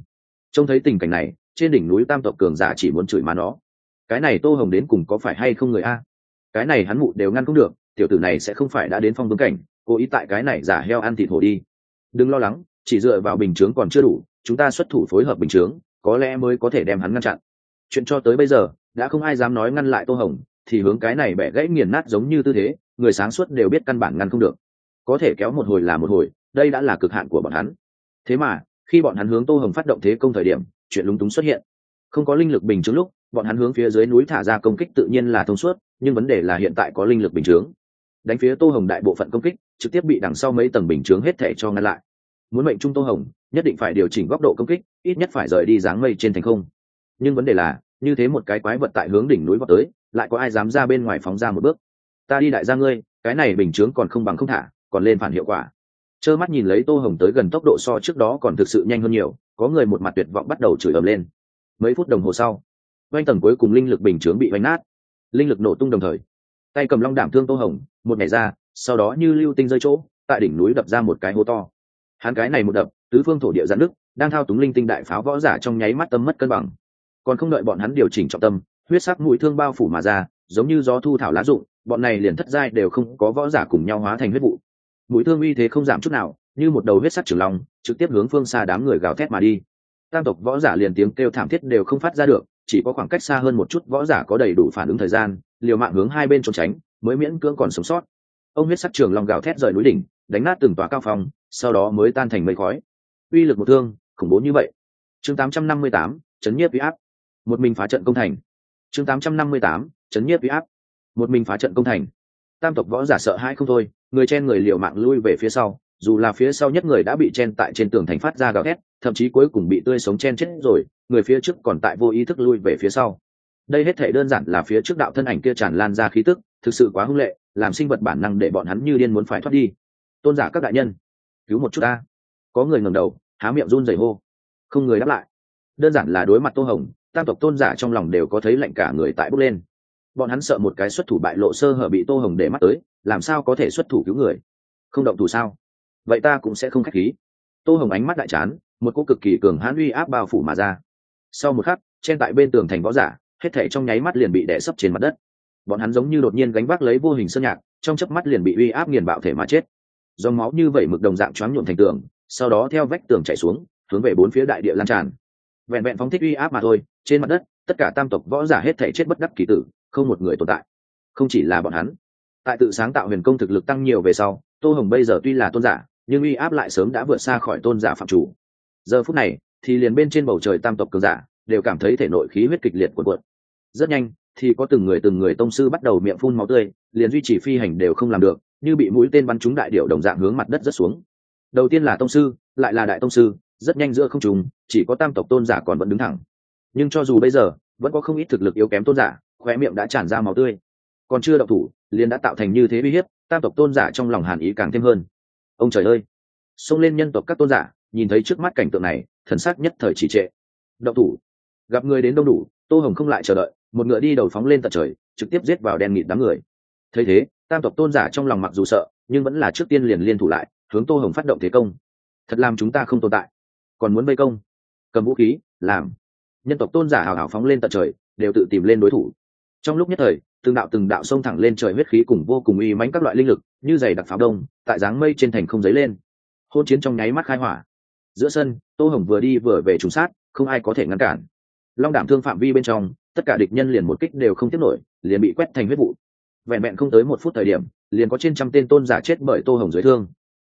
Trông thấy tình cảnh này, trên đỉnh núi tam tộc cường giả chỉ muốn chửi má nó. Cái này tô hồng đến cùng có phải hay không người a? Cái này hắn mụ đều ngăn không được, tiểu tử này sẽ không phải đã đến phong vương cảnh, cố ý tại cái này giả heo ăn thịt hổ đi. Đừng lo lắng, chỉ dựa vào bình chướng còn chưa đủ, chúng ta xuất thủ phối hợp bình chướng, có lẽ mới có thể đem hắn ngăn chặn. Chuyện cho tới bây giờ, đã không ai dám nói ngăn lại tô hồng, thì hướng cái này bẻ gãy nghiền nát giống như tư thế, người sáng suốt đều biết căn bản ngăn không được. Có thể kéo một hồi là một hồi, đây đã là cực hạn của bọn hắn thế mà, khi bọn hắn hướng tô hồng phát động thế công thời điểm, chuyện lúng túng xuất hiện. Không có linh lực bình chứng lúc, bọn hắn hướng phía dưới núi thả ra công kích tự nhiên là thông suốt, nhưng vấn đề là hiện tại có linh lực bình chướng. Đánh phía tô hồng đại bộ phận công kích, trực tiếp bị đằng sau mấy tầng bình chướng hết thể cho ngăn lại. Muốn mệnh trung tô hồng, nhất định phải điều chỉnh góc độ công kích, ít nhất phải rời đi dáng mây trên thành không. Nhưng vấn đề là, như thế một cái quái vật tại hướng đỉnh núi vào tới, lại có ai dám ra bên ngoài phóng ra một bước? Ta đi đại gia ngươi, cái này bình chướng còn không bằng không thả, còn lên phản hiệu quả trơ mắt nhìn lấy tô hồng tới gần tốc độ so trước đó còn thực sự nhanh hơn nhiều, có người một mặt tuyệt vọng bắt đầu chửi ầm lên. Mấy phút đồng hồ sau, oanh tầng cuối cùng linh lực bình chướng bị oanh nát. Linh lực nổ tung đồng thời, tay cầm long đảm thương tô hồng, một ngày ra, sau đó như lưu tinh rơi chỗ, tại đỉnh núi đập ra một cái hố to. Hắn cái này một đập, tứ phương thổ địa giãn nước đang thao túng linh tinh đại pháo võ giả trong nháy mắt tâm mất cân bằng. Còn không đợi bọn hắn điều chỉnh trọng tâm, huyết sắc mũi thương bao phủ mà ra, giống như gió thu thảo lá rụng, bọn này liền thất giai đều không có võ giả cùng nhau hóa thành huyết vụ mũi thương uy thế không giảm chút nào như một đầu huyết sắc trưởng long trực tiếp hướng phương xa đám người gào thét mà đi. Tam tộc võ giả liền tiếng kêu thảm thiết đều không phát ra được chỉ có khoảng cách xa hơn một chút võ giả có đầy đủ phản ứng thời gian liều mạng hướng hai bên trốn tránh mới miễn cưỡng còn sống sót. Ông huyết sắc trường long gào thét rời núi đỉnh đánh nát từng tòa cao phong sau đó mới tan thành mây khói. Uy lực một thương khủng bố như vậy. Chương 858, chấn nhiếp uy áp. Một mình phá trận công thành. Chương 858, chấn nhiếp uy áp. Một mình phá trận công thành. Tam tộc võ giả sợ hãi không thôi người chen người liều mạng lui về phía sau, dù là phía sau nhất người đã bị chen tại trên tường thành phát ra gào thét, thậm chí cuối cùng bị tươi sống chen chết rồi, người phía trước còn tại vô ý thức lui về phía sau. Đây hết thể đơn giản là phía trước đạo thân ảnh kia tràn lan ra khí tức, thực sự quá hung lệ, làm sinh vật bản năng để bọn hắn như điên muốn phải thoát đi. Tôn giả các đại nhân, cứu một chút ta. Có người ngầm đầu, há miệng run rẩy hô. Không người đáp lại. Đơn giản là đối mặt tô hồng, tam tộc tôn giả trong lòng đều có thấy lạnh cả người tại bốc lên. Bọn hắn sợ một cái xuất thủ bại lộ sơ hở bị tô hồng để mắt tới làm sao có thể xuất thủ cứu người? Không động thủ sao? Vậy ta cũng sẽ không k h á c h khí. Tô hồng ánh mắt đại chán, một cô cực kỳ cường hãn uy áp bao phủ mà ra. Sau một khắc, trên tại bên tường thành võ giả, hết thể trong nháy mắt liền bị đẻ sấp trên mặt đất. Bọn hắn giống như đột nhiên gánh vác lấy vô hình sơn nhạc, trong chớp mắt liền bị uy áp nghiền bạo thể mà chết. Dòng máu như vậy mực đồng dạng choáng nhuộm thành tường, sau đó theo vách tường chảy xuống, hướng về bốn phía đại địa lan tràn. Vẹn vẹn phóng thích uy áp mà thôi, trên mặt đất, tất cả tam tộc võ giả hết thể chết bất đắc kỳ tử, không một người tồn tại. Không chỉ là bọn hắn tại tự sáng tạo huyền công thực lực tăng nhiều về sau, tô hồng bây giờ tuy là tôn giả, nhưng uy áp lại sớm đã vượt xa khỏi tôn giả phạm chủ. Giờ phút này, thì liền bên trên bầu trời tam tộc cường giả đều cảm thấy thể nội khí huyết kịch liệt cuộn cuộn. Rất nhanh, thì có từng người từng người tông sư bắt đầu miệng phun máu tươi, liền duy trì phi hành đều không làm được, như bị mũi tên bắn trúng đại điệu đồng dạng hướng mặt đất rất xuống. Đầu tiên là tông sư, lại là đại tông sư, rất nhanh giữa không trùng chỉ có tam tộc tôn giả còn vẫn đứng thẳng. Nhưng cho dù bây giờ, vẫn có không ít thực lực yếu kém tôn giả, khóe miệng đã tràn ra máu tươi. Còn chưa đậu thủ liền đã tạo thành như thế uy hiếp, tam tộc tôn giả trong lòng hàn ý càng thêm hơn. Ông trời ơi! Xông lên nhân tộc các tôn giả, nhìn thấy trước mắt cảnh tượng này, thần sắc nhất thời chỉ trệ. Động thủ! Gặp người đến đông đủ, tô hồng không lại chờ đợi, một ngựa đi đầu phóng lên tận trời, trực tiếp giết vào đen nghịt đám người. Thấy thế, tam tộc tôn giả trong lòng mặc dù sợ, nhưng vẫn là trước tiên liền liên thủ lại, hướng tô hồng phát động thế công. Thật làm chúng ta không tồn tại. Còn muốn vây công? Cầm vũ khí, làm. Nhân tộc tôn giả hào hào phóng lên tận trời, đều tự tìm lên đối thủ. Trong lúc nhất thời từng đạo từng đạo xông thẳng lên trời huyết khí cùng vô cùng uy mãnh các loại linh lực, như giày đặc pháo đông, tại dáng mây trên thành không dấy lên. Hôn chiến trong nháy mắt khai hỏa. Giữa sân, tô hồng vừa đi vừa về trùng sát, không ai có thể ngăn cản. Long đảm thương phạm vi bên trong, tất cả địch nhân liền một kích đều không tiếp nổi, liền bị quét thành huyết vụ. Vẹn vẹn không tới một phút thời điểm, liền có trên trăm tên tôn giả chết bởi tô hồng dưới thương.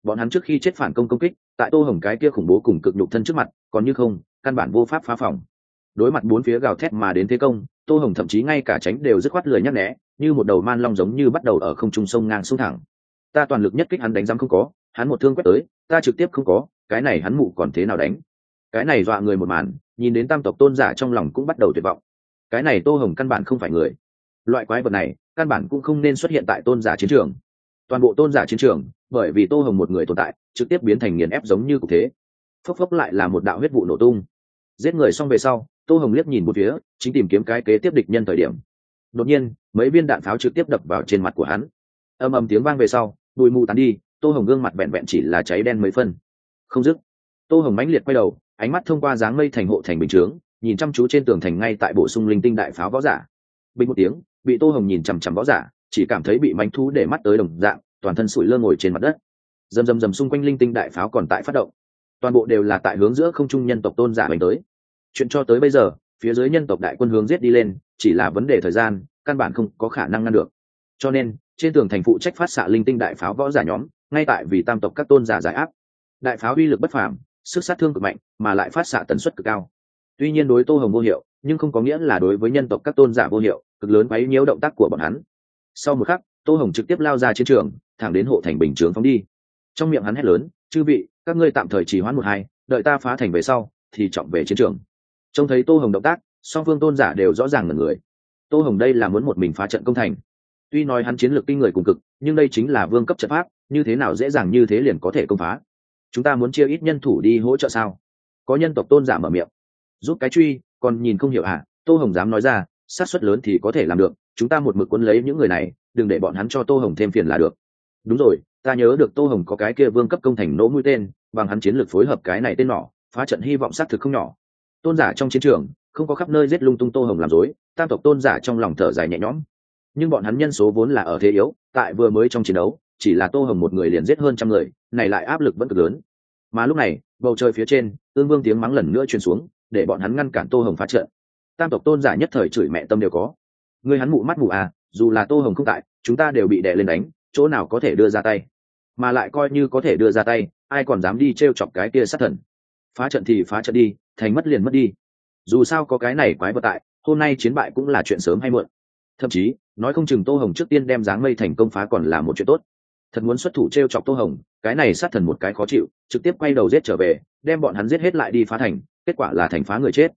Bọn hắn trước khi chết phản công công kích, tại tô hồng cái kia khủng bố cùng cực nhục thân trước mặt, còn như không, căn bản vô pháp phá phòng đối mặt bốn phía gào thét mà đến thế công, tô hồng thậm chí ngay cả tránh đều dứt khoát lười nhắc né, như một đầu man long giống như bắt đầu ở không trung sông ngang xuống thẳng. Ta toàn lực nhất kích hắn đánh rắm không có, hắn một thương quét tới, ta trực tiếp không có, cái này hắn mụ còn thế nào đánh? Cái này dọa người một màn, nhìn đến tam tộc tôn giả trong lòng cũng bắt đầu tuyệt vọng. Cái này tô hồng căn bản không phải người. Loại quái vật này, căn bản cũng không nên xuất hiện tại tôn giả chiến trường. Toàn bộ tôn giả chiến trường, bởi vì tô hồng một người tồn tại, trực tiếp biến thành nghiền ép giống như cục thế. Phốc phốc lại là một đạo huyết vụ nổ tung. Giết người xong về sau tô hồng liếc nhìn một phía, chính tìm kiếm cái kế tiếp địch nhân thời điểm. Đột nhiên, mấy viên đạn pháo trực tiếp đập vào trên mặt của hắn. Âm ầm tiếng vang về sau bụi mù tán đi, tô hồng gương mặt vẹn vẹn chỉ là cháy đen mấy phân. Không dứt, tô hồng mãnh liệt quay đầu, ánh mắt thông qua dáng mây thành hộ thành bình chướng, nhìn chăm chú trên tường thành ngay tại bổ sung linh tinh đại pháo võ giả. Bình một tiếng, bị tô hồng nhìn chằm chằm võ giả, chỉ cảm thấy bị mánh thú để mắt tới đồng dạng, toàn thân sủi lơ ngồi trên mặt đất. Dầm dầm dầm xung quanh linh tinh đại pháo còn tại phát động. Toàn bộ đều là tại hướng giữa không trung nhân tộc tôn giả đánh tới chuyện cho tới bây giờ, phía dưới nhân tộc đại quân hướng giết đi lên, chỉ là vấn đề thời gian, căn bản không có khả năng ngăn được. Cho nên, trên tường thành phụ trách phát xạ linh tinh đại pháo võ giả nhóm, ngay tại vì tam tộc các tôn giả giải áp. Đại pháo uy lực bất phàm, sức sát thương cực mạnh, mà lại phát xạ tần suất cực cao. Tuy nhiên đối tô hồng vô hiệu, nhưng không có nghĩa là đối với nhân tộc các tôn giả vô hiệu, cực lớn quấy nhiễu động tác của bọn hắn. Sau một khắc, tô hồng trực tiếp lao ra chiến trường, thẳng đến hộ thành bình chướng phóng đi. Trong miệng hắn hét lớn, chư vị, các ngươi tạm thời chỉ hoãn một hai, đợi ta phá thành về sau, thì trọng về chiến trường trông thấy tô hồng động tác, song phương tôn giả đều rõ ràng là người. Tô hồng đây là muốn một mình phá trận công thành. Tuy nói hắn chiến lược kinh người cùng cực, nhưng đây chính là vương cấp trận pháp, như thế nào dễ dàng như thế liền có thể công phá. Chúng ta muốn chia ít nhân thủ đi hỗ trợ sao? Có nhân tộc tôn giả mở miệng. Giúp cái truy, còn nhìn không hiểu à tô hồng dám nói ra sát suất lớn thì có thể làm được, chúng ta một mực quân lấy những người này, đừng để bọn hắn cho tô hồng thêm phiền là được. Đúng rồi, ta nhớ được tô hồng có cái kia vương cấp công thành nỗ mũi tên, bằng hắn chiến lược phối hợp cái này tên nỏ phá trận hy vọng xác thực không nhỏ tôn giả trong chiến trường, không có khắp nơi giết lung tung tô hồng làm dối tam tộc tôn giả trong lòng thở dài nhẹ nhõm. Nhưng bọn hắn nhân số vốn là ở thế yếu, tại vừa mới trong chiến đấu, chỉ là tô hồng một người liền giết hơn trăm người, này lại áp lực vẫn cực lớn. Mà lúc này, bầu trời phía trên ương vương tiếng mắng lần nữa truyền xuống, để bọn hắn ngăn cản tô hồng phá trận. Tam tộc tôn giả nhất thời chửi mẹ tâm đều có. Người hắn mụ mắt mụ à dù là tô hồng không tại, chúng ta đều bị đè lên đánh, chỗ nào có thể đưa ra tay? Mà lại coi như có thể đưa ra tay, ai còn dám đi t r e o chọc cái kia sát thần? Phá trận thì phá trận đi, thành mất liền mất đi. Dù sao có cái này quái vật tại, hôm nay chiến bại cũng là chuyện sớm hay muộn. Thậm chí, nói không chừng tô hồng trước tiên đem dáng mây thành công phá còn là một chuyện tốt. Thật muốn xuất thủ t r e o chọc tô hồng, cái này sát thần một cái khó chịu, trực tiếp quay đầu giết trở về, đem bọn hắn giết hết lại đi phá thành, kết quả là thành phá người chết.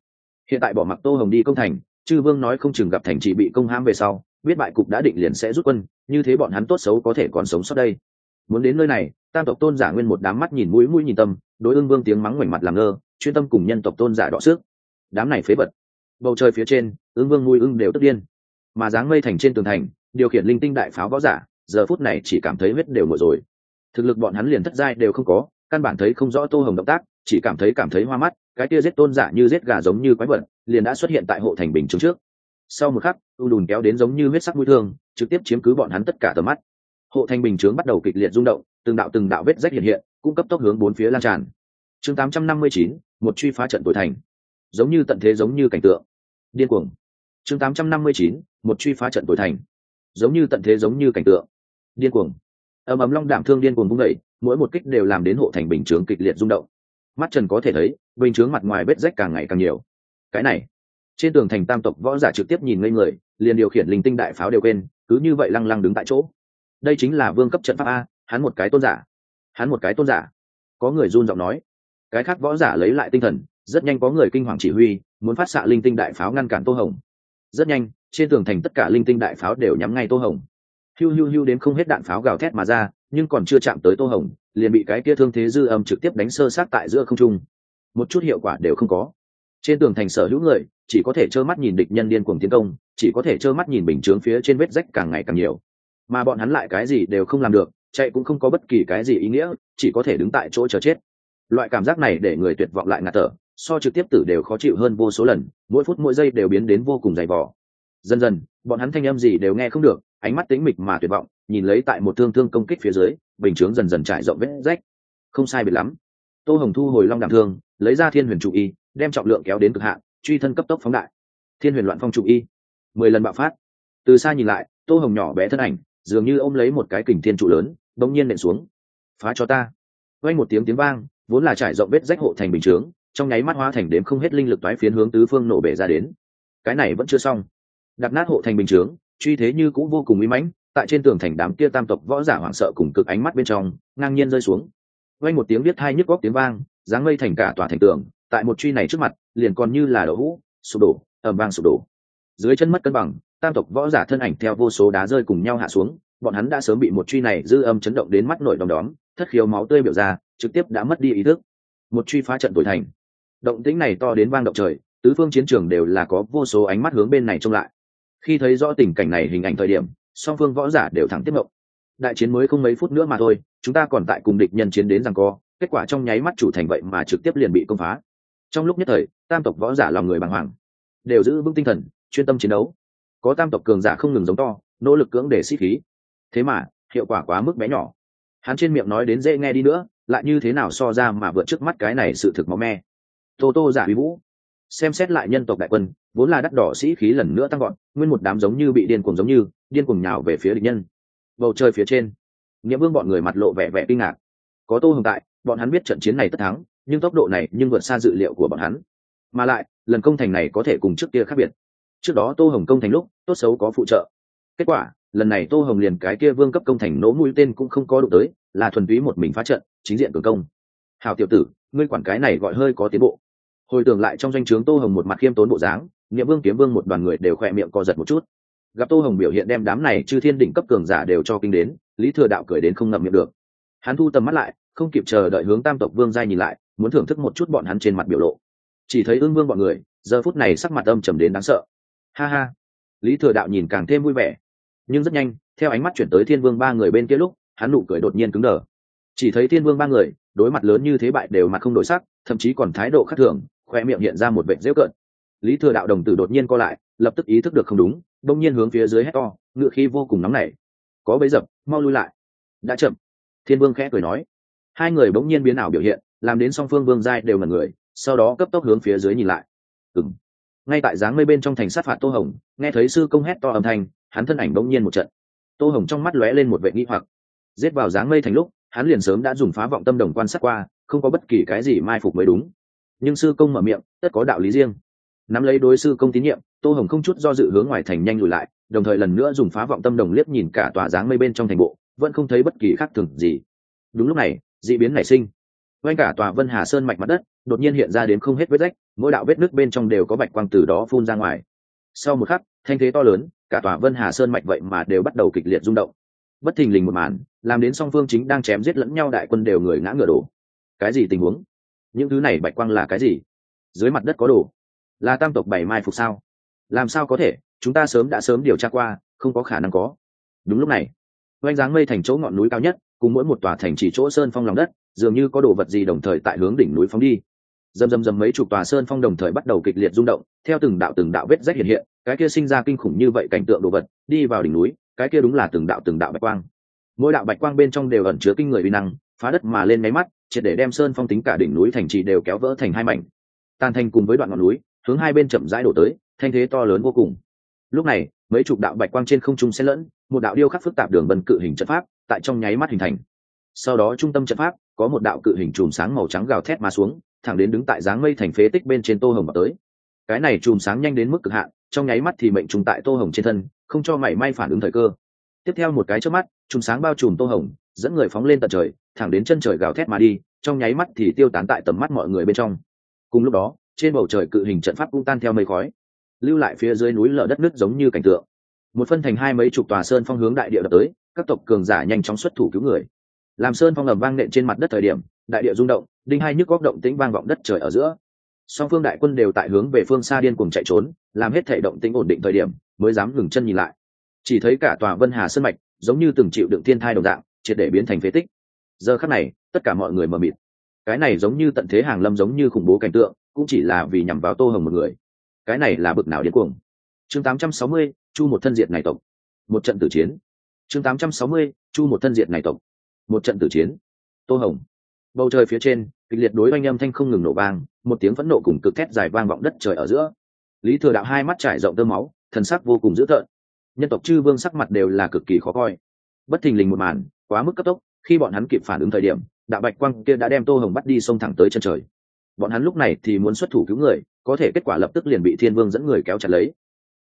Hiện tại bỏ mặc tô hồng đi công thành, chư vương nói không chừng gặp thành chỉ bị công hãm về sau, biết bại cục đã định liền sẽ rút quân, như thế bọn hắn tốt xấu có thể còn sống sót đây. Muốn đến nơi này, tam tộc tôn giả nguyên một đám mắt nhìn mũi mũi nhìn tâm đối ương vương tiếng mắng ngoảnh mặt làm ngơ, chuyên tâm cùng nhân tộc tôn giả đọ sức. Đám này phế vật. Bầu trời phía trên ương vương nuôi ưng đều tức điên. Mà dáng mây thành trên tường thành, điều khiển linh tinh đại pháo võ giả, giờ phút này chỉ cảm thấy huyết đều ngồi rồi. Thực lực bọn hắn liền thất giai đều không có, căn bản thấy không rõ tô hồng động tác, chỉ cảm thấy cảm thấy hoa mắt, cái kia giết tôn giả như giết gà giống như quái vật, liền đã xuất hiện tại hộ thành bình chứng trước. Sau một khắc, u đùn kéo đến giống như huyết sắc mũi thương, trực tiếp chiếm cứ bọn hắn tất cả tầm mắt. Hộ thành bình chướng bắt đầu kịch liệt rung động, từng đạo từng đạo vết rách hiện hiện cũng cấp tốc hướng bốn phía lan tràn. Chương 859, một truy phá trận tối thành. Giống như tận thế giống như cảnh tượng. Điên cuồng. Chương 859, một truy phá trận tối thành. Giống như tận thế giống như cảnh tượng. Điên cuồng. Ầm ầm long đạm thương điên cuồng vung đẩy mỗi một kích đều làm đến hộ thành bình chướng kịch liệt rung động. Mắt trần có thể thấy bình chướng mặt ngoài vết rách càng ngày càng nhiều. Cái này trên tường thành tam tộc võ giả trực tiếp nhìn ngây người liền điều khiển linh tinh đại pháo đều quên cứ như vậy lăng lăng đứng tại chỗ. Đây chính là vương cấp trận pháp a hắn một cái tôn giả hắn một cái tôn giả. Có người run giọng nói. Cái khác võ giả lấy lại tinh thần, rất nhanh có người kinh hoàng chỉ huy, muốn phát xạ linh tinh đại pháo ngăn cản tô hồng. Rất nhanh, trên tường thành tất cả linh tinh đại pháo đều nhắm ngay tô hồng. Hiu hiu hiu đến không hết đạn pháo gào thét mà ra, nhưng còn chưa chạm tới tô hồng, liền bị cái kia thương thế dư âm trực tiếp đánh sơ sát tại giữa không trung. Một chút hiệu quả đều không có. Trên tường thành sở hữu người, chỉ có thể trơ mắt nhìn địch nhân điên cuồng tiến công, chỉ có thể trơ mắt nhìn bình chướng phía trên vết rách càng ngày càng nhiều. Mà bọn hắn lại cái gì đều không làm được chạy cũng không có bất kỳ cái gì ý nghĩa, chỉ có thể đứng tại chỗ chờ chết. Loại cảm giác này để người tuyệt vọng lại ngạt thở, so trực tiếp tử đều khó chịu hơn vô số lần, mỗi phút mỗi giây đều biến đến vô cùng dày vỏ dần dần, bọn hắn thanh âm gì đều nghe không được, ánh mắt tính mịch mà tuyệt vọng, nhìn lấy tại một thương thương công kích phía dưới, bình chướng dần dần trải rộng vết rách. Không sai biệt lắm. Tô hồng thu hồi long đảm thương, lấy ra thiên huyền trụ y, đem trọng lượng kéo đến cực hạn, truy thân cấp tốc phóng đại. Thiên huyền loạn phong trụ y. Mười lần bạo phát. Từ xa nhìn lại, tô hồng nhỏ bé thân ảnh, dường như ôm lấy một cái kình thiên trụ lớn bỗng nhiên nện xuống. Phá cho ta. Quanh một tiếng tiếng vang, vốn là trải rộng vết rách hộ thành bình chướng, trong nháy mắt hóa thành đếm không hết linh lực toái phiến hướng tứ phương nổ bể ra đến. Cái này vẫn chưa xong. Đập nát hộ thành bình chướng, truy thế như cũng vô cùng uy mãnh, tại trên tường thành đám kia tam tộc võ giả hoảng sợ cùng cực ánh mắt bên trong, ngang nhiên rơi xuống. Quanh một tiếng biết thai nhức góc tiếng vang, dáng mây thành cả tòa thành tường, tại một truy này trước mặt, liền còn như là đậu hũ, sụp đổ ẩm vang sụp đổ. Dưới chân mất cân bằng, tam tộc võ giả thân ảnh theo vô số đá rơi cùng nhau hạ xuống bọn hắn đã sớm bị một truy này dư âm chấn động đến mắt nổi đom đóm, thất khiếu máu tươi biểu ra, trực tiếp đã mất đi ý thức. Một truy phá trận tuổi thành. Động tĩnh này to đến vang động trời, tứ phương chiến trường đều là có vô số ánh mắt hướng bên này trông lại. Khi thấy rõ tình cảnh này hình ảnh thời điểm, song phương võ giả đều thẳng tiếp mộng đại chiến mới không mấy phút nữa mà thôi, chúng ta còn tại cùng địch nhân chiến đến rằng co, kết quả trong nháy mắt chủ thành vậy mà trực tiếp liền bị công phá. Trong lúc nhất thời, tam tộc võ giả lòng người bàng hoàng, đều giữ vững tinh thần, chuyên tâm chiến đấu. Có tam tộc cường giả không ngừng giống to, nỗ lực cưỡng để sĩ khí thế mà, hiệu quả quá mức bé nhỏ. Hắn trên miệng nói đến dễ nghe đi nữa, lại như thế nào so ra mà vượt trước mắt cái này sự thực máu me. Tô tô giả uy vũ. Xem xét lại nhân tộc đại quân, vốn là đắt đỏ sĩ khí lần nữa tăng gọn nguyên một đám giống như bị điên cuồng giống như, điên cuồng nhào về phía địch nhân. Bầu trời phía trên, nghĩa vương bọn người mặt lộ vẻ vẻ kinh ngạc. Có tô hồng tại, bọn hắn biết trận chiến này tất thắng, nhưng tốc độ này nhưng vượt xa dự liệu của bọn hắn. Mà lại, lần công thành này có thể cùng trước kia khác biệt. Trước đó tô hồng công thành lúc, tốt xấu có phụ trợ. Kết quả lần này tô hồng liền cái kia vương cấp công thành nỗ mũi tên cũng không có đụng tới, là thuần túy một mình phá trận, chính diện cường công. Hào tiểu tử, ngươi quản cái này gọi hơi có tiến bộ. Hồi tưởng lại trong danh o chướng tô hồng một mặt khiêm tốn bộ dáng, nghĩa vương kiếm vương một đoàn người đều khỏe miệng co giật một chút. Gặp tô hồng biểu hiện đem đám này chư thiên đỉnh cấp cường giả đều cho kinh đến, lý thừa đạo cười đến không ngậm miệng được. Hắn thu tầm mắt lại, không kịp chờ đợi hướng tam tộc vương giai nhìn lại, muốn thưởng thức một chút bọn hắn trên mặt biểu lộ. Chỉ thấy ương vương bọn người, giờ phút này sắc mặt âm trầm đến đáng sợ. Ha ha. Lý thừa đạo nhìn càng thêm vui vẻ nhưng rất nhanh, theo ánh mắt chuyển tới thiên vương ba người bên kia lúc, hắn nụ cười đột nhiên cứng đờ. Chỉ thấy thiên vương ba người, đối mặt lớn như thế bại đều mặt không đổi sắc, thậm chí còn thái độ khác thường, khoe miệng hiện ra một vệ dễu cợt. Lý thừa đạo đồng tử đột nhiên co lại, lập tức ý thức được không đúng đông nhiên hướng phía dưới hét to, ngựa khí vô cùng nóng nảy. Có bấy dập, mau lui lại. Đã chậm. Thiên vương khẽ cười nói. Hai người bỗng nhiên biến ảo biểu hiện, làm đến song phương vương giai đều là người, sau đó cấp tốc hướng phía dưới nhìn lại. Ừng ngay tại dáng mây bên trong thành sát phạt tô hồng, nghe thấy sư công hét to âm thanh hắn thân ảnh bỗng nhiên một trận. Tô hồng trong mắt lóe lên một vệ nghi hoặc. Giết vào dáng mây thành lúc, hắn liền sớm đã dùng phá vọng tâm đồng quan sát qua, không có bất kỳ cái gì mai phục mới đúng. Nhưng sư công mở miệng, tất có đạo lý riêng. Nắm lấy đối sư công tín nhiệm, tô hồng không chút do dự hướng ngoài thành nhanh lùi lại, đồng thời lần nữa dùng phá vọng tâm đồng liếc nhìn cả tòa dáng mây bên trong thành bộ, vẫn không thấy bất kỳ khác thường gì. Đúng lúc này d ị biến nảy sinh. Quanh cả tòa vân hà sơn mạch mặt đất, đột nhiên hiện ra đến không hết vết rách, mỗi đạo vết nước bên trong đều có bạch quang từ đó phun ra ngoài. Sau một khắc, thanh thế to lớn cả tòa vân hà sơn mạch vậy mà đều bắt đầu kịch liệt rung động. Bất thình lình một màn, làm đến song phương chính đang chém giết lẫn nhau đại quân đều người ngã ngựa đổ. Cái gì tình huống? Những thứ này bạch quang là cái gì? Dưới mặt đất có đồ. Là tam tộc bảy mai phục sao? Làm sao có thể? Chúng ta sớm đã sớm điều tra qua, không có khả năng có. Đúng lúc này oanh dáng mây thành chỗ ngọn núi cao nhất, cùng mỗi một tòa thành chỉ chỗ sơn phong lòng đất, dường như có đồ vật gì đồng thời tại hướng đỉnh núi phóng đi. Dầm dầm dầm mấy chục tòa sơn phong đồng thời bắt đầu kịch liệt rung động, theo từng đạo từng đạo vết rách hiện hiện cái kia sinh ra kinh khủng như vậy cảnh tượng đồ vật, đi vào đỉnh núi, cái kia đúng là từng đạo từng đạo bạch quang. Mỗi đạo bạch quang bên trong đều ẩn chứa kinh người uy năng, phá đất mà lên máy mắt, triệt để đem sơn phong tính cả đỉnh núi thành trì đều kéo vỡ thành hai mảnh. Tan thành cùng với đoạn ngọn núi, hướng hai bên chậm rãi đổ tới, thanh thế to lớn vô cùng. Lúc này, mấy chục đạo bạch quang trên không trung xen lẫn, một đạo điêu khắc phức tạp đường vân cự hình trận pháp, tại trong nháy mắt hình thành. Sau đó trung tâm trận pháp, có một đạo cự hình chùm sáng màu trắng gào thét mà xuống, thẳng đến đứng tại dáng mây thành phế tích bên trên tô hồng vào tới. Cái này chùm sáng nhanh đến mức cực hạn trong nháy mắt thì mệnh trùng tại tô hồng trên thân, không cho mảy may phản ứng thời cơ. Tiếp theo một cái trước mắt chùm sáng bao trùm tô hồng, dẫn người phóng lên tận trời, thẳng đến chân trời gào thét mà đi, trong nháy mắt thì tiêu tán tại tầm mắt mọi người bên trong. Cùng lúc đó, trên bầu trời cự hình trận pháp cũng tan theo mây khói, lưu lại phía dưới núi lở đất nước giống như cảnh tượng. Một phân thành hai mấy chục tòa sơn phong hướng đại địa đập tới, các tộc cường giả nhanh chóng xuất thủ cứu người. Làm sơn phong ầm vang nện trên mặt đất thời điểm, đại địa rung động, đinh hai nhức góc động tĩnh vang vọng đất trời ở giữa song phương đại quân đều tại hướng về phương xa điên cuồng chạy trốn làm hết thể động tĩnh ổn định thời điểm mới dám ngừng chân nhìn lại. Chỉ thấy cả tòa vân hà sân mạch giống như từng chịu đựng thiên thai đồng dạng triệt để biến thành phế tích. Giờ khắc này tất cả mọi người mờ mịt. Cái này giống như tận thế hàng lâm giống như khủng bố cảnh tượng cũng chỉ là vì nhằm vào tô hồng một người. Cái này là bực nào điên cuồng. Chương 860, chu một thân diệt này tộc. Một trận tử chiến. Chương 860, chu một thân diệt này tộc. Một trận tử chiến. Tô hồng. Bầu trời phía trên kịch liệt đối oanh âm thanh không ngừng nổ vang, một tiếng phẫn nộ cùng cực thét dài vang vọng đất trời ở giữa. Lý thừa đạo hai mắt trải rộng tơ máu, thần sắc vô cùng dữ tợn. Nhân tộc chư vương sắc mặt đều là cực kỳ khó coi. Bất thình lình một màn, quá mức cấp tốc, khi bọn hắn kịp phản ứng thời điểm, đạo bạch quang kia đã đem tô hồng bắt đi xông thẳng tới chân trời. Bọn hắn lúc này thì muốn xuất thủ cứu người, có thể kết quả lập tức liền bị thiên vương dẫn người kéo chặt lấy.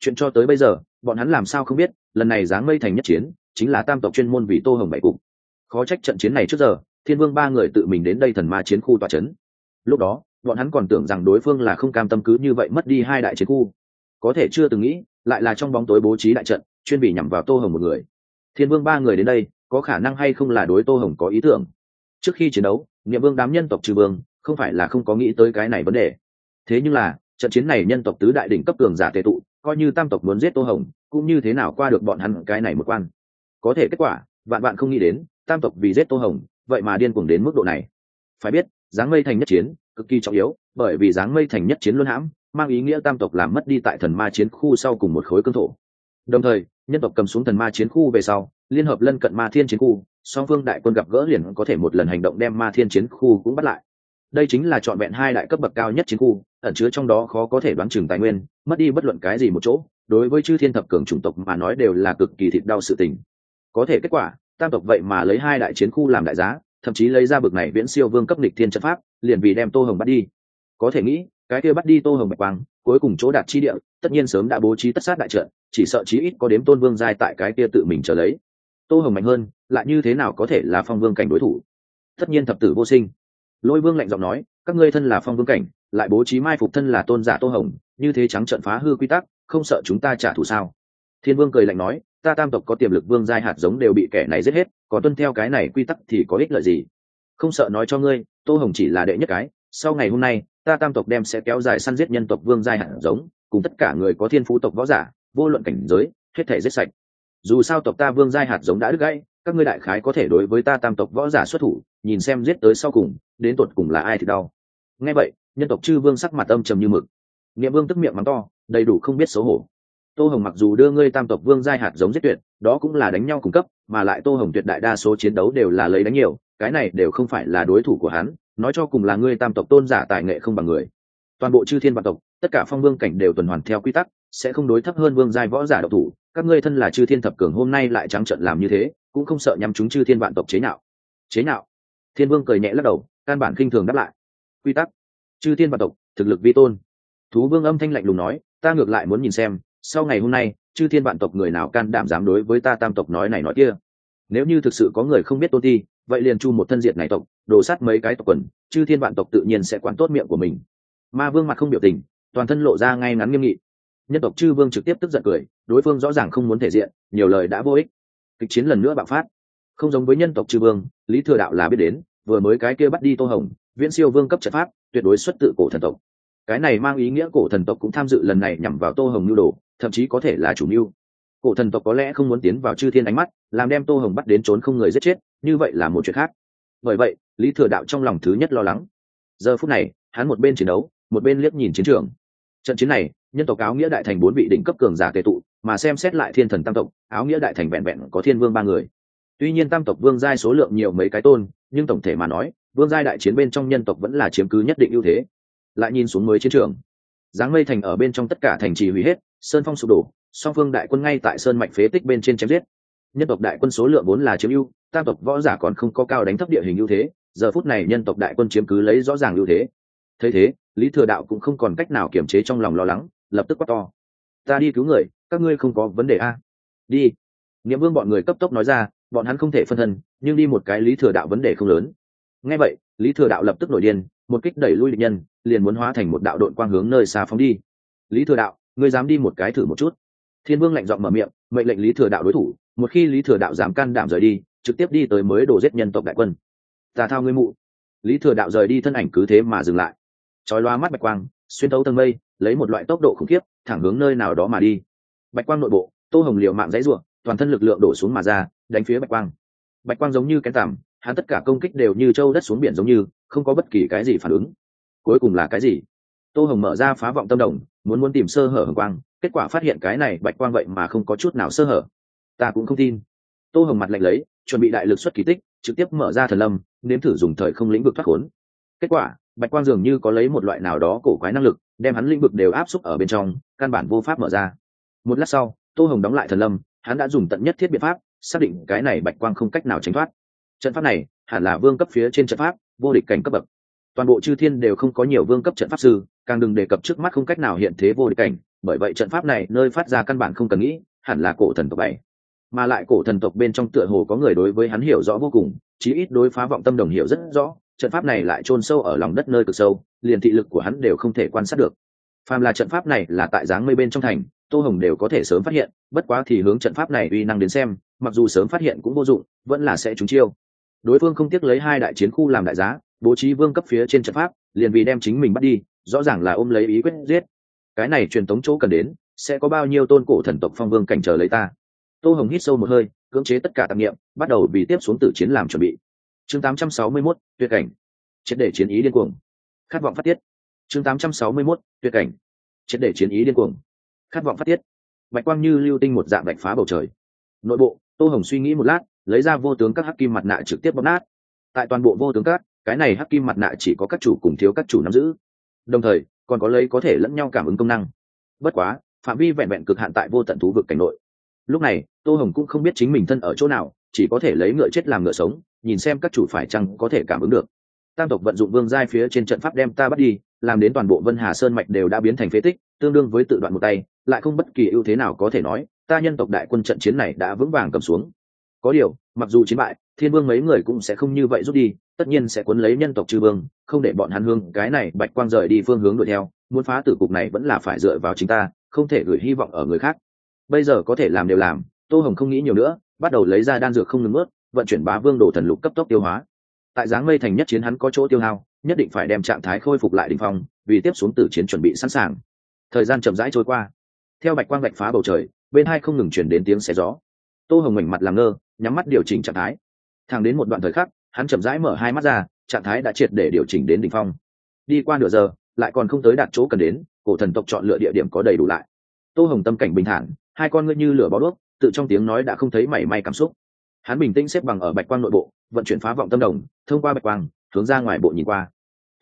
Chuyện cho tới bây giờ, bọn hắn làm sao không biết, lần này dáng mây thành nhất chiến, chính là tam tộc chuyên môn vì tô hồng bảy cục. Khó trách trận chiến này trước giờ thiên vương ba người tự mình đến đây thần ma chiến khu tòa c h ấ n lúc đó, bọn hắn còn tưởng rằng đối phương là không cam tâm cứ như vậy mất đi hai đại chiến khu. Có thể chưa từng nghĩ, lại là trong bóng tối bố trí đại trận, chuyên bị nhằm vào tô hồng một người. Thiên vương ba người đến đây, có khả năng hay không là đối tô hồng có ý tưởng? Trước khi chiến đấu, niệm vương đám nhân tộc trừ vương, không phải là không có nghĩ tới cái này vấn đề. Thế nhưng là, trận chiến này nhân tộc tứ đại đỉnh cấp cường giả tệ tụ, coi như tam tộc muốn giết tô hồng, cũng như thế nào qua được bọn hắn cái này một quan? Có thể kết quả, vạn bạn không nghĩ đến, tam tộc vì giết tô hồng vậy mà điên cuồng đến mức độ này. Phải biết, dáng mây thành nhất chiến, cực kỳ trọng yếu, bởi vì dáng mây thành nhất chiến luôn hãm, mang ý nghĩa tam tộc làm mất đi tại thần ma chiến khu sau cùng một khối cương thổ. Đồng thời, nhân tộc cầm xuống thần ma chiến khu về sau, liên hợp lân cận ma thiên chiến khu, song phương đại quân gặp gỡ liền có thể một lần hành động đem ma thiên chiến khu cũng bắt lại. Đây chính là trọn vẹn hai đại cấp bậc cao nhất chiến khu, ẩn chứa trong đó khó có thể đoán chừng tài nguyên, mất đi bất luận cái gì một chỗ, đối với chư thiên thập cường chủng tộc mà nói đều là cực kỳ thịt đau sự tình. Có thể kết quả tam tộc vậy mà lấy hai đại chiến khu làm đại giá, thậm chí lấy ra bực này viễn siêu vương cấp lịch thiên trận pháp, liền vì đem tô hồng bắt đi. Có thể nghĩ, cái kia bắt đi tô hồng bạch quang, cuối cùng chỗ đạt chi địa, tất nhiên sớm đã bố trí tất sát đại trận, chỉ sợ chí ít có đếm tôn vương giai tại cái kia tự mình trở lấy. Tô hồng mạnh hơn, lại như thế nào có thể là phong vương cảnh đối thủ? Tất nhiên thập tử vô sinh. Lôi vương lạnh giọng nói, các ngươi thân là phong vương cảnh, lại bố trí mai phục thân là tôn giả tô hồng, như thế trắng trận phá hư quy tắc, không sợ chúng ta trả thù sao? Thiên vương cười lạnh nói ta tam tộc có tiềm lực vương giai hạt giống đều bị kẻ này giết hết, còn tuân theo cái này quy tắc thì có ích lợi gì? Không sợ nói cho ngươi, tô hồng chỉ là đệ nhất cái, sau ngày hôm nay, ta tam tộc đem sẽ kéo dài săn giết nhân tộc vương giai hạt giống, cùng tất cả người có thiên phú tộc võ giả, vô luận cảnh giới, hết thể giết sạch. Dù sao tộc ta vương giai hạt giống đã đứt gãy, các ngươi đại khái có thể đối với ta tam tộc võ giả xuất thủ, nhìn xem giết tới sau cùng, đến tột cùng là ai thì đau. Nghe vậy, nhân tộc chư vương sắc mặt âm trầm như mực. Niệm vương tức miệng mắng to, đầy đủ không biết xấu hổ tô hồng mặc dù đưa ngươi tam tộc vương giai hạt giống giết tuyệt, đó cũng là đánh nhau cung cấp, mà lại tô hồng tuyệt đại đa số chiến đấu đều là lấy đánh nhiều, cái này đều không phải là đối thủ của hắn, nói cho cùng là ngươi tam tộc tôn giả tài nghệ không bằng người. Toàn bộ chư thiên vạn tộc, tất cả phong vương cảnh đều tuần hoàn theo quy tắc, sẽ không đối thấp hơn vương giai võ giả độc thủ, các ngươi thân là chư thiên thập cường hôm nay lại trắng trận làm như thế, cũng không sợ nhắm chúng chư thiên vạn tộc chế nhạo. Chế nhạo? Thiên vương cười nhẹ lắc đầu, căn bản khinh thường đáp lại. Quy tắc? Chư thiên vạn tộc, thực lực vi tôn. Thú vương âm thanh lạnh lùng nói, ta ngược lại muốn nhìn xem sau ngày hôm nay, chư thiên vạn tộc người nào can đảm dám đối với ta tam tộc nói này nói kia? Nếu như thực sự có người không biết tôn ti, vậy liền chu một thân diệt này tộc, đổ sát mấy cái tộc quần, chư thiên vạn tộc tự nhiên sẽ quản tốt miệng của mình. Ma vương mặt không biểu tình, toàn thân lộ ra ngay ngắn nghiêm nghị. Nhân tộc chư vương trực tiếp tức giận cười, đối phương rõ ràng không muốn thể diện, nhiều lời đã vô ích. Kịch chiến lần nữa bạo phát. Không giống với nhân tộc chư vương, lý thừa đạo là biết đến, vừa mới cái kia bắt đi tô hồng, viễn siêu vương cấp trận pháp, tuyệt đối xuất tự cổ thần tộc cái này mang ý nghĩa cổ thần tộc cũng tham dự lần này nhằm vào tô hồng nhu đồ, thậm chí có thể là chủ mưu. Cổ thần tộc có lẽ không muốn tiến vào chư thiên ánh mắt, làm đem tô hồng bắt đến trốn không người giết chết, như vậy là một chuyện khác. Bởi vậy, lý thừa đạo trong lòng thứ nhất lo lắng. Giờ phút này, hắn một bên chiến đấu, một bên liếc nhìn chiến trường. Trận chiến này, nhân tộc áo nghĩa đại thành bốn vị đỉnh cấp cường giả tệ tụ, mà xem xét lại thiên thần tam tộc, áo nghĩa đại thành vẹn vẹn có thiên vương ba người. Tuy nhiên tam tộc vương giai số lượng nhiều mấy cái tôn, nhưng tổng thể mà nói, vương giai đại chiến bên trong nhân tộc vẫn là chiếm cứ nhất định ưu thế lại nhìn xuống mới chiến trường. Giáng mây thành ở bên trong tất cả thành trì hủy hết, sơn phong sụp đổ, song phương đại quân ngay tại sơn mạnh phế tích bên trên chém giết. Nhân tộc đại quân số lượng vốn là chiếm ưu, tam tộc võ giả còn không có cao đánh thấp địa hình ưu thế, giờ phút này nhân tộc đại quân chiếm cứ lấy rõ ràng ưu thế. Thấy thế, lý thừa đạo cũng không còn cách nào kiềm chế trong lòng lo lắng, lập tức quát to. Ta đi cứu người, các ngươi không có vấn đề a? Đi. Nghiệm vương bọn người cấp tốc nói ra, bọn hắn không thể phân thân, nhưng đi một cái lý thừa đạo vấn đề không lớn. Ngay vậy, lý thừa đạo lập tức nổi điên, một kích đẩy lui địch nhân liền muốn hóa thành một đạo đội quang hướng nơi xa phóng đi. Lý thừa đạo, ngươi dám đi một cái thử một chút. Thiên vương lạnh giọng mở miệng, mệnh lệnh lý thừa đạo đối thủ, một khi lý thừa đạo dám can đảm rời đi, trực tiếp đi tới mới đổ giết nhân tộc đại quân. Tà thao ngươi mụ. Lý thừa đạo rời đi thân ảnh cứ thế mà dừng lại. Trói loa mắt bạch quang, xuyên tấu tầng mây, lấy một loại tốc độ khủng khiếp, thẳng hướng nơi nào đó mà đi. Bạch quang nội bộ, tô hồng liều mạng dãy ruộng toàn thân lực lượng đổ xuống mà ra, đánh phía bạch quang. Bạch quang giống như cái tằm, hắn tất cả công kích đều như trâu đất xuống biển giống như, không có bất kỳ cái gì phản ứng cuối cùng là cái gì? Tô hồng mở ra phá vọng tâm đồng, muốn muốn tìm sơ hở hồng quang, kết quả phát hiện cái này bạch quang vậy mà không có chút nào sơ hở. Ta cũng không tin. Tô hồng mặt lạnh lấy, chuẩn bị đại lực xuất kỳ tích, trực tiếp mở ra thần lâm, nếm thử dùng thời không lĩnh vực thoát khốn. Kết quả, bạch quang dường như có lấy một loại nào đó cổ quái năng lực, đem hắn lĩnh vực đều áp xúc ở bên trong, căn bản vô pháp mở ra. Một lát sau, tô hồng đóng lại thần lâm, hắn đã dùng tận nhất thiết biện pháp, xác định cái này bạch quang không cách nào tránh thoát. Trận pháp này hẳn là vương cấp phía trên trận pháp, vô địch cảnh cấp bậc toàn bộ chư thiên đều không có nhiều vương cấp trận pháp sư, càng đừng đề cập trước mắt không cách nào hiện thế vô địch cảnh, bởi vậy trận pháp này nơi phát ra căn bản không cần nghĩ, hẳn là cổ thần tộc bảy. Mà lại cổ thần tộc bên trong tựa hồ có người đối với hắn hiểu rõ vô cùng, chí ít đối phá vọng tâm đồng hiểu rất rõ, trận pháp này lại chôn sâu ở lòng đất nơi cực sâu, liền thị lực của hắn đều không thể quan sát được. Phàm là trận pháp này là tại dáng mây bên trong thành, tô hồng đều có thể sớm phát hiện, bất quá thì hướng trận pháp này uy năng đến xem, mặc dù sớm phát hiện cũng vô dụng, vẫn là sẽ trúng chiêu. Đối phương không tiếc lấy hai đại chiến khu làm đại giá bố trí vương cấp phía trên trận pháp liền vì đem chính mình bắt đi rõ ràng là ôm lấy ý quyết giết. Cái này truyền tống chỗ cần đến sẽ có bao nhiêu tôn cổ thần tộc phong vương cảnh chờ lấy ta? Tô hồng hít sâu một hơi cưỡng chế tất cả tạp nghiệm bắt đầu vì tiếp xuống tử chiến làm chuẩn bị. Chương 861, tuyệt cảnh. Triệt để chiến ý điên cuồng. Khát vọng phát tiết. Chương 861, tuyệt cảnh. Triệt để chiến ý điên cuồng. Khát vọng phát tiết. Bạch quang như lưu tinh một dạng bạch phá bầu trời. Nội bộ tô hồng suy nghĩ một lát lấy ra vô tướng các hắc kim mặt nạ trực tiếp bóp nát. Tại toàn bộ vô tướng các cái này hắc kim mặt nạ chỉ có các chủ cùng thiếu các chủ nắm giữ. Đồng thời, còn có lấy có thể lẫn nhau cảm ứng công năng. Bất quá, phạm vi vẹn vẹn cực hạn tại vô tận thú vực cảnh nội. Lúc này, tô hồng cũng không biết chính mình thân ở chỗ nào, chỉ có thể lấy ngựa chết làm ngựa sống, nhìn xem các chủ phải chăng có thể cảm ứng được. Tam tộc vận dụng vương giai phía trên trận pháp đem ta bắt đi, làm đến toàn bộ vân hà sơn mạch đều đã biến thành phế tích, tương đương với tự đoạn một tay, lại không bất kỳ ưu thế nào có thể nói, ta nhân tộc đại quân trận chiến này đã vững vàng cầm xuống. Có điều, mặc dù chiến bại, thiên vương mấy người cũng sẽ không như vậy rút đi tất nhiên sẽ cuốn lấy nhân tộc chư vương, không để bọn hắn hương cái này bạch quang rời đi phương hướng đuổi theo, muốn phá tử cục này vẫn là phải dựa vào chính ta, không thể gửi hy vọng ở người khác. Bây giờ có thể làm đều làm, tô hồng không nghĩ nhiều nữa, bắt đầu lấy ra đan dược không ngừng ướt vận chuyển bá vương đồ thần lục cấp tốc tiêu hóa. Tại dáng mây thành nhất chiến hắn có chỗ tiêu hao, nhất định phải đem trạng thái khôi phục lại đ ỉ n h phong, vì tiếp xuống tử chiến chuẩn bị sẵn sàng. Thời gian chậm rãi trôi qua. Theo bạch quang bạch phá bầu trời, bên hai không ngừng chuyển đến tiếng xé gió. Tô hồng mảnh mặt làm ngơ, nhắm mắt điều chỉnh trạng thái. Thẳng đến một đoạn thời khắc hắn chậm rãi mở hai mắt ra, trạng thái đã triệt để điều chỉnh đến đ ỉ n h phong. Đi qua nửa giờ, lại còn không tới đạt chỗ cần đến, cổ thần tộc chọn lựa địa điểm có đầy đủ lại. Tô hồng tâm cảnh bình thản, hai con ngươi như lửa bó đuốc, tự trong tiếng nói đã không thấy mảy may cảm xúc. Hắn bình tĩnh xếp bằng ở bạch quang nội bộ, vận chuyển phá vọng tâm đồng, thông qua bạch quang, hướng ra ngoài bộ nhìn qua.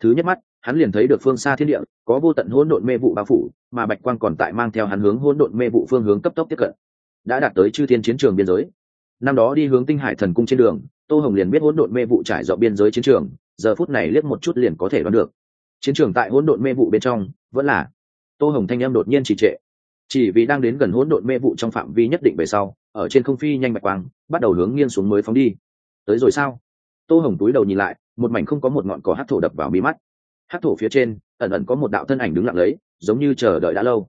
Thứ nhất mắt, hắn liền thấy được phương xa thiên địa, có vô tận hỗn độn mê vụ bao phủ, mà bạch quang còn tại mang theo hắn hướng hỗn độn mê vụ phương hướng cấp tốc tiếp cận. Đã đạt tới chư thiên chiến trường biên giới. Năm đó đi hướng tinh hải thần cung trên đường tô hồng liền biết hỗn độn mê vụ trải dọc biên giới chiến trường, giờ phút này liếc một chút liền có thể đoán được. Chiến trường tại hỗn độn mê vụ bên trong, vẫn là tô hồng thanh em đột nhiên trì trệ. Chỉ vì đang đến gần hỗn độn mê vụ trong phạm vi nhất định về sau, ở trên không phi nhanh mạch quang, bắt đầu hướng nghiêng xuống mới phóng đi. Tới rồi sao? Tô hồng túi đầu nhìn lại, một mảnh không có một ngọn cỏ hát thổ đập vào mí mắt. Hát thổ phía trên, ẩn ẩn có một đạo thân ảnh đứng lặng lấy, giống như chờ đợi đã lâu.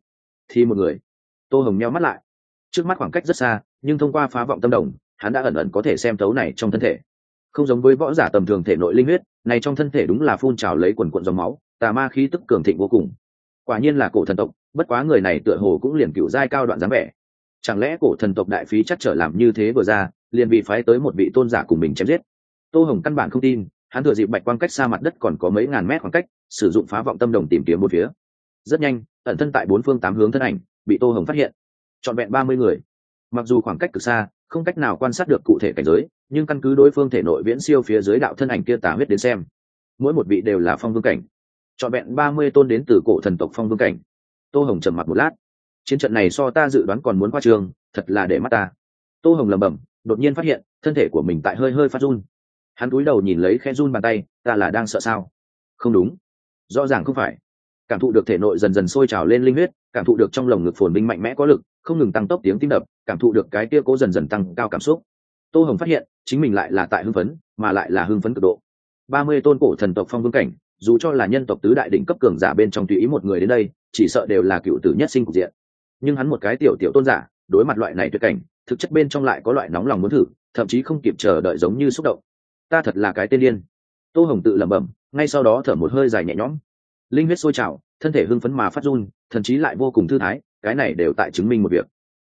Thì một người. Tô hồng meo mắt lại. Trước mắt khoảng cách rất xa, nhưng thông qua phá vọng tâm đồng hắn đã ẩn ẩn có thể xem thấu này trong thân thể. Không giống với võ giả tầm thường thể nội linh huyết, này trong thân thể đúng là phun trào lấy quần quận dòng máu, tà ma khí tức cường thịnh vô cùng. Quả nhiên là cổ thần tộc, bất quá người này tựa hồ cũng liền cựu giai cao đoạn dáng vẻ. Chẳng lẽ cổ thần tộc đại phí chắc trở làm như thế vừa ra, liền bị phái tới một vị tôn giả cùng mình chém giết? Tô hồng căn bản không tin, hắn thừa dịp bạch quang cách xa mặt đất còn có mấy ngàn mét khoảng cách, sử dụng phá vọng tâm đồng tìm kiếm một phía. Rất nhanh, ẩn thân tại bốn phương tám hướng thân ảnh, bị tô hồng phát hiện. Trọn vẹn ba mươi người. Mặc dù khoảng cách cực xa không cách nào quan sát được cụ thể cảnh giới, nhưng căn cứ đối phương thể nội viễn siêu phía dưới đạo thân ảnh kia tả huyết đến xem, mỗi một vị đều là phong vương cảnh. Trọn vẹn ba mươi tôn đến từ cổ thần tộc phong vương cảnh. Tô hồng trầm mặt một lát. Chiến trận này so ta dự đoán còn muốn qua trường thật là để mắt ta. Tô hồng lẩm bẩm, đột nhiên phát hiện, thân thể của mình tại hơi hơi phát run. Hắn cúi đầu nhìn lấy khe run bàn tay, ta là đang sợ sao? Không đúng. Rõ ràng không phải. Cảm thụ được thể nội dần dần sôi trào lên linh huyết cảm thụ được trong lồng ngực phồn binh mạnh mẽ có lực, không ngừng tăng tốc tiếng tim đập, cảm thụ được cái kia cố dần dần tăng cao cảm xúc. Tô hồng phát hiện, chính mình lại là tại hưng phấn, mà lại là hưng phấn cực độ. Ba mươi tôn cổ thần tộc phong vương cảnh, dù cho là nhân tộc tứ đại đỉnh cấp cường giả bên trong tùy ý một người đến đây, chỉ sợ đều là cựu tử nhất sinh cục diện. Nhưng hắn một cái tiểu tiểu tôn giả, đối mặt loại này tuyệt cảnh, thực chất bên trong lại có loại nóng lòng muốn thử, thậm chí không kịp chờ đợi giống như xúc động. Ta thật là cái tên điên. Tô hồng tự lẩm bẩm, ngay sau đó thở một hơi dài nhẹ nhõm. Linh huyết sôi trào thân thể hưng phấn mà phát run, thần chí lại vô cùng thư thái, cái này đều tại chứng minh một việc.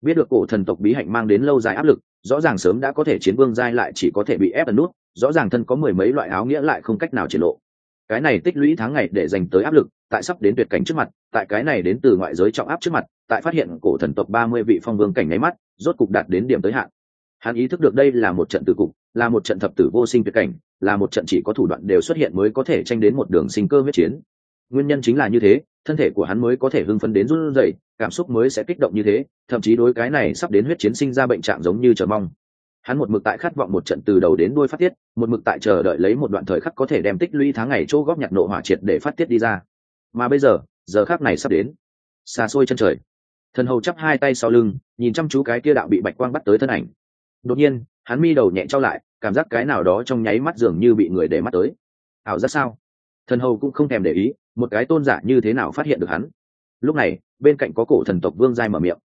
Biết được cổ thần tộc bí hạnh mang đến lâu dài áp lực, rõ ràng sớm đã có thể chiến vương giai lại chỉ có thể bị ép ẩn nút, rõ ràng thân có mười mấy loại áo nghĩa lại không cách nào triển lộ. Cái này tích lũy tháng ngày để dành tới áp lực, tại sắp đến tuyệt cảnh trước mặt, tại cái này đến từ ngoại giới trọng áp trước mặt, tại phát hiện cổ thần tộc ba mươi vị phong vương cảnh nháy mắt, rốt cục đạt đến điểm tới hạn. Hắn ý thức được đây là một trận tử cục, là một trận thập tử vô sinh tuyệt cảnh, là một trận chỉ có thủ đoạn đều xuất hiện mới có thể tranh đến một đường sinh cơ huyết chiến nguyên nhân chính là như thế, thân thể của hắn mới có thể hưng phấn đến run rẩy, cảm xúc mới sẽ kích động như thế, thậm chí đối cái này sắp đến huyết chiến sinh ra bệnh trạng giống như chờ mong. Hắn một mực tại khát vọng một trận từ đầu đến đuôi phát tiết, một mực tại chờ đợi lấy một đoạn thời khắc có thể đem tích lũy tháng ngày chỗ góp nhặt nộ hỏa triệt để phát tiết đi ra. Mà bây giờ giờ khắc này sắp đến. Xa xôi chân trời. Thần hầu chắp hai tay sau lưng, nhìn chăm chú cái kia đạo bị bạch quang bắt tới thân ảnh. Đột nhiên, hắn mi đầu nhẹ trao lại, cảm giác cái nào đó trong nháy mắt dường như bị người để mắt tới. Ảo giác sao? Thần hầu cũng không thèm để ý một cái tôn giả như thế nào phát hiện được hắn? Lúc này, bên cạnh có cổ thần tộc vương giai mở miệng.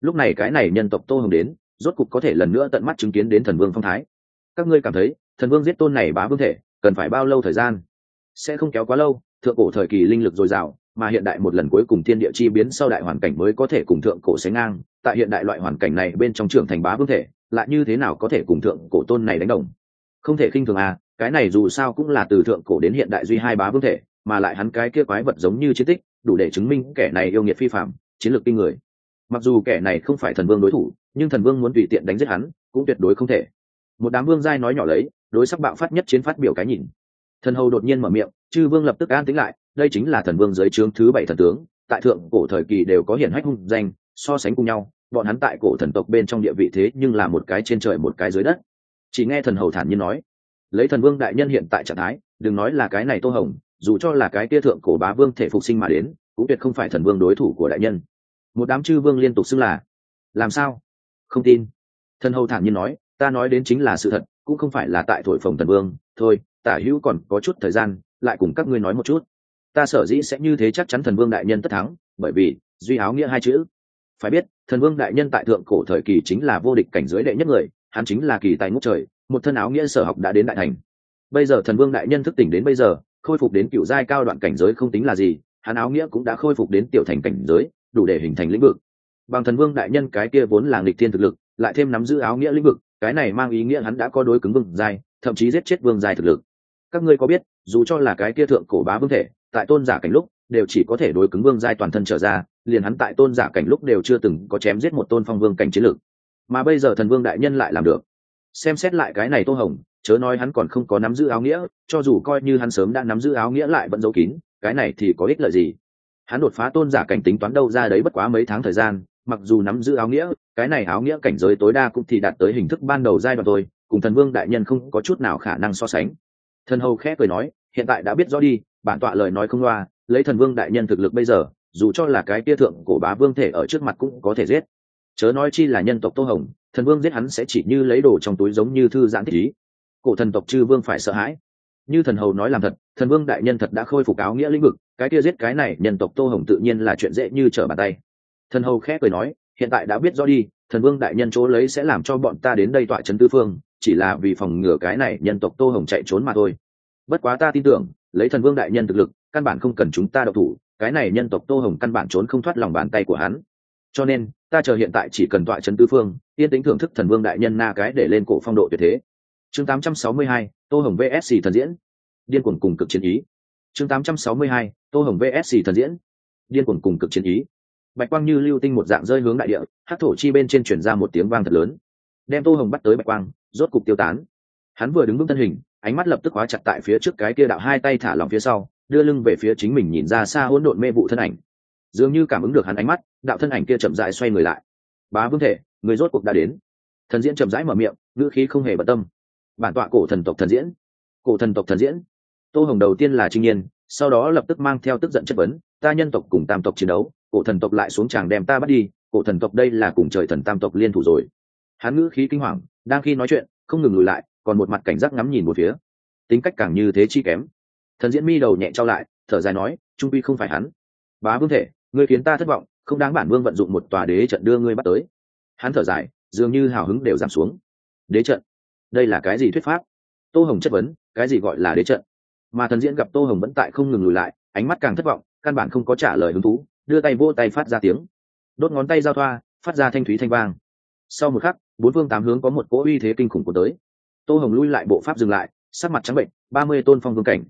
Lúc này cái này nhân tộc tô hồng đến, rốt cục có thể lần nữa tận mắt chứng kiến đến thần vương phong thái. Các ngươi cảm thấy, thần vương giết tôn này bá vương thể, cần phải bao lâu thời gian? Sẽ không kéo quá lâu, thượng cổ thời kỳ linh lực dồi dào, mà hiện đại một lần cuối cùng thiên địa chi biến sau đại hoàn cảnh mới có thể cùng thượng cổ sánh ngang. Tại hiện đại loại hoàn cảnh này bên trong trưởng thành bá vương thể, lại như thế nào có thể cùng thượng cổ tôn này đánh đồng? Không thể khinh thường à cái này dù sao cũng là từ thượng cổ đến hiện đại duy hai bá vương thể mà lại hắn cái kia quái vật giống như chiến tích, đủ để chứng minh kẻ này yêu nghiệt phi phạm, chiến lược kinh người. Mặc dù kẻ này không phải thần vương đối thủ, nhưng thần vương muốn tùy tiện đánh giết hắn, cũng tuyệt đối không thể. Một đám vương giai nói nhỏ lấy, đối sắc bạo phát nhất chiến phát biểu cái nhìn. Thần hầu đột nhiên mở miệng, chư vương lập tức an tính lại, đây chính là thần vương dưới trướng thứ bảy thần tướng, tại thượng cổ thời kỳ đều có hiển hách hung danh, so sánh cùng nhau, bọn hắn tại cổ thần tộc bên trong địa vị thế nhưng là một cái trên trời một cái dưới đất. Chỉ nghe thần hầu thản nhiên nói, lấy thần vương đại nhân hiện tại trạng thái, đừng nói là cái này tô hồng dù cho là cái tia thượng cổ bá vương thể phục sinh mà đến, cũng tuyệt không phải thần vương đối thủ của đại nhân. Một đám chư vương liên tục xưng là, làm sao? Không tin. Thần hầu thản nhiên nói, ta nói đến chính là sự thật, cũng không phải là tại thổi phồng thần vương. Thôi, tả hữu còn có chút thời gian, lại cùng các ngươi nói một chút. Ta sở dĩ sẽ như thế chắc chắn thần vương đại nhân tất thắng, bởi vì, duy áo nghĩa hai chữ. Phải biết, thần vương đại nhân tại thượng cổ thời kỳ chính là vô địch cảnh giới đệ nhất người, hắn chính là kỳ tài ngốc trời, một thân áo nghĩa sở học đã đến đại thành. Bây giờ thần vương đại nhân thức tỉnh đến bây giờ khôi phục đến cựu giai cao đoạn cảnh giới không tính là gì, hắn áo nghĩa cũng đã khôi phục đến tiểu thành cảnh giới, đủ để hình thành lĩnh vực. Bằng thần vương đại nhân cái kia vốn là nghịch thiên thực lực, lại thêm nắm giữ áo nghĩa lĩnh vực, cái này mang ý nghĩa hắn đã có đối cứng vương giai, thậm chí giết chết vương giai thực lực. Các ngươi có biết, dù cho là cái kia thượng cổ bá vương thể, tại tôn giả cảnh lúc, đều chỉ có thể đối cứng vương giai toàn thân trở ra, liền hắn tại tôn giả cảnh lúc đều chưa từng có chém giết một tôn phong vương cảnh chiến lực mà bây giờ thần vương đại nhân lại làm được. Xem xét lại cái này tô hồng chớ nói hắn còn không có nắm giữ áo nghĩa, cho dù coi như hắn sớm đã nắm giữ áo nghĩa lại vẫn giấu kín, cái này thì có ích lợi gì? Hắn đột phá tôn giả cảnh tính toán đâu ra đấy bất quá mấy tháng thời gian, mặc dù nắm giữ áo nghĩa, cái này áo nghĩa cảnh giới tối đa cũng thì đạt tới hình thức ban đầu giai đoạn thôi, cùng thần vương đại nhân không có chút nào khả năng so sánh. Thần hầu khẽ cười nói, hiện tại đã biết rõ đi, bản tọa lời nói không loa, lấy thần vương đại nhân thực lực bây giờ, dù cho là cái tia thượng của bá vương thể ở trước mặt cũng có thể giết. Chớ nói chi là nhân tộc tô hồng, thần vương giết hắn sẽ chỉ như lấy đồ trong túi giống như thư giãn thích ý cổ thần tộc chư vương phải sợ hãi. Như thần hầu nói làm thật, thần vương đại nhân thật đã khôi phục áo nghĩa lĩnh vực, cái kia giết cái này nhân tộc tô hồng tự nhiên là chuyện dễ như trở bàn tay. Thần hầu khẽ cười nói, hiện tại đã biết rõ đi, thần vương đại nhân chỗ lấy sẽ làm cho bọn ta đến đây tọa trấn tư phương, chỉ là vì phòng ngừa cái này nhân tộc tô hồng chạy trốn mà thôi. Bất quá ta tin tưởng, lấy thần vương đại nhân thực lực, căn bản không cần chúng ta độc thủ, cái này nhân tộc tô hồng căn bản trốn không thoát lòng bàn tay của hắn. Cho nên, ta chờ hiện tại chỉ cần tọa trấn tư phương, yên tính thưởng thức thần vương đại nhân na cái để lên cổ phong độ tuyệt thế chương 862, tô hồng vsc thần diễn. Điên cuồng cùng cực chiến ý. Chương 862, tô hồng vsc thần diễn. Điên cuồng cùng cực chiến ý. Bạch quang như lưu tinh một dạng rơi hướng đại địa hát thổ chi bên trên chuyển ra một tiếng vang thật lớn. Đem tô hồng bắt tới bạch quang rốt cục tiêu tán. Hắn vừa đứng vững thân hình ánh mắt lập tức hóa chặt tại phía trước cái kia đạo hai tay thả lòng phía sau đưa lưng về phía chính mình nhìn ra xa hỗn độn mê vụ thân ảnh. Dường như cảm ứng được hắn ánh mắt đạo thân ảnh kia chậm rãi xoay người lại. Bá vương thể người rốt cuộc đã đến. Thần diễn chậm rãi mở miệng ngữ khí không hề bận tâm bản tọa cổ thần tộc thần diễn. Cổ thần tộc thần diễn. Tô hồng đầu tiên là trinh nhiên, sau đó lập tức mang theo tức giận chất vấn, ta nhân tộc cùng tam tộc chiến đấu, cổ thần tộc lại xuống tràng đem ta bắt đi, cổ thần tộc đây là cùng trời thần tam tộc liên thủ rồi. Hắn ngữ khí kinh hoàng, đang khi nói chuyện, không ngừng lùi lại, còn một mặt cảnh giác ngắm nhìn một phía. Tính cách càng như thế chi kém. Thần diễn mi đầu nhẹ trao lại, thở dài nói, trung quy không phải hắn. Bá vương thể, ngươi khiến ta thất vọng, không đáng bản vương vận dụng một tòa đế trận đưa ngươi bắt tới. Hắn thở dài, dường như hào hứng đều giảm xuống. Đế trận? Đây là cái gì thuyết pháp? Tô hồng chất vấn, cái gì gọi là đế trận? Mà thần diễn gặp tô hồng vẫn tại không ngừng lùi lại, ánh mắt càng thất vọng, căn bản không có trả lời hứng thú, đưa tay vô tay phát ra tiếng. Đốt ngón tay giao thoa, phát ra thanh thúy thanh vang. Sau một khắc, bốn phương tám hướng có một cỗ uy thế kinh khủng của tới. Tô hồng lui lại, bộ pháp dừng lại, sắc mặt trắng bệnh, ba mươi tôn phong vương cảnh.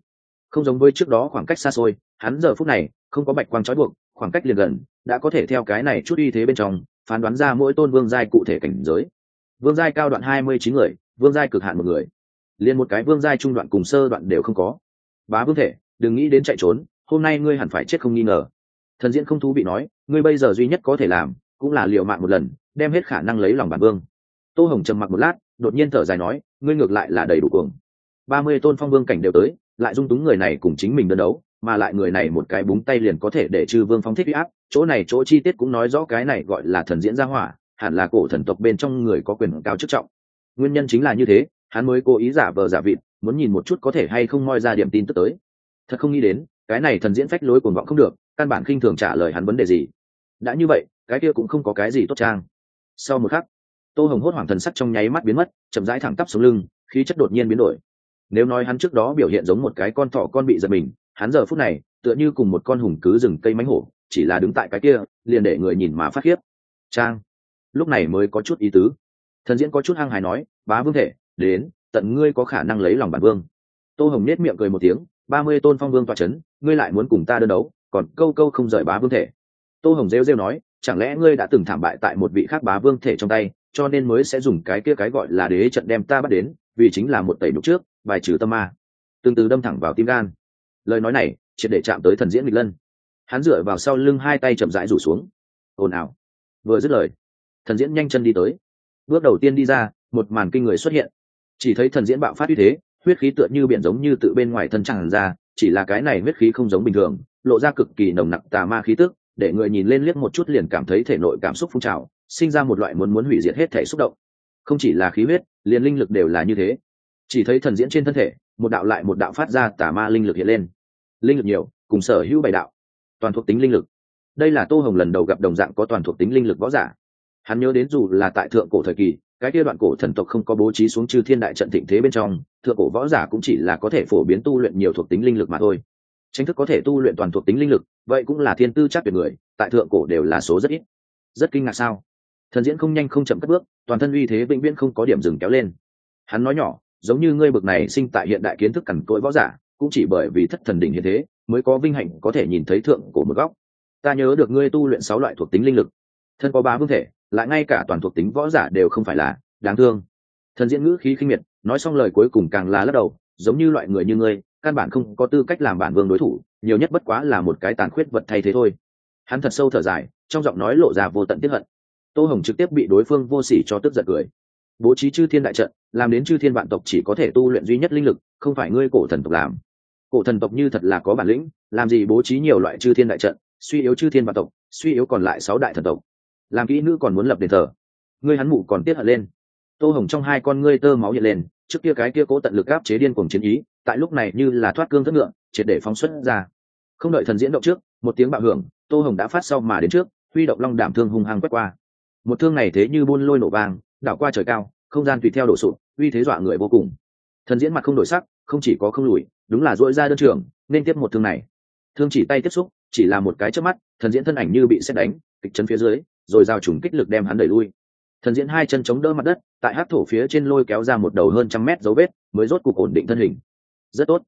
Không giống với trước đó khoảng cách xa xôi, hắn giờ phút này không có bạch quang trói buộc, khoảng cách liền gần, đã có thể theo cái này chút uy thế bên trong, phán đoán ra mỗi tôn vương giai cụ thể cảnh giới. Vương giai cao đoạn hai mươi chín người vương giai cực hạn một người. Liền một cái vương giai trung đoạn cùng sơ đoạn đều không có. Bá vương thể, đừng nghĩ đến chạy trốn, hôm nay ngươi hẳn phải chết không nghi ngờ. Thần diễn không thú bị nói, ngươi bây giờ duy nhất có thể làm, cũng là liều mạng một lần, đem hết khả năng lấy lòng bản vương. Tô hồng trầm mặc một lát, đột nhiên thở dài nói, ngươi ngược lại là đầy đủ cuồng. Ba mươi tôn phong vương cảnh đều tới, lại dung túng người này cùng chính mình đơn đấu, mà lại người này một cái búng tay liền có thể để trừ vương phong thích huy áp, chỗ này chỗ chi tiết cũng nói rõ cái này gọi là thần diễn gia hỏa, hẳn là cổ thần tộc bên trong người có quyền cao chức trọng nguyên nhân chính là như thế, hắn mới cố ý giả vờ giả vịt, muốn nhìn một chút có thể hay không moi ra điểm tin tức tới. Thật không nghĩ đến, cái này thần diễn phách lối cuồng vọng không được, căn bản khinh thường trả lời hắn vấn đề gì. Đã như vậy, cái kia cũng không có cái gì tốt trang. Sau một khắc, tô hồng hốt hoảng thần sắc trong nháy mắt biến mất, chậm rãi thẳng tắp xuống lưng, khí chất đột nhiên biến đổi. Nếu nói hắn trước đó biểu hiện giống một cái con thỏ con bị giật mình, hắn giờ phút này, tựa như cùng một con hùng cứ rừng cây mánh hổ, chỉ là đứng tại cái kia, liền để người nhìn mà phát khiếp. Trang. Lúc này mới có chút ý tứ thần diễn có chút hăng hài nói, bá vương thể, đến, tận ngươi có khả năng lấy lòng bản vương. Tô hồng nết miệng cười một tiếng, ba mươi tôn phong vương toa c h ấ n ngươi lại muốn cùng ta đơn đấu, còn câu câu không rời bá vương thể. Tô hồng rêu rêu nói, chẳng lẽ ngươi đã từng thảm bại tại một vị khác bá vương thể trong tay, cho nên mới sẽ dùng cái kia cái gọi là đế trận đem ta bắt đến, vì chính là một tẩy đục trước, bài trừ tâm ma. Tương từ đâm thẳng vào tim gan. Lời nói này, triệt để chạm tới thần diễn nghịch lân. Hắn dựa vào sau lưng hai tay chậm rãi rủ xuống. Ồn ào. Vừa dứt lời, thần diễn nhanh chân đi tới bước đầu tiên đi ra, một màn kinh người xuất hiện. Chỉ thấy thần diễn bạo phát như thế, huyết khí tựa như biển giống như tự bên ngoài thân chẳng ra, chỉ là cái này huyết khí không giống bình thường, lộ ra cực kỳ nồng nặc tà ma khí tức, để người nhìn lên liếc một chút liền cảm thấy thể nội cảm xúc phun trào, sinh ra một loại muốn muốn hủy diệt hết thể xúc động. Không chỉ là khí huyết, liền linh lực đều là như thế. Chỉ thấy thần diễn trên thân thể, một đạo lại một đạo phát ra tà ma linh lực hiện lên. Linh lực nhiều, cùng sở hữu bảy đạo, toàn thuộc tính linh lực. Đây là tô hồng lần đầu gặp đồng dạng có toàn thuộc tính linh lực võ giả hắn nhớ đến dù là tại thượng cổ thời kỳ, cái kia đoạn cổ thần tộc không có bố trí xuống chư thiên đại trận thịnh thế bên trong, thượng cổ võ giả cũng chỉ là có thể phổ biến tu luyện nhiều thuộc tính linh lực mà thôi. Tranh thức có thể tu luyện toàn thuộc tính linh lực, vậy cũng là thiên tư chắc tuyệt người, tại thượng cổ đều là số rất ít. Rất kinh ngạc sao? Thần diễn không nhanh không chậm các bước, toàn thân uy thế vĩnh viễn không có điểm dừng kéo lên. Hắn nói nhỏ, giống như ngươi bực này sinh tại hiện đại kiến thức cằn cỗi võ giả, cũng chỉ bởi vì thất thần đỉnh hiện thế, mới có vinh hạnh có thể nhìn thấy thượng cổ một góc. Ta nhớ được ngươi tu luyện sáu loại thuộc tính linh lực. Thân có ba vương thể lại ngay cả toàn thuộc tính võ giả đều không phải là đáng thương. Thần diễn ngữ khí khinh miệt, nói xong lời cuối cùng càng là lắc đầu, giống như loại người như ngươi, căn bản không có tư cách làm bản vương đối thủ, nhiều nhất bất quá là một cái tàn khuyết vật thay thế thôi. Hắn thật sâu thở dài, trong giọng nói lộ ra vô tận tiếp hận. Tô hồng trực tiếp bị đối phương vô sỉ cho tức giận cười. Bố trí chư thiên đại trận, làm đến chư thiên vạn tộc chỉ có thể tu luyện duy nhất linh lực, không phải ngươi cổ thần tộc làm. Cổ thần tộc như thật là có bản lĩnh, làm gì bố trí nhiều loại chư thiên đại trận, suy yếu chư thiên vạn tộc, suy yếu còn lại sáu đại thần tộc làm kỹ nữ còn muốn lập đền thờ. Ngươi hắn mụ còn tiết hận lên. Tô hồng trong hai con ngươi tơ máu hiện lên, trước kia cái kia cố tận lực gáp chế điên cuồng chiến ý, tại lúc này như là thoát cương thất ngựa, triệt để phóng xuất ra. Không đợi thần diễn động trước, một tiếng bạo hưởng, tô hồng đã phát sau mà đến trước, huy động long đảm thương hung hăng quét qua. Một thương này thế như buôn lôi nổ vàng đảo qua trời cao, không gian tùy theo đổ sụt uy thế dọa người vô cùng. Thần diễn mặt không đổi sắc, không chỉ có không lùi, đúng là dội ra đơn trường, nên tiếp một thương này. Thương chỉ tay tiếp xúc, chỉ là một cái trước mắt, thần diễn thân ảnh như bị xét đánh, kịch chân phía dưới rồi giao trùng kích lực đem hắn đẩy lui. Thần diễn hai chân chống đỡ mặt đất, tại hát thổ phía trên lôi kéo ra một đầu hơn trăm mét dấu vết, mới rốt cục ổn định thân hình. Rất tốt.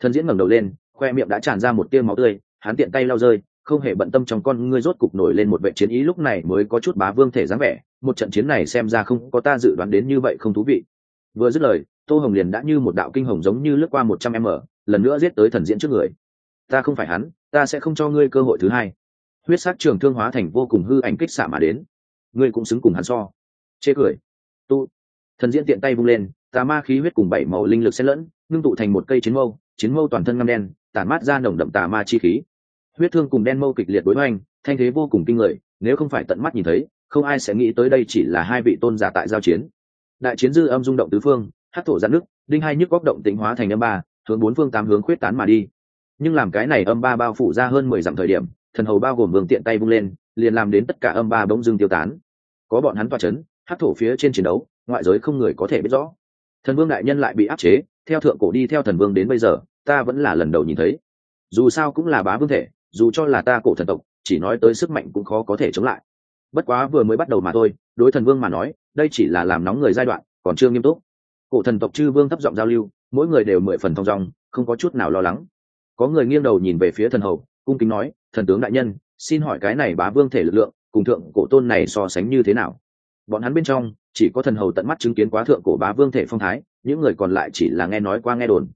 Thần diễn ngẩng đầu lên, khoe miệng đã tràn ra một tiêu máu tươi, hắn tiện tay lau rơi, không hề bận tâm trong con ngươi rốt cục nổi lên một vệ chiến ý lúc này mới có chút bá vương thể dáng vẻ, một trận chiến này xem ra không có ta dự đoán đến như vậy không thú vị. Vừa dứt lời, tô hồng liền đã như một đạo kinh hồng giống như lướt qua một trăm m, lần nữa giết tới thần diễn trước người. Ta không phải hắn, ta sẽ không cho ngươi cơ hội thứ hai huyết sắc trường thương hóa thành vô cùng hư ảnh kích xạ mà đến. Ngươi cũng xứng cùng hắn so. Chê cười. Tu. Thần diễn tiện tay vung lên, tà ma khí huyết cùng bảy màu linh lực xen lẫn, ngưng tụ thành một cây chiến mâu chiến mâu toàn thân ngăm đen, tản mát ra nồng đậm tà ma chi khí. Huyết thương cùng đen mâu kịch liệt đối hoành, thanh thế vô cùng kinh người, nếu không phải tận mắt nhìn thấy, không ai sẽ nghĩ tới đây chỉ là hai vị tôn giả tại giao chiến. Đại chiến dư âm rung động tứ phương hát thổ giãn nước, đinh hai nhức góc động tính hóa thành âm ba, hướng bốn phương tám hướng khuyết tán mà đi. Nhưng làm cái này âm ba bao phủ ra hơn mười dặm thời điểm thần hầu bao gồm vương tiện tay vung lên, liền làm đến tất cả âm ba bỗng dưng tiêu tán. Có bọn hắn toa c h ấ n hát thổ phía trên chiến đấu, ngoại giới không người có thể biết rõ. Thần vương đại nhân lại bị áp chế, theo thượng cổ đi theo thần vương đến bây giờ, ta vẫn là lần đầu nhìn thấy. Dù sao cũng là bá vương thể, dù cho là ta cổ thần tộc, chỉ nói tới sức mạnh cũng khó có thể chống lại. Bất quá vừa mới bắt đầu mà thôi, đối thần vương mà nói, đây chỉ là làm nóng người giai đoạn, còn chưa nghiêm túc. Cổ thần tộc chư vương thấp giọng giao lưu, mỗi người đều mười phần thong dong, không có chút nào lo lắng. Có người nghiêng đầu nhìn về phía thần hầu cung kính nói, thần tướng đại nhân, xin hỏi cái này bá vương thể lực lượng, cùng thượng cổ tôn này so sánh như thế nào? Bọn hắn bên trong, chỉ có thần hầu tận mắt chứng kiến quá thượng cổ bá vương thể phong thái, những người còn lại chỉ là nghe nói qua nghe đồn.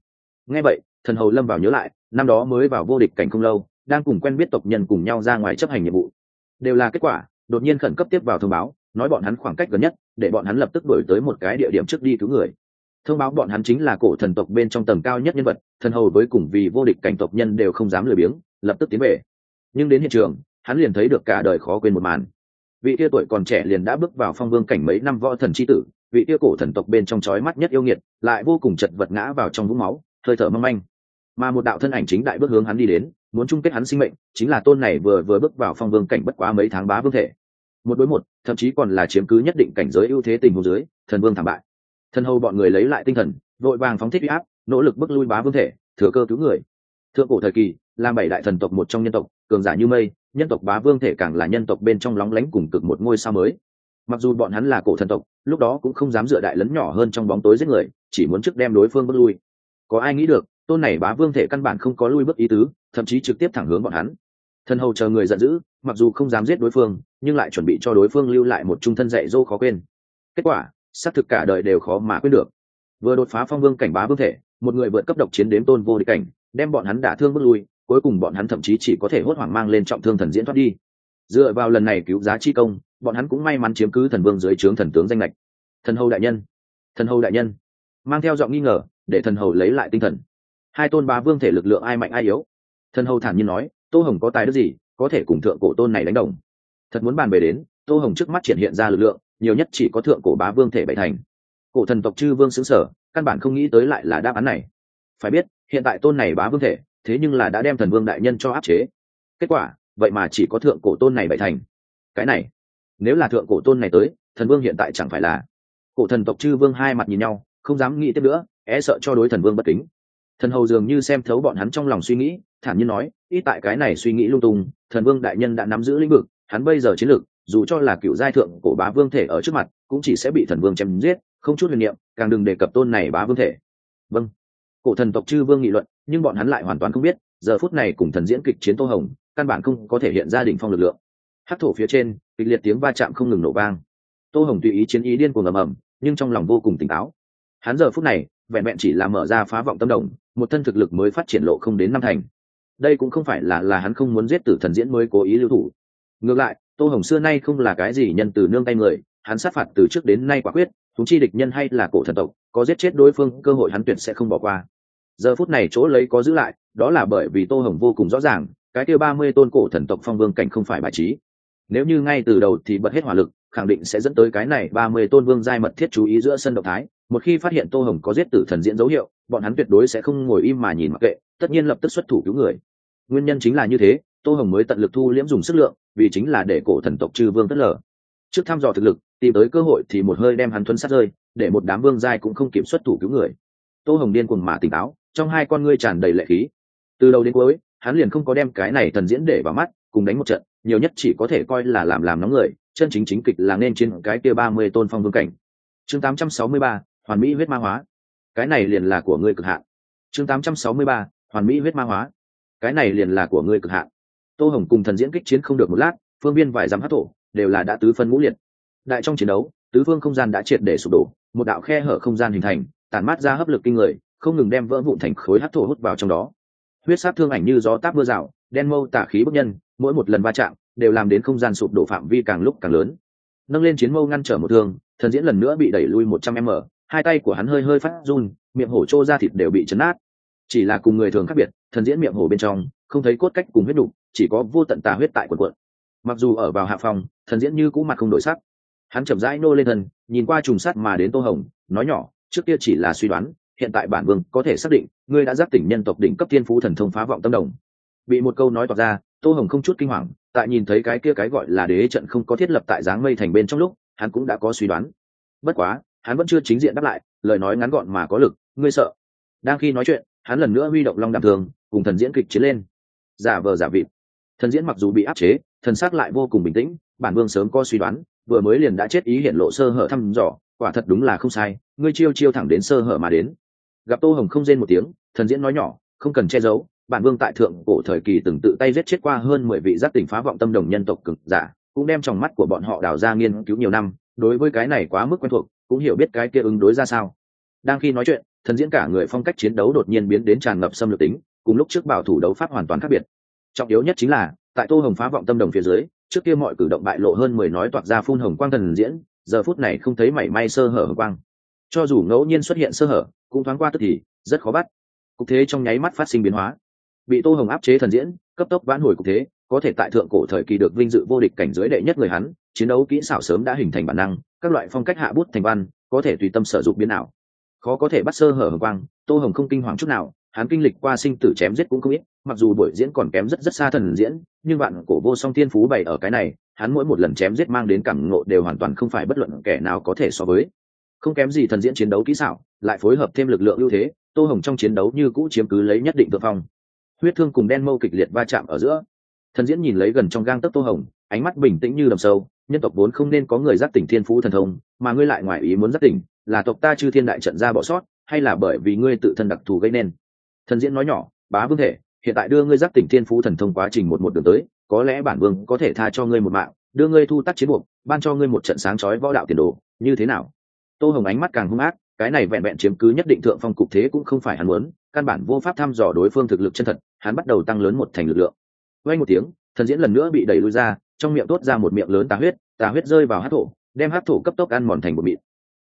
Nghe vậy, thần hầu lâm vào nhớ lại, năm đó mới vào vô địch cảnh không lâu, đang cùng quen biết tộc nhân cùng nhau ra ngoài chấp hành nhiệm vụ. Đều là kết quả, đột nhiên khẩn cấp tiếp vào thông báo, nói bọn hắn khoảng cách gần nhất, để bọn hắn lập tức đổi tới một cái địa điểm trước đi cứu người thông báo bọn hắn chính là cổ thần tộc bên trong tầng cao nhất nhân vật, thần hầu với cùng vì vô địch cảnh tộc nhân đều không dám lười biếng, lập tức tiến về. Nhưng đến hiện trường, hắn liền thấy được cả đời khó quên một màn. Vị kia tuổi còn trẻ liền đã bước vào phong vương cảnh mấy năm võ thần c h i tử, vị kia cổ thần tộc bên trong trói mắt nhất yêu nghiệt, lại vô cùng chật vật ngã vào trong vũng máu, hơi thở mâm anh mà một đạo thân ảnh chính đại bước hướng hắn đi đến, muốn chung kết hắn sinh mệnh, chính là tôn này vừa vừa bước vào phong vương cảnh bất quá mấy tháng bá vương thể. Một đối một, thậm chí còn là chiếm cứ nhất định cảnh giới ưu thế tình hồ dưới, thần vương thảm bại thân hầu bọn người lấy lại tinh thần, vội vàng phóng thích huy áp, nỗ lực bước lui bá vương thể, thừa cơ cứu người. Thượng cổ thời kỳ, làm bảy đại thần tộc một trong nhân tộc, cường giả như mây, nhân tộc bá vương thể càng là nhân tộc bên trong lóng lánh cùng cực một ngôi sao mới. Mặc dù bọn hắn là cổ thần tộc, lúc đó cũng không dám dựa đại lấn nhỏ hơn trong bóng tối giết người, chỉ muốn trước đem đối phương bước lui. Có ai nghĩ được, tôn này bá vương thể căn bản không có lui bước ý tứ, thậm chí trực tiếp thẳng hướng bọn hắn. Thần hầu chờ người giận dữ, mặc dù không dám giết đối phương, nhưng lại chuẩn bị cho đối phương lưu lại một trung thân dạy dỗ khó quên. Kết quả xác thực cả đời đều khó mà quên được. Vừa đột phá phong vương cảnh bá vương thể, một người vượt cấp độc chiến đến tôn vô địch cảnh, đem bọn hắn đả thương bước lui, cuối cùng bọn hắn thậm chí chỉ có thể hốt hoảng mang lên trọng thương thần diễn thoát đi. Dựa vào lần này cứu giá chi công, bọn hắn cũng may mắn chiếm cứ thần vương dưới trướng thần tướng danh lệch thần hầu đại nhân, thần hầu đại nhân. Mang theo giọng nghi ngờ, để thần hầu lấy lại tinh thần. Hai tôn bá vương thể lực lượng ai mạnh ai yếu? Thần hầu thản nhiên nói, tô hồng có tài đức gì, có thể cùng thượng cổ tôn này đánh đồng. Thật muốn bàn về đến, tô hồng trước mắt triển hiện ra lực lượng nhiều nhất chỉ có thượng cổ bá vương thể bảy thành. Cổ thần tộc chư vương xứng sở, căn bản không nghĩ tới lại là đáp án này. Phải biết, hiện tại tôn này bá vương thể, thế nhưng là đã đem thần vương đại nhân cho áp chế. Kết quả, vậy mà chỉ có thượng cổ tôn này bảy thành. Cái này, nếu là thượng cổ tôn này tới, thần vương hiện tại chẳng phải là. Cổ thần tộc chư vương hai mặt nhìn nhau, không dám nghĩ tiếp nữa e sợ cho đối thần vương bất kính. Thần hầu dường như xem thấu bọn hắn trong lòng suy nghĩ, thản nhiên nói ít tại cái này suy nghĩ lung tung, thần vương đại nhân đã nắm giữ lĩnh vực, hắn bây giờ chiến lược dù cho là cựu giai thượng cổ bá vương thể ở trước mặt, cũng chỉ sẽ bị thần vương chém giết, không chút huyền niệm, càng đừng đề cập tôn này bá vương thể. Vâng. Cổ thần tộc chư vương nghị luận, nhưng bọn hắn lại hoàn toàn không biết, giờ phút này cùng thần diễn kịch chiến tô hồng, căn bản không có thể hiện ra đỉnh phong lực lượng. Hát thổ phía trên, kịch liệt tiếng va chạm không ngừng nổ vang. Tô hồng tùy ý chiến ý điên cuồng ầm ầm, nhưng trong lòng vô cùng tỉnh táo. Hắn giờ phút này, vẹn vẹn chỉ là mở ra phá vọng tâm đồng một thân thực lực mới phát triển lộ không đến năm thành. Đây cũng không phải là là hắn không muốn giết tử thần diễn mới cố ý lưu thủ. Ngược lại tô hồng xưa nay không là cái gì nhân từ nương tay người, hắn sát phạt từ trước đến nay quả quyết thúng chi địch nhân hay là cổ thần tộc, có giết chết đối phương, cơ hội hắn tuyệt sẽ không bỏ qua. Giờ phút này chỗ lấy có giữ lại, đó là bởi vì tô hồng vô cùng rõ ràng, cái kêu ba mươi tôn cổ thần tộc phong vương cảnh không phải bài trí. Nếu như ngay từ đầu thì bật hết hỏa lực, khẳng định sẽ dẫn tới cái này ba mươi tôn vương giai mật thiết chú ý giữa sân động thái. Một khi phát hiện tô hồng có giết tử thần diễn dấu hiệu, bọn hắn tuyệt đối sẽ không ngồi im mà nhìn mặc kệ, tất nhiên lập tức xuất thủ cứu người. Nguyên nhân chính là như thế tô hồng mới tận lực thu liễm dùng sức lượng, vì chính là để cổ thần tộc chư vương tất lờ. Trước thăm dò thực lực, tìm tới cơ hội thì một hơi đem hắn thuấn sát rơi, để một đám vương giai cũng không kiểm xuất thủ cứu người. Tô hồng điên cuồng mà tỉnh táo, trong hai con ngươi tràn đầy lệ khí. Từ đầu đến cuối, hắn liền không có đem cái này thần diễn để vào mắt, cùng đánh một trận, nhiều nhất chỉ có thể coi là làm làm nóng người, chân chính chính kịch là nên trên cái kia ba mươi tôn phong vương cảnh. Chương tám trăm sáu mươi ba, hoàn mỹ huyết ma hóa. Cái này liền là của ngươi cực hạn. Chương tám trăm sáu mươi ba, hoàn mỹ huyết ma hóa. Cái này liền là của ngươi cực hạn tô hồng cùng thần diễn kích chiến không được một lát, phương viên vài dám hát thổ, đều là đã tứ phân ngũ liệt. Đại trong chiến đấu, tứ phương không gian đã triệt để sụp đổ, một đạo khe hở không gian hình thành, tản mát ra hấp lực kinh người, không ngừng đem vỡ vụn thành khối hát thổ hút vào trong đó. Huyết sát thương ảnh như gió táp mưa rào, đen mâu tả khí bức nhân, mỗi một lần va chạm đều làm đến không gian sụp đổ phạm vi càng lúc càng lớn. Nâng lên chiến mâu ngăn trở một thương, thần diễn lần nữa bị đẩy lui một trăm m, hai tay của hắn hơi hơi phát run, miệng hổ trô ra thịt đều bị chấn nát. Chỉ là cùng người thường khác biệt, thần diễn miệng hổ bên trong, không thấy cốt cách cùng huyết đục chỉ có vô tận tà huyết tại quần quận. Mặc dù ở vào hạ phòng, thần diễn như cũ mặt không đổi sắc. Hắn chậm rãi nô lên thân, nhìn qua trùng sắt mà đến tô hồng, nói nhỏ, trước kia chỉ là suy đoán, hiện tại bản vương có thể xác định, ngươi đã giáp tỉnh nhân tộc đỉnh cấp tiên phú thần thông phá vọng tâm đồng. Bị một câu nói tỏ ra, tô hồng không chút kinh hoàng, tại nhìn thấy cái kia cái gọi là đế trận không có thiết lập tại dáng mây thành bên trong lúc, hắn cũng đã có suy đoán. Bất quá, hắn vẫn chưa chính diện đáp lại, lời nói ngắn gọn mà có lực, ngươi sợ? Đang khi nói chuyện, hắn lần nữa huy động long đàm thường, cùng thần diễn kịch chiến lên. Giả vờ giả vịt thần diễn mặc dù bị áp chế, thần sắc lại vô cùng bình tĩnh, bản vương sớm có suy đoán, vừa mới liền đã chết ý hiện lộ sơ hở thăm dò, quả thật đúng là không sai, ngươi chiêu chiêu thẳng đến sơ hở mà đến. Gặp tô hồng không rên một tiếng, thần diễn nói nhỏ, không cần che giấu, bản vương tại thượng cổ thời kỳ từng tự tay giết chết qua hơn mười vị giác tỉnh phá vọng tâm đồng nhân tộc cực giả, cũng đem trong mắt của bọn họ đào ra nghiên cứu nhiều năm, đối với cái này quá mức quen thuộc, cũng hiểu biết cái kia ứng đối ra sao. Đang khi nói chuyện, thần diễn cả người phong cách chiến đấu đột nhiên biến đến tràn ngập xâm lược tính, cùng lúc trước bảo thủ đấu pháp hoàn toàn khác biệt trọng yếu nhất chính là, tại tô hồng phá vọng tâm đồng phía dưới, trước kia mọi cử động bại lộ hơn mười nói toạc ra phun hồng quang thần diễn, giờ phút này không thấy mảy may sơ hở hồng quang. Cho dù ngẫu nhiên xuất hiện sơ hở, cũng thoáng qua tức thì, rất khó bắt. Cục thế trong nháy mắt phát sinh biến hóa. Bị tô hồng áp chế thần diễn, cấp tốc vãn hồi cục thế, có thể tại thượng cổ thời kỳ được vinh dự vô địch cảnh giới đệ nhất người hắn, chiến đấu kỹ xảo sớm đã hình thành bản năng, các loại phong cách hạ bút thành văn, có thể tùy tâm sở dụng biến ảo. Khó có thể bắt sơ hở hồng quang, tô hồng không kinh hoàng chút nào hắn kinh lịch qua sinh tử chém giết cũng không ít, mặc dù buổi diễn còn kém rất rất xa thần diễn, nhưng bạn cổ vô song thiên phú bày ở cái này, hắn mỗi một lần chém giết mang đến cảm ngộ đều hoàn toàn không phải bất luận kẻ nào có thể so với. Không kém gì thần diễn chiến đấu kỹ xảo, lại phối hợp thêm lực lượng ưu thế, tô hồng trong chiến đấu như cũ chiếm cứ lấy nhất định thượng phong. Huyết thương cùng đen mâu kịch liệt va chạm ở giữa. Thần diễn nhìn lấy gần trong gang tấc tô hồng, ánh mắt bình tĩnh như đầm sâu, nhân tộc vốn không nên có người giác tỉnh thiên phú thần thông, mà ngươi lại ngoài ý muốn giác tỉnh, là tộc ta chư thiên đại trận ra bỏ sót, hay là bởi vì ngươi tự thân đặc thù gây nên? Thần diễn nói nhỏ, bá vương thể, hiện tại đưa ngươi giác tỉnh thiên phú thần thông quá trình một một đường tới, có lẽ bản vương có thể tha cho ngươi một mạng, đưa ngươi thu tắt chiến buộc, ban cho ngươi một trận sáng chói võ đạo tiền đồ, như thế nào? Tô hồng ánh mắt càng hung ác, cái này vẹn vẹn chiếm cứ nhất định thượng phong cục thế cũng không phải hắn muốn, căn bản vô pháp thăm dò đối phương thực lực chân thật, hắn bắt đầu tăng lớn một thành lực lượng. Quay một tiếng, thần diễn lần nữa bị đẩy lui ra, trong miệng tốt ra một miệng lớn tà huyết tà huyết rơi vào hát thổ, đem hát thổ cấp tốc ăn mòn thành một mịn.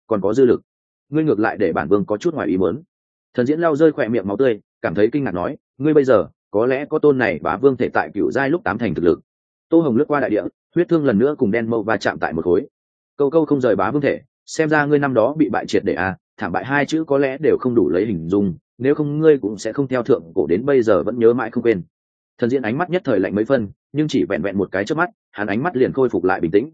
Còn có dư lực. Ngươi ngược lại để bản vương có chút ngoài ý muốn. Thần diễn lao rơi khỏe miệng máu tươi cảm thấy kinh ngạc nói, ngươi bây giờ, có lẽ có tôn này bá vương thể tại cựu giai lúc tám thành thực lực. Tô hồng lướt qua đại địa, huyết thương lần nữa cùng đen mâu va chạm tại một khối. Câu câu không rời bá vương thể, xem ra ngươi năm đó bị bại triệt để à thảm bại hai chữ có lẽ đều không đủ lấy hình dung, nếu không ngươi cũng sẽ không theo thượng cổ đến bây giờ vẫn nhớ mãi không quên. Thần diễn ánh mắt nhất thời lạnh mấy phân, nhưng chỉ vẹn vẹn một cái trước mắt, hắn ánh mắt liền khôi phục lại bình tĩnh.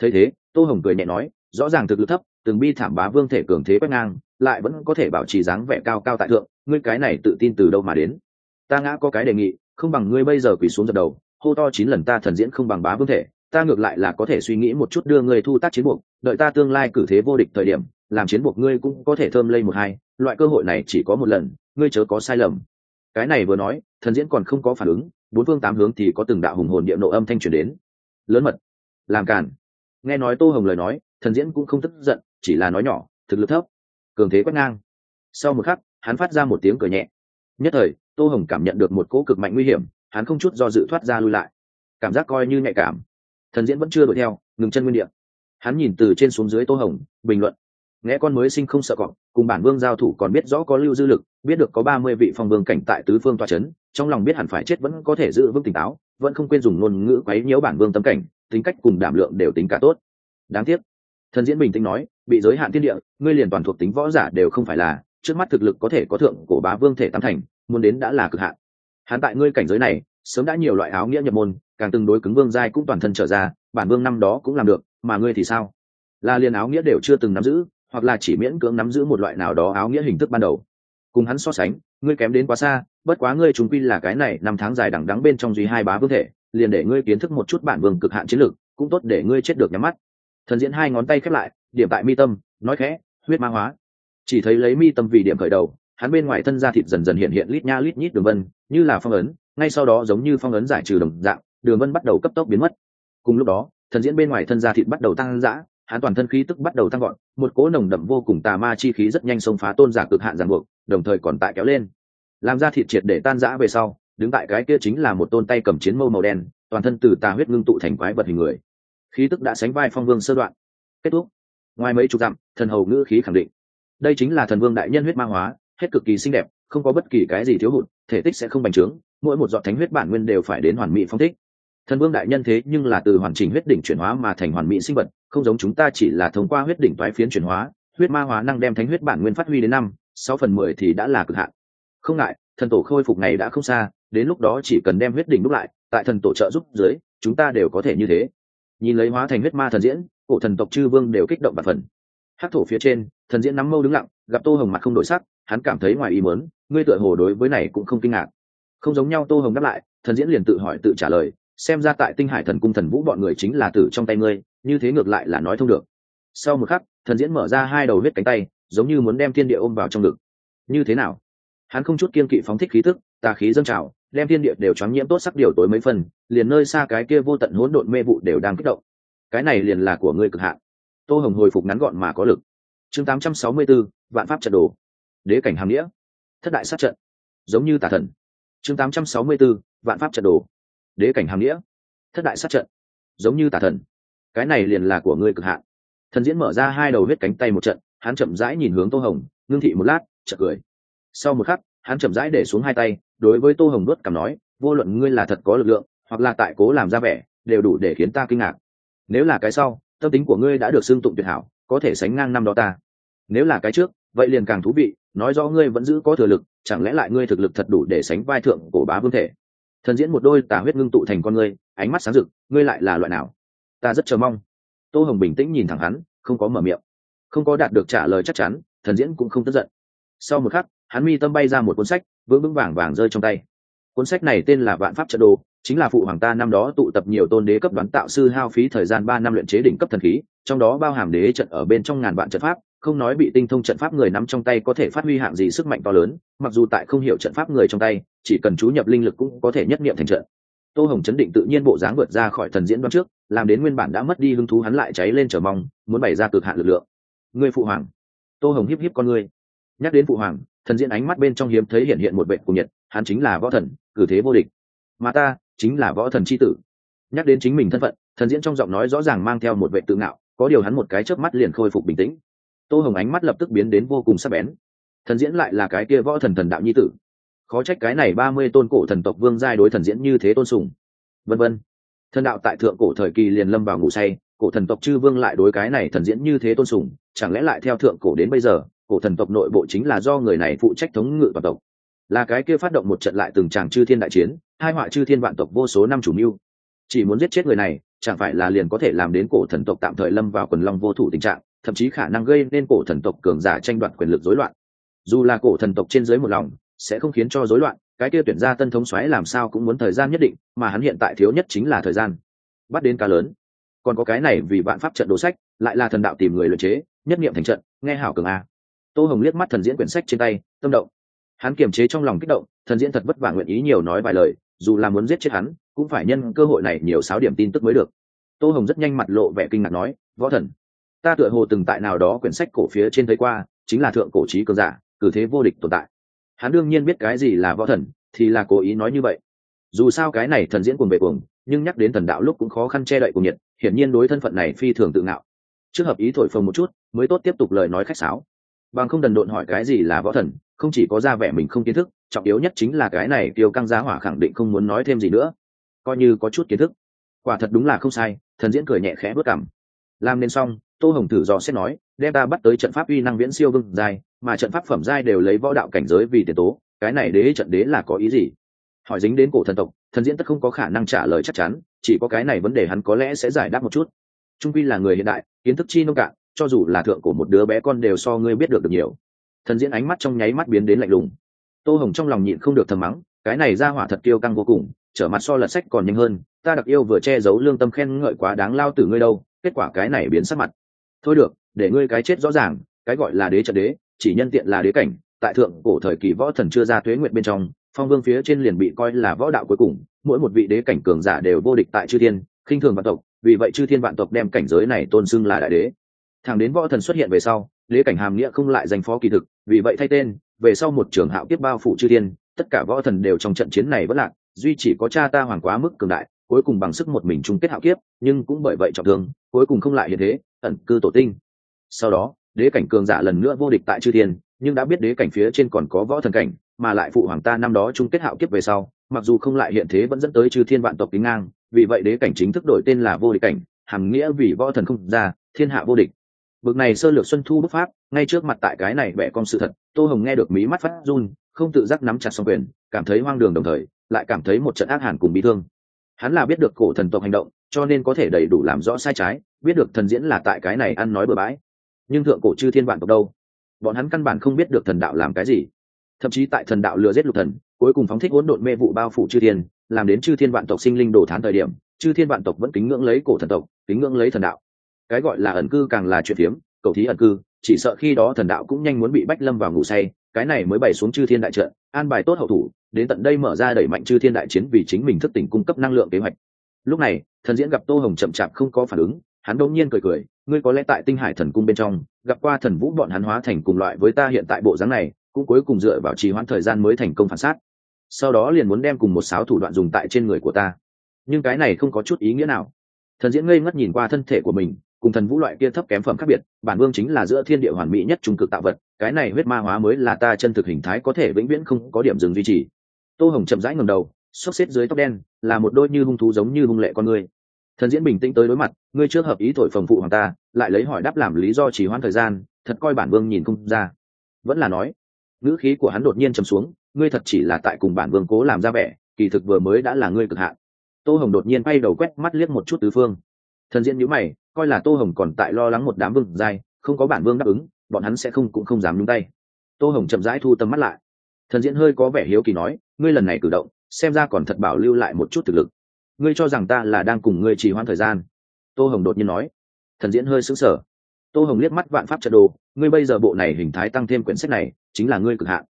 Thấy thế, tô hồng cười nhẹ nói, rõ ràng thực lực thấp, từng bi thảm bá vương thể cường thế quét ngang, lại vẫn có thể bảo trì dáng vẻ cao cao tại thượng ngươi cái này tự tin từ đâu mà đến? Ta ngã có cái đề nghị, không bằng ngươi bây giờ quỳ xuống dập đầu, hô to chín lần ta thần diễn không bằng bá vương thể, ta ngược lại là có thể suy nghĩ một chút đưa ngươi thu tác chiến buộc, đợi ta tương lai cử thế vô địch thời điểm, làm chiến buộc ngươi cũng có thể thơm lây một hai, loại cơ hội này chỉ có một lần, ngươi chớ có sai lầm. Cái này vừa nói, thần diễn còn không có phản ứng, bốn phương tám hướng thì có từng đạo hùng hồn địa nộ âm thanh truyền đến. Lớn mật, làm càn. Nghe nói tô hồng lời nói, thần diễn cũng không tức giận, chỉ là nói nhỏ, thực lực thấp, cường thế quét ngang. Sau một khắc hắn phát ra một tiếng cười nhẹ. Nhất thời, tô hồng cảm nhận được một cỗ cực mạnh nguy hiểm, hắn không chút do dự thoát ra lui lại. Cảm giác coi như nhạy cảm. Thần diễn vẫn chưa đuổi theo, ngừng chân nguyên địa. Hắn nhìn từ trên xuống dưới tô hồng, bình luận. Nghe con mới sinh không sợ cọp, cùng bản vương giao thủ còn biết rõ có lưu dư lực, biết được có ba mươi vị phong vương cảnh tại tứ phương toa c h ấ n trong lòng biết hẳn phải chết vẫn có thể giữ vững tỉnh táo, vẫn không quên dùng ngôn ngữ quấy nhiễu bản vương tâm cảnh, tính cách cùng đảm lượng đều tính cả tốt. Đáng tiếc. Thần diễn bình tĩnh nói, bị giới hạn thiên địa, ngươi liền toàn thuộc tính võ giả đều không phải là trước mắt thực lực có thể có thượng của bá vương thể tam thành, muốn đến đã là cực hạn. Hắn tại ngươi cảnh giới này, sớm đã nhiều loại áo nghĩa nhập môn, càng từng đối cứng vương giai cũng toàn thân trở ra, bản vương năm đó cũng làm được, mà ngươi thì sao? Là liền áo nghĩa đều chưa từng nắm giữ, hoặc là chỉ miễn cưỡng nắm giữ một loại nào đó áo nghĩa hình thức ban đầu. Cùng hắn so sánh, ngươi kém đến quá xa, bất quá ngươi chúng quy là cái này năm tháng dài đằng đắng bên trong duy hai bá vương thể, liền để ngươi kiến thức một chút bản vương cực hạn chiến lược, cũng tốt để ngươi chết được nhắm mắt. Thần diễn hai ngón tay khép lại, điểm tại mi tâm, nói khẽ, huyết ma hóa chỉ thấy lấy mi tâm vì điểm khởi đầu, hắn bên ngoài thân da thịt dần dần hiện hiện lít nha lít nhít đường vân, như là phong ấn, ngay sau đó giống như phong ấn giải trừ đồng dạng, đường vân bắt đầu cấp tốc biến mất. Cùng lúc đó, thần diễn bên ngoài thân da thịt bắt đầu tăng dã, hắn toàn thân khí tức bắt đầu tăng gọn một cỗ nồng đậm vô cùng tà ma chi khí rất nhanh xông phá tôn giả cực hạn giàn buộc, đồng thời còn tại kéo lên. Làm ra thịt triệt để tan rã về sau, đứng tại cái kia chính là một tôn tay cầm chiến mâu màu đen, toàn thân từ tà huyết ngưng tụ thành quái vật hình người. Khí tức đã sánh vai phong vương sơ đoạn. Kết thúc. Ngoài mấy chục dặm, thần hầu ngữ khí khẳng định đây chính là thần vương đại nhân huyết ma hóa, hết cực kỳ xinh đẹp, không có bất kỳ cái gì thiếu hụt, thể tích sẽ không bành trướng, mỗi một giọt thánh huyết bản nguyên đều phải đến hoàn mỹ phong thích. Thần vương đại nhân thế nhưng là từ hoàn chỉnh huyết đỉnh chuyển hóa mà thành hoàn mỹ sinh vật, không giống chúng ta chỉ là thông qua huyết đỉnh toái phiến chuyển hóa, huyết ma hóa năng đem thánh huyết bản nguyên phát huy đến năm, sáu phần mười thì đã là cực hạn. Không ngại, thần tổ khôi phục này đã không xa, đến lúc đó chỉ cần đem huyết đỉnh đúc lại, tại thần tổ trợ giúp dưới, chúng ta đều có thể như thế. Nhìn lấy hóa thành huyết ma thần diễn, cổ thần tộc chư vương đều kích động và phần. Hát thổ phía trên thần diễn nắm mâu đứng lặng, gặp tô hồng mặt không đổi sắc, hắn cảm thấy ngoài ý muốn, ngươi tựa hồ đối với này cũng không kinh ngạc. Không giống nhau, tô hồng đáp lại, thần diễn liền tự hỏi tự trả lời, xem ra tại tinh hải thần cung thần vũ bọn người chính là tử trong tay ngươi, như thế ngược lại là nói thông được. Sau một khắc, thần diễn mở ra hai đầu huyết cánh tay, giống như muốn đem thiên địa ôm vào trong ngực. Như thế nào? Hắn không chút kiên kỵ phóng thích khí tức, tà khí dâng trào, đem thiên địa đều choáng nhiễm tốt sắc điều tối mấy phần, liền nơi xa cái kia vô tận hỗn độn mê vụ đều đang kích động. Cái này liền là của ngươi cực hạn. Tô hồng hồi phục ngắn gọn mà có lực chương 864, vạn pháp trận đồ. Đế cảnh hàm nghĩa. Thất đại sát trận. Giống như tà thần. Chương 864, vạn pháp trận đồ. Đế cảnh hàm nghĩa. Thất đại sát trận. Giống như tà thần. Cái này liền là của ngươi cực hạn. Thần diễn mở ra hai đầu huyết cánh tay một trận hắn chậm rãi nhìn hướng tô hồng ngưng thị một lát chợt cười. Sau một khắc hắn chậm rãi để xuống hai tay đối với tô hồng đốt cảm nói vô luận ngươi là thật có lực lượng hoặc là tại cố làm ra vẻ đều đủ để khiến ta kinh ngạc. Nếu là cái sau tâm tính của ngươi đã được xưng tụng tuyệt hảo có thể sánh ngang năm đó ta. Nếu là cái trước, vậy liền càng thú vị, nói rõ ngươi vẫn giữ có thừa lực, chẳng lẽ lại ngươi thực lực thật đủ để sánh vai thượng cổ bá vương thể? Thần diễn một đôi tà huyết ngưng tụ thành con ngươi, ánh mắt sáng rực, ngươi lại là loại nào? Ta rất chờ mong. Tô hồng bình tĩnh nhìn thẳng hắn, không có mở miệng. Không có đạt được trả lời chắc chắn, thần diễn cũng không tức giận. Sau một khắc, hắn mi tâm bay ra một cuốn sách, vững vững vàng vàng rơi trong tay. Cuốn sách này tên là vạn pháp trận đồ, chính là phụ hoàng ta năm đó tụ tập nhiều tôn đế cấp đoán tạo sư hao phí thời gian ba năm luyện chế đỉnh cấp thần khí trong đó bao hàm đế trận ở bên trong ngàn vạn trận pháp, không nói bị tinh thông trận pháp người nắm trong tay có thể phát huy hạng gì sức mạnh to lớn, mặc dù tại không hiểu trận pháp người trong tay, chỉ cần chú nhập linh lực cũng có thể nhất nghiệm thành trận. Tô hồng chấn định tự nhiên bộ dáng vượt ra khỏi thần diễn đoán trước, làm đến nguyên bản đã mất đi hứng thú hắn lại cháy lên trở mong, muốn bày ra cực hạn lực lượng. Người phụ hoàng. Tô hồng hiếp hiếp con người nhắc đến phụ hoàng, thần diễn ánh mắt bên trong hiếm thấy hiện hiện một bệnh cùng nhiệt, hắn chính là võ thần, cử thế vô địch. Mà ta chính là võ thần c h i tử. Nhắc đến chính mình thân phận, thần diễn trong giọng nói rõ ràng mang theo một vệ tự ngạo có điều hắn một cái chớp mắt liền khôi phục bình tĩnh. Tô hồng ánh mắt lập tức biến đến vô cùng sắc bén. Thần diễn lại là cái kia võ thần thần đạo nhi tử. Khó trách cái này ba mươi tôn cổ thần tộc vương giai đối thần diễn như thế tôn sùng. Vân vân. Thần đạo tại thượng cổ thời kỳ liền lâm vào ngủ say, cổ thần tộc chư vương lại đối cái này thần diễn như thế tôn sùng, chẳng lẽ lại theo thượng cổ đến bây giờ, cổ thần tộc nội bộ chính là do người này phụ trách thống ngự toàn tộc? Là cái kia phát động một trận lại từng tràng chư thiên đại chiến, hai họa chư thiên vạn tộc vô số năm chủ mưu. Chỉ muốn giết chết người này chẳng phải là liền có thể làm đến cổ thần tộc tạm thời lâm vào quần long vô thủ tình trạng, thậm chí khả năng gây nên cổ thần tộc cường giả tranh đoạt quyền lực rối loạn. Dù là cổ thần tộc trên dưới một lòng, sẽ không khiến cho rối loạn, cái kia tuyển ra tân thống xoáy làm sao cũng muốn thời gian nhất định, mà hắn hiện tại thiếu nhất chính là thời gian. Bắt đến cá lớn. Còn có cái này vì vạn pháp trận đồ sách, lại là thần đạo tìm người luyện chế, nhất nghiệm thành trận, nghe hảo cường a. Tô hồng liếc mắt thần diễn quyển sách trên tay, tâm động. Hắn kiềm chế trong lòng kích động, thần diễn thật vất vả nguyện ý nhiều nói vài lời, dù là muốn giết chết hắn cũng phải nhân cơ hội này nhiều sáu điểm tin tức mới được. Tô hồng rất nhanh mặt lộ vẻ kinh ngạc nói, võ thần, ta tựa hồ từng tại nào đó quyển sách cổ phía trên thấy qua, chính là thượng cổ trí cường giả, cử thế vô địch tồn tại. Hắn đương nhiên biết cái gì là võ thần, thì là cố ý nói như vậy. Dù sao cái này thần diễn cuồng về cuồng, nhưng nhắc đến thần đạo lúc cũng khó khăn che đậy cùng nhiệt, hiển nhiên đối thân phận này phi thường tự ngạo. Trước hợp ý thổi phồng một chút, mới tốt tiếp tục lời nói khách sáo. Bằng không đần độn hỏi cái gì là võ thần, không chỉ có ra vẻ mình không kiến thức, trọng yếu nhất chính là cái này tiêu căng giá hỏa khẳng định không muốn nói thêm gì nữa coi như có chút kiến thức. Quả thật đúng là không sai, thần diễn cười nhẹ khẽ bước cảm làm nên xong, tô hồng thử dò xét nói, đem ta bắt tới trận pháp uy năng viễn siêu vương giai, mà trận pháp phẩm giai đều lấy võ đạo cảnh giới vì tiền tố, cái này đế trận đế là có ý gì? Hỏi dính đến cổ thần tộc, thần diễn tất không có khả năng trả lời chắc chắn, chỉ có cái này vấn đề hắn có lẽ sẽ giải đáp một chút. Trung quy là người hiện đại, kiến thức chi nông cạn, cho dù là thượng của một đứa bé con đều so ngươi biết được được nhiều. Thần diễn ánh mắt trong nháy mắt biến đến lạnh lùng. Tô hồng trong lòng nhịn không được thầm mắng, cái này ra hỏa thật kiêu căng vô cùng trở mặt so lật sách còn nhanh hơn, ta đặc yêu vừa che giấu lương tâm khen ngợi quá đáng lao tử ngươi đâu, kết quả cái này biến sắc mặt. Thôi được, để ngươi cái chết rõ ràng, cái gọi là đế trận đế, chỉ nhân tiện là đế cảnh, tại thượng cổ thời kỳ võ thần chưa ra tuế nguyện bên trong, phong vương phía trên liền bị coi là võ đạo cuối cùng, mỗi một vị đế cảnh cường giả đều vô địch tại chư thiên, khinh thường vạn tộc, vì vậy chư thiên vạn tộc đem cảnh giới này tôn xưng là đại đế. Thẳng đến võ thần xuất hiện về sau, đế cảnh hàm nghĩa không lại danh phó kỳ thực, vì vậy thay tên, về sau một trường hạo kiếp bao phủ chư thiên, tất cả võ thần đều trong trận chiến này vẫn lạc duy chỉ có cha ta hoàng quá mức cường đại, cuối cùng bằng sức một mình chung kết hạo kiếp, nhưng cũng bởi vậy trọng thương, cuối cùng không lại hiện thế, ẩn cư tổ tinh. Sau đó, đế cảnh cường giả lần nữa vô địch tại chư thiên, nhưng đã biết đế cảnh phía trên còn có võ thần cảnh, mà lại phụ hoàng ta năm đó chung kết hạo kiếp về sau, mặc dù không lại hiện thế vẫn dẫn tới chư thiên vạn tộc kính ngang, vì vậy đế cảnh chính thức đổi tên là vô địch cảnh, hàm nghĩa vì võ thần không ra, thiên hạ vô địch. Bực này sơ lược xuân thu bức pháp, ngay trước mặt tại cái này vẽ con sự thật, tô hồng nghe được mí mắt phát run, không tự giác nắm chặt xong quyền, cảm thấy hoang đường đồng thời lại cảm thấy một trận ác hàn cùng bị thương. Hắn là biết được cổ thần tộc hành động, cho nên có thể đầy đủ làm rõ sai trái, biết được thần diễn là tại cái này ăn nói bừa bãi. Nhưng thượng cổ chư thiên vạn tộc đâu? Bọn hắn căn bản không biết được thần đạo làm cái gì. Thậm chí tại thần đạo lừa giết lục thần, cuối cùng phóng thích hỗn độn mê vụ bao phủ chư thiên, làm đến chư thiên vạn tộc sinh linh đổ thán thời điểm, chư thiên vạn tộc vẫn kính ngưỡng lấy cổ thần tộc, kính ngưỡng lấy thần đạo. Cái gọi là ẩn cư càng là chuyện phiếm, cầu thí ẩn cư, chỉ sợ khi đó thần đạo cũng nhanh muốn bị bách lâm vào ngủ say, cái này mới bày xuống chư thiên đại trận, an bài tốt hậu thủ đến tận đây mở ra đẩy mạnh chư thiên đại chiến vì chính mình thức tỉnh cung cấp năng lượng kế hoạch. Lúc này, thần diễn gặp tô hồng chậm chạp không có phản ứng, hắn đột nhiên cười cười, ngươi có lẽ tại tinh hải thần cung bên trong, gặp qua thần vũ bọn hắn hóa thành cùng loại với ta hiện tại bộ dáng này, cũng cuối cùng dựa vào trì hoãn thời gian mới thành công phản sát sau đó liền muốn đem cùng một sáo thủ đoạn dùng tại trên người của ta. Nhưng cái này không có chút ý nghĩa nào. Thần diễn ngây ngất nhìn qua thân thể của mình, cùng thần vũ loại kia thấp kém phẩm khác biệt, bản vương chính là giữa thiên địa hoàn mỹ nhất trung cực tạo vật, cái này huyết ma hóa mới là ta chân thực hình thái có thể vĩnh viễn không có điểm dừng duy trì tô hồng chậm rãi ngầm đầu, xốc xếp dưới tóc đen, là một đôi như hung thú giống như hung lệ con người. Thần diễn bình tĩnh tới đối mặt, ngươi trước hợp ý thổi phồng phụ hoàng ta, lại lấy hỏi đáp làm lý do chỉ hoãn thời gian, thật coi bản vương nhìn không ra. Vẫn là nói, ngữ khí của hắn đột nhiên trầm xuống, ngươi thật chỉ là tại cùng bản vương cố làm ra vẻ, kỳ thực vừa mới đã là ngươi cực hạn. Tô hồng đột nhiên bay đầu quét mắt liếc một chút tứ phương. Thần diễn nhữ mày, coi là tô hồng còn tại lo lắng một đám vương dai không có bản vương đáp ứng, bọn hắn sẽ không cũng không dám nhúng tay. Tô hồng chậm rãi thu tầm mắt lại thần diễn hơi có vẻ hiếu kỳ nói, ngươi lần này cử động, xem ra còn thật bảo lưu lại một chút thực lực. Ngươi cho rằng ta là đang cùng ngươi trì hoãn thời gian? Tô hồng đột nhiên nói. Thần diễn hơi sững sờ. Tô hồng liếc mắt vạn pháp trận đồ, ngươi bây giờ bộ này hình thái tăng thêm quyển sách này, chính là ngươi cực hạn.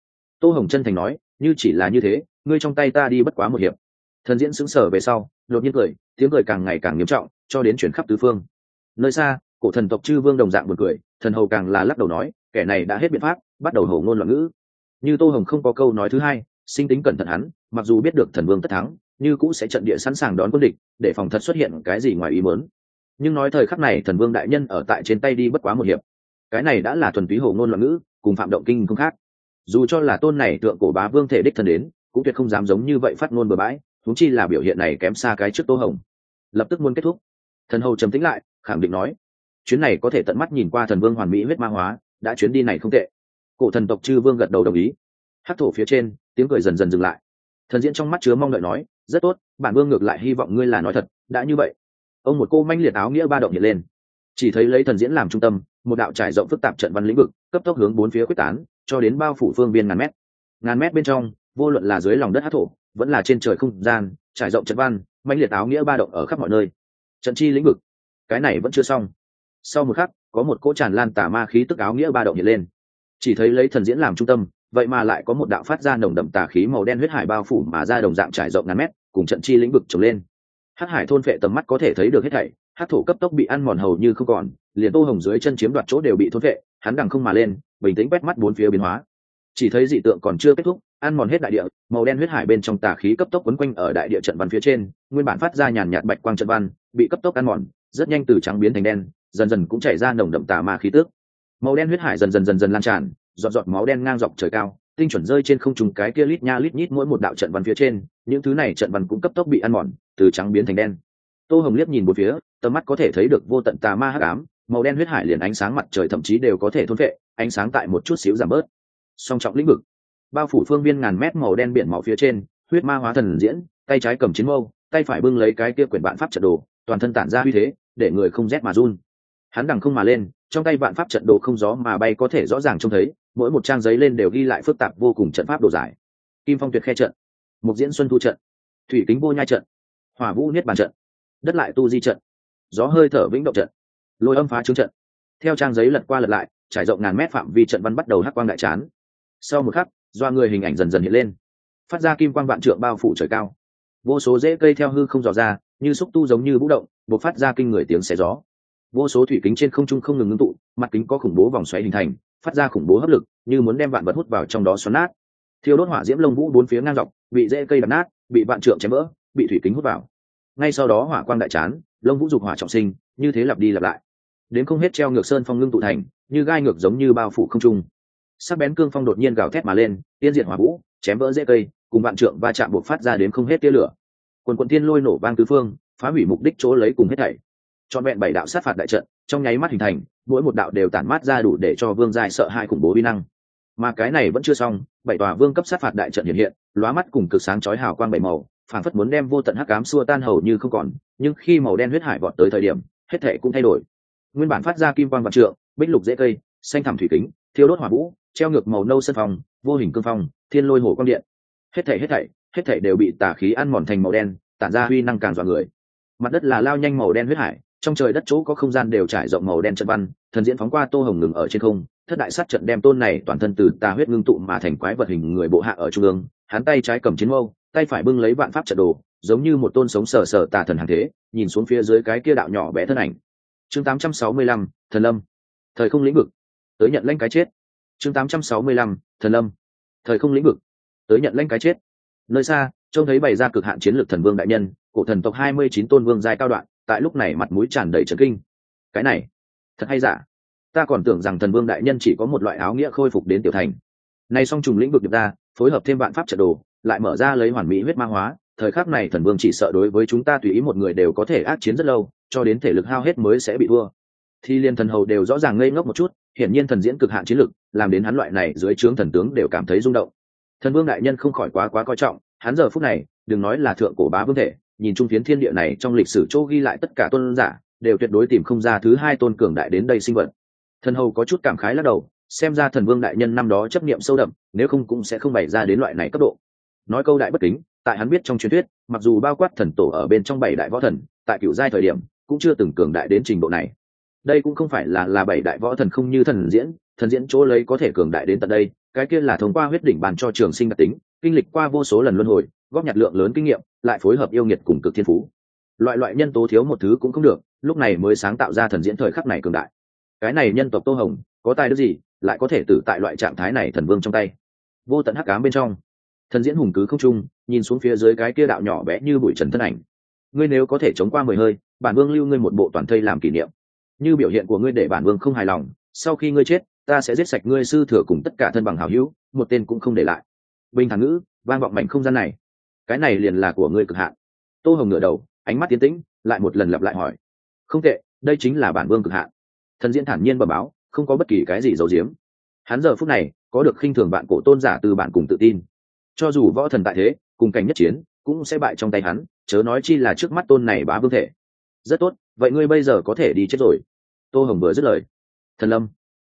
Tô hồng chân thành nói, như chỉ là như thế, ngươi trong tay ta đi bất quá một hiệp. Thần diễn sững sờ về sau, đột nhiên cười, tiếng cười càng ngày càng nghiêm trọng, cho đến chuyển khắp tứ phương. Nơi xa, cổ thần tộc chư vương đồng dạng một cười, thần hầu càng là lắc đầu nói, kẻ này đã hết biện pháp, bắt đầu hầu ngôn loạn ngữ như tô hồng không có câu nói thứ hai, sinh tính cẩn thận hắn, mặc dù biết được thần vương tất thắng, như cũ sẽ trận địa sẵn sàng đón quân địch, để phòng thật xuất hiện cái gì ngoài ý mớn nhưng nói thời khắc này, thần vương đại nhân ở tại trên tay đi bất quá một hiệp. Cái này đã là thuần túy hồ ngôn loạn ngữ, cùng phạm động kinh không khác. Dù cho là tôn này tượng cổ bá vương thể đích thần đến, cũng tuyệt không dám giống như vậy phát ngôn bừa bãi thúng chi là biểu hiện này kém xa cái trước tô hồng. Lập tức muốn kết thúc. Thần hầu trầm tính lại, khẳng định nói, chuyến này có thể tận mắt nhìn qua thần vương hoàn mỹ huyết ma hóa, đã chuyến đi này không tệ cổ thần tộc chư vương gật đầu đồng ý. Hát thổ phía trên, tiếng cười dần dần dừng lại. Thần diễn trong mắt chứa mong đợi nói, rất tốt, bản vương ngược lại hy vọng ngươi là nói thật, đã như vậy. Ông một cô manh liệt áo nghĩa ba động nhiệt lên. Chỉ thấy lấy thần diễn làm trung tâm, một đạo trải rộng phức tạp trận văn lĩnh vực, cấp tốc hướng bốn phía quyết tán, cho đến bao phủ phương viên ngàn mét. Ngàn mét bên trong, vô luận là dưới lòng đất hát thổ, vẫn là trên trời không gian, trải rộng trận văn, manh liệt áo nghĩa ba động ở khắp mọi nơi. Trận chi lĩnh vực, cái này vẫn chưa xong. Sau một khắc, có một cỗ tràn lan tả ma khí tức áo nghĩa ba động nhiệt lên chỉ thấy lấy thần diễn làm trung tâm, vậy mà lại có một đạo phát ra nồng đậm tà khí màu đen huyết hải bao phủ mà ra đồng dạng trải rộng ngàn mét, cùng trận chi lĩnh vực trồng lên. Hắc hải thôn phệ tầm mắt có thể thấy được hết thảy, hắc thổ cấp tốc bị ăn mòn hầu như không còn, liền tô hồng dưới chân chiếm đoạt chỗ đều bị thôn phệ, hắn đằng không mà lên, bình tĩnh quét mắt bốn phía biến hóa. Chỉ thấy dị tượng còn chưa kết thúc, ăn mòn hết đại địa, màu đen huyết hải bên trong tà khí cấp tốc quấn quanh ở đại địa trận văn phía trên, nguyên bản phát ra nhàn nhạt bạch quang trận văn, bị cấp tốc ăn mòn, rất nhanh từ trắng biến thành đen, dần dần cũng chảy ra nồng đậm tà ma khí tước màu đen huyết hải dần dần dần dần lan tràn, giọt giọt máu đen ngang dọc trời cao, tinh chuẩn rơi trên không trùng cái kia lít nha lít nhít mỗi một đạo trận văn phía trên, những thứ này trận văn cũng cấp tốc bị ăn mòn, từ trắng biến thành đen. Tô hồng liếc nhìn một phía, tầm mắt có thể thấy được vô tận tà ma hắc ám, màu đen huyết hải liền ánh sáng mặt trời thậm chí đều có thể thôn vệ ánh sáng tại một chút xíu giảm bớt. Song trọng lĩnh vực, bao phủ phương viên ngàn mét màu đen biển màu phía trên, huyết ma hóa thần diễn, tay trái cầm chiến mâu, tay phải bưng lấy cái kia quyển bạn pháp trận đồ, toàn thân tản ra uy thế, để người không rét mà run. Hắn đằng không mà lên trong tay vạn pháp trận đồ không gió mà bay có thể rõ ràng trông thấy, mỗi một trang giấy lên đều ghi lại phức tạp vô cùng trận pháp đồ giải. Kim phong tuyệt khe trận, mục diễn xuân thu trận, thủy kính vô nhai trận, hỏa vũ niết bàn trận, đất lại tu di trận, gió hơi thở vĩnh động trận, lôi âm phá trướng trận. Theo trang giấy lật qua lật lại, trải rộng ngàn mét phạm vi trận văn bắt đầu hắc quang đại chán. Sau một khắc doa người hình ảnh dần dần hiện lên. Phát ra kim quang vạn trượng bao phủ trời cao. Vô số rễ cây theo hư không dò ra, như xúc tu giống như vũ động buộc phát ra kinh người tiếng xé gió vô số thủy kính trên không trung không ngừng ngưng tụ, mặt kính có khủng bố vòng xoáy hình thành, phát ra khủng bố hấp lực, như muốn đem vạn vật hút vào trong đó xoắn nát. Thiêu đốt hỏa diễm lông vũ bốn phía ngang dọc, bị rễ cây đập nát, bị vạn trượng chém vỡ, bị thủy kính hút vào. Ngay sau đó hỏa quang đại chán, lông vũ dục hỏa trọng sinh, như thế lặp đi lặp lại. Đến không hết treo ngược sơn phong ngưng tụ thành, như gai ngược giống như bao phủ không trung. Sắc bén cương phong đột nhiên gào thét mà lên, tiên diện hỏa vũ, chém vỡ rễ cây, cùng vạn trượng va chạm buộc phát ra đến không hết tia lửa. Quần quần tiên lôi nổ vang tứ phương, phá hủy mục đích chỗ lấy cùng hết thảy trọn vẹn bảy đạo sát phạt đại trận, trong nháy mắt hình thành, mỗi một đạo đều tản mát ra đủ để cho vương giai sợ hai khủng bố vi năng. Mà cái này vẫn chưa xong, bảy tòa vương cấp sát phạt đại trận hiện hiện, lóa mắt cùng cực sáng chói hào quang bảy màu phản phất muốn đem vô tận hắc cám xua tan hầu như không còn, nhưng khi màu đen huyết hải vọt tới thời điểm, hết thể cũng thay đổi. Nguyên bản phát ra kim quang vạn trượng, bích lục dễ cây, xanh thẳm thủy kính, thiêu đốt hỏa vũ, treo ngược màu nâu sân phòng vô hình cương phong, thiên lôi hồ quang điện. Hết thảy hết thảy, hết thể đều bị tà khí ăn mòn thành màu đen, tản ra huy năng càng dọa người. Mặt đất là lao nhanh màu đen huyết hải trong trời đất chỗ có không gian đều trải rộng màu đen trận văn thần diễn phóng qua tô hồng ngừng ở trên không thất đại sát trận đem tôn này toàn thân từ tà huyết ngưng tụ mà thành quái vật hình người bộ hạ ở trung ương hắn tay trái cầm chiến mâu tay phải bưng lấy vạn pháp trận đồ giống như một tôn sống sờ sờ tà thần hàng thế nhìn xuống phía dưới cái kia đạo nhỏ bé thân ảnh. Chương 865, thần lâm. Thời không lĩnh vực. Tới nhận lãnh cái chết. Chương 865, thần lâm. Thời không lĩnh vực. Tới nhận lãnh cái chết. Nơi xa trông thấy bày ra cực hạn chiến lược thần vương đại nhân cổ thần tộc hai mươi chín tôn vương giai cao đoạn tại lúc này mặt mũi tràn đầy trấn kinh. Cái này, thật hay giả? Ta còn tưởng rằng thần vương đại nhân chỉ có một loại áo nghĩa khôi phục đến tiểu thành. Nay song trùng lĩnh vực được ra, phối hợp thêm vạn pháp trận đồ, lại mở ra lấy hoàn mỹ huyết ma hóa, thời khắc này thần vương chỉ sợ đối với chúng ta tùy ý một người đều có thể ác chiến rất lâu, cho đến thể lực hao hết mới sẽ bị thua. Thì liên thần hầu đều rõ ràng ngây ngốc một chút, hiển nhiên thần diễn cực hạn chiến lực, làm đến hắn loại này dưới trướng thần tướng đều cảm thấy rung động. Thần vương đại nhân không khỏi quá quá coi trọng, hắn giờ phút này, đừng nói là thượng cổ bá vương thể nhìn Chung phiến thiên địa này, trong lịch sử chỗ ghi lại tất cả tôn giả, đều tuyệt đối tìm không ra thứ hai tôn cường đại đến đây sinh vật. Thần hầu có chút cảm khái lắc đầu, xem ra thần vương đại nhân năm đó chấp niệm sâu đậm, nếu không cũng sẽ không bày ra đến loại này cấp độ. Nói câu đại bất kính, tại hắn biết trong truyền thuyết, mặc dù bao quát thần tổ ở bên trong bảy đại võ thần, tại cựu giai thời điểm, cũng chưa từng cường đại đến trình độ này. Đây cũng không phải là là bảy đại võ thần không như thần diễn thần diễn chỗ lấy có thể cường đại đến tận đây, cái kia là thông qua huyết đỉnh bàn cho trường sinh đặc tính, kinh lịch qua vô số lần luân hồi góp nhặt lượng lớn kinh nghiệm, lại phối hợp yêu nghiệt cùng cực thiên phú. Loại loại nhân tố thiếu một thứ cũng không được, lúc này mới sáng tạo ra thần diễn thời khắc này cường đại. Cái này nhân tộc tô hồng, có tài đức gì, lại có thể tử tại loại trạng thái này thần vương trong tay? Vô tận hắc cám bên trong. Thần diễn hùng cứ không trung, nhìn xuống phía dưới cái kia đạo nhỏ bé như bụi trần thân ảnh. Ngươi nếu có thể chống qua mười hơi, bản vương lưu ngươi một bộ toàn thây làm kỷ niệm. Như biểu hiện của ngươi để bản vương không hài lòng, sau khi ngươi chết, ta sẽ giết sạch ngươi sư thừa cùng tất cả thân bằng hảo hữu, một tên cũng không để lại. Bình thản ngữ, vang vọng mảnh không gian này cái này liền là của ngươi cực hạn. Tô hồng ngửa đầu, ánh mắt tiến tĩnh, lại một lần lặp lại hỏi. Không tệ, đây chính là bản vương cực hạn. Thần diễn thản nhiên bẩm báo, không có bất kỳ cái gì giấu giếm. Hắn giờ phút này, có được khinh thường bạn cổ tôn giả từ bạn cùng tự tin. Cho dù võ thần tại thế, cùng cảnh nhất chiến, cũng sẽ bại trong tay hắn, chớ nói chi là trước mắt tôn này bá vương thể. Rất tốt, vậy ngươi bây giờ có thể đi chết rồi. Tô hồng vừa dứt lời. Thần lâm.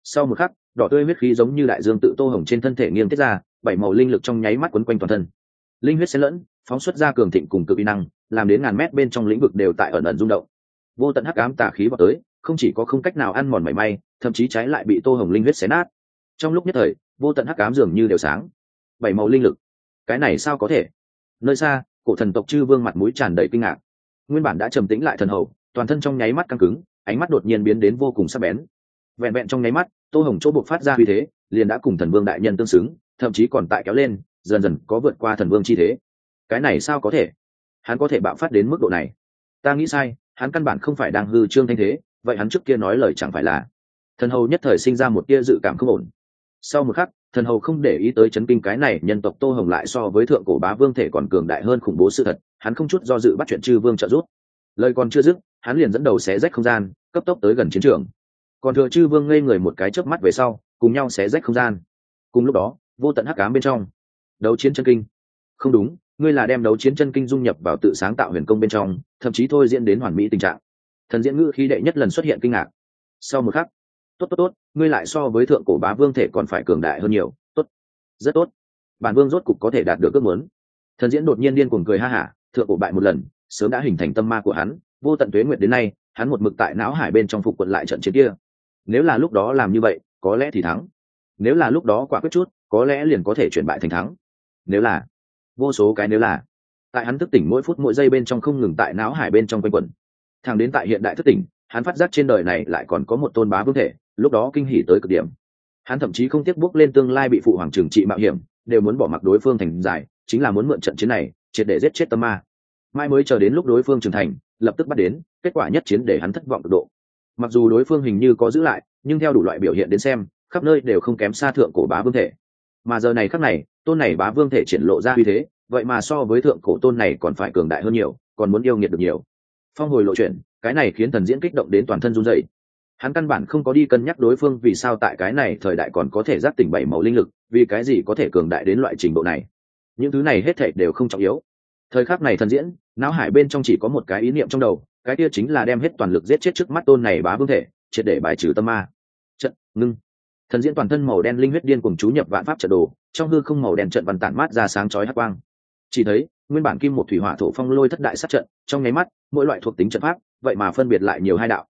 Sau một khắc, đỏ tươi huyết khí giống như đại dương tự tô hồng trên thân thể nghiêng tiết ra, bảy màu linh lực trong nháy mắt quấn quanh toàn thân linh huyết xen lẫn, phóng xuất ra cường thịnh cùng cực uy năng, làm đến ngàn mét bên trong lĩnh vực đều tại ẩn ẩn rung động. Vô tận hắc ám tà khí vào tới, không chỉ có không cách nào ăn mòn mảy may, thậm chí trái lại bị tô hồng linh huyết xé nát. Trong lúc nhất thời, vô tận hắc ám dường như đều sáng. Bảy màu linh lực. Cái này sao có thể? Nơi xa, cổ thần tộc chư vương mặt mũi tràn đầy kinh ngạc. Nguyên bản đã trầm tĩnh lại thần hầu, toàn thân trong nháy mắt căng cứng, ánh mắt đột nhiên biến đến vô cùng sắc bén. Vẹn vẹn trong nháy mắt, tô hồng chỗ buộc phát ra uy thế, liền đã cùng thần vương đại nhân tương xứng, thậm chí còn tại kéo lên dần dần có vượt qua thần vương chi thế. Cái này sao có thể? Hắn có thể bạo phát đến mức độ này. Ta nghĩ sai, hắn căn bản không phải đang hư trương thanh thế, vậy hắn trước kia nói lời chẳng phải là? Thần hầu nhất thời sinh ra một tia dự cảm không ổn. Sau một khắc, thần hầu không để ý tới chấn kinh cái này nhân tộc tô hồng lại so với thượng cổ bá vương thể còn cường đại hơn khủng bố sự thật, hắn không chút do dự bắt chuyện chư vương trợ giúp. Lời còn chưa dứt, hắn liền dẫn đầu xé rách không gian, cấp tốc tới gần chiến trường. Còn thừa chư vương ngây người một cái chớp mắt về sau, cùng nhau xé rách không gian. Cùng lúc đó, vô tận hắc cám bên trong đấu chiến chân kinh. Không đúng, ngươi là đem đấu chiến chân kinh dung nhập vào tự sáng tạo huyền công bên trong, thậm chí thôi diễn đến hoàn mỹ tình trạng. Thần diễn ngữ khí đệ nhất lần xuất hiện kinh ngạc. Sau một khắc, tốt tốt tốt, ngươi lại so với thượng cổ bá vương thể còn phải cường đại hơn nhiều, tốt, rất tốt. Bản vương rốt cục có thể đạt được ước muốn. Thần diễn đột nhiên điên cuồng cười ha hả, thượng cổ bại một lần, sớm đã hình thành tâm ma của hắn, vô tận tuế nguyệt đến nay, hắn một mực tại não hải bên trong phục quận lại trận chiến kia. Nếu là lúc đó làm như vậy, có lẽ thì thắng. Nếu là lúc đó quả quyết chút, có lẽ liền có thể chuyển bại thành thắng nếu là, vô số cái nếu là. Tại hắn thức tỉnh mỗi phút mỗi giây bên trong không ngừng tại não hải bên trong quanh quẩn. Thẳng đến tại hiện đại thức tỉnh, hắn phát giác trên đời này lại còn có một tôn bá vương thể, lúc đó kinh hỉ tới cực điểm. Hắn thậm chí không tiếc bước lên tương lai bị phụ hoàng trừng trị mạo hiểm, đều muốn bỏ mặc đối phương thành giải, chính là muốn mượn trận chiến này, triệt để giết chết tâm ma. Mai mới chờ đến lúc đối phương trưởng thành, lập tức bắt đến, kết quả nhất chiến để hắn thất vọng cực độ. Mặc dù đối phương hình như có giữ lại, nhưng theo đủ loại biểu hiện đến xem, khắp nơi đều không kém xa thượng cổ bá vương thể mà giờ này khắc này, tôn này bá vương thể triển lộ ra uy thế, vậy mà so với thượng cổ tôn này còn phải cường đại hơn nhiều, còn muốn yêu nghiệt được nhiều. Phong hồi lộ chuyện cái này khiến thần diễn kích động đến toàn thân run dậy hắn căn bản không có đi cân nhắc đối phương vì sao tại cái này thời đại còn có thể giác tỉnh bảy màu linh lực, vì cái gì có thể cường đại đến loại trình độ này. Những thứ này hết thệ đều không trọng yếu. Thời khắc này thần diễn, não hải bên trong chỉ có một cái ý niệm trong đầu, cái kia chính là đem hết toàn lực giết chết trước mắt tôn này bá vương thể, triệt để bài trừ tâm ma. Trận, ngưng thần diễn toàn thân màu đen linh huyết điên cùng chú nhập vạn pháp trận đồ, trong hư không màu đen trận văn tản mát ra sáng chói hắc quang. Chỉ thấy, nguyên bản kim một thủy hỏa thổ phong lôi thất đại sát trận, trong nháy mắt, mỗi loại thuộc tính trận pháp, vậy mà phân biệt lại nhiều hai đạo.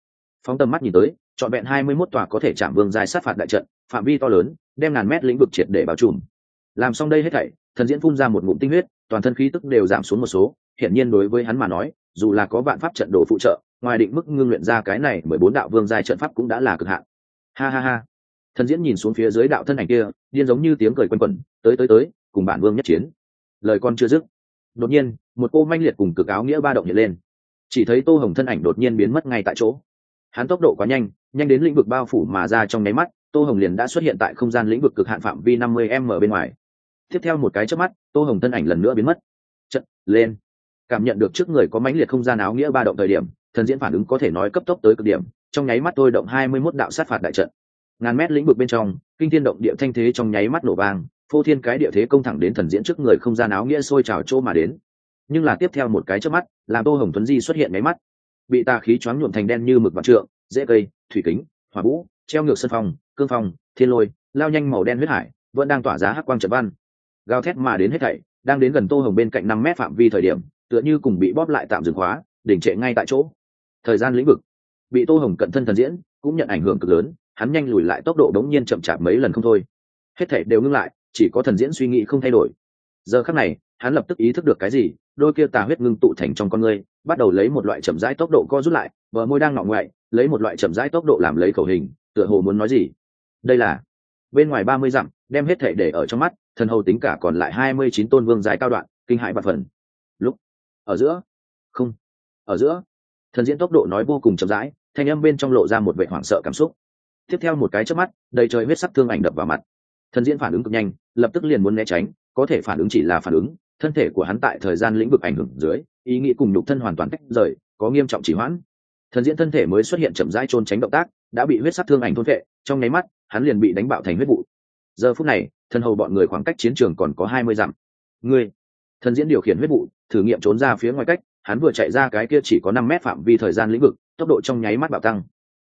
Phóng tầm mắt nhìn tới, trọn vẹn hai mươi mốt tòa có thể chạm vương dài sát phạt đại trận, phạm vi to lớn, đem ngàn mét lĩnh vực triệt để bao trùm. Làm xong đây hết thảy, thần diễn phun ra một ngụm tinh huyết, toàn thân khí tức đều giảm xuống một số, hiển nhiên đối với hắn mà nói, dù là có vạn pháp trận đồ phụ trợ, ngoài định mức ngưng luyện ra cái này mười bốn đạo vương giai trận pháp cũng đã là cực hạn. Ha ha ha thần diễn nhìn xuống phía dưới đạo thân ảnh kia, điên giống như tiếng cười quanh quẩn, tới tới tới, cùng bản vương nhất chiến. Lời con chưa dứt, đột nhiên, một cô manh liệt cùng cực áo nghĩa ba động hiện lên. Chỉ thấy tô hồng thân ảnh đột nhiên biến mất ngay tại chỗ. Hắn tốc độ quá nhanh nhanh đến lĩnh vực bao phủ mà ra trong nháy mắt, tô hồng liền đã xuất hiện tại không gian lĩnh vực cực hạn phạm vi năm mươi m bên ngoài. Tiếp theo một cái trước mắt, tô hồng thân ảnh lần nữa biến mất. Trận lên. Cảm nhận được trước người có mãnh liệt không gian áo nghĩa ba động thời điểm, thần diễn phản ứng có thể nói cấp tốc tới cực điểm. Trong nháy mắt tôi động hai mươi mốt đạo sát phạt đại trận ngàn mét lĩnh vực bên trong, kinh thiên động địa thanh thế trong nháy mắt nổ vang, phô thiên cái địa thế công thẳng đến thần diễn trước người không gian áo nghĩa sôi trào chỗ mà đến. Nhưng là tiếp theo một cái trước mắt, làm tô hồng tuấn di xuất hiện máy mắt. Bị tà khí choáng nhuộm thành đen như mực vạn trượng, dễ cây, thủy kính, hỏa vũ, treo ngược sân phong, cương phong, thiên lôi, lao nhanh màu đen huyết hải, vẫn đang tỏa giá hắc quang trận văn. Gào thét mà đến hết thảy, đang đến gần tô hồng bên cạnh năm mét phạm vi thời điểm, tựa như cùng bị bóp lại tạm dừng khóa, đỉnh trệ ngay tại chỗ. Thời gian lĩnh vực. Bị tô hồng cận thân thần diễn, cũng nhận ảnh hưởng cực lớn hắn nhanh lùi lại tốc độ đống nhiên chậm chạp mấy lần không thôi. Hết thảy đều ngưng lại, chỉ có thần diễn suy nghĩ không thay đổi. Giờ khắc này, hắn lập tức ý thức được cái gì, đôi kia tà huyết ngưng tụ thành trong con người bắt đầu lấy một loại chậm rãi tốc độ co rút lại, bờ môi đang ngọ ngoại, lấy một loại chậm rãi tốc độ làm lấy khẩu hình, tựa hồ muốn nói gì. Đây là, bên ngoài ba mươi dặm, đem hết thể để ở trong mắt, thần hầu tính cả còn lại hai mươi chín tôn vương dài cao đoạn, kinh hãi bạc phần. Lúc, ở giữa, không, ở giữa, thần diễn tốc độ nói vô cùng chậm rãi, thanh âm bên trong lộ ra một vệ hoảng sợ cảm xúc tiếp theo một cái chớp mắt, đầy trời huyết sắc thương ảnh đập vào mặt. Thần diễn phản ứng cực nhanh, lập tức liền muốn né tránh, có thể phản ứng chỉ là phản ứng, thân thể của hắn tại thời gian lĩnh vực ảnh hưởng dưới, ý nghĩ cùng nhục thân hoàn toàn tách rời, có nghiêm trọng chỉ hoãn. Thần diễn thân thể mới xuất hiện chậm rãi trôn tránh động tác, đã bị huyết sắc thương ảnh thôn vệ trong nháy mắt, hắn liền bị đánh bạo thành huyết vụ. Giờ phút này, thân hầu bọn người khoảng cách chiến trường còn có hai mươi dặm. Ngươi! Thần diễn điều khiển huyết vụ, thử nghiệm trốn ra phía ngoài cách, hắn vừa chạy ra cái kia chỉ có năm mét phạm vi thời gian lĩnh vực, tốc độ trong nháy mắt bạo tăng.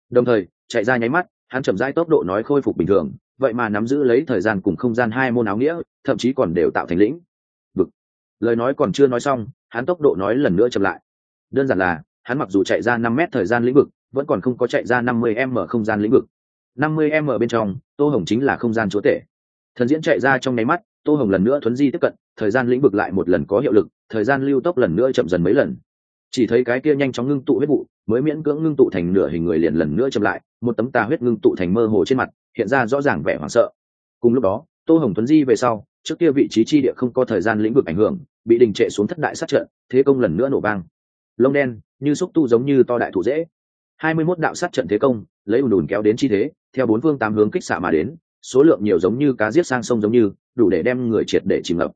Đồng thời, chạy ra nháy mắt hắn chậm rãi tốc độ nói khôi phục bình thường, vậy mà nắm giữ lấy thời gian cùng không gian hai môn áo nghĩa, thậm chí còn đều tạo thành lĩnh. Vực lời nói còn chưa nói xong, hắn tốc độ nói lần nữa chậm lại. Đơn giản là, hắn mặc dù chạy ra năm mét thời gian lĩnh vực, vẫn còn không có chạy ra năm mươi m không gian lĩnh vực. năm mươi m bên trong, tô hồng chính là không gian chúa tể. Thần diễn chạy ra trong nháy mắt, tô hồng lần nữa thuấn di tiếp cận, thời gian lĩnh vực lại một lần có hiệu lực, thời gian lưu tốc lần nữa chậm dần mấy lần chỉ thấy cái kia nhanh chóng ngưng tụ huyết vụ, mới miễn cưỡng ngưng tụ thành nửa hình người liền lần nữa chậm lại, một tấm tà huyết ngưng tụ thành mơ hồ trên mặt, hiện ra rõ ràng vẻ hoảng sợ. Cùng lúc đó, tô hồng tuấn di về sau, trước kia vị trí chi địa không có thời gian lĩnh vực ảnh hưởng, bị đình trệ xuống thất đại sát trận, thế công lần nữa nổ vang. Lông đen, như xúc tu giống như to đại thủ dễ. Hai mươi mốt đạo sát trận thế công, lấy ùn ùn kéo đến chi thế, theo bốn phương tám hướng kích xạ mà đến, số lượng nhiều giống như cá giết sang sông giống như, đủ để đem người triệt để chìm ngập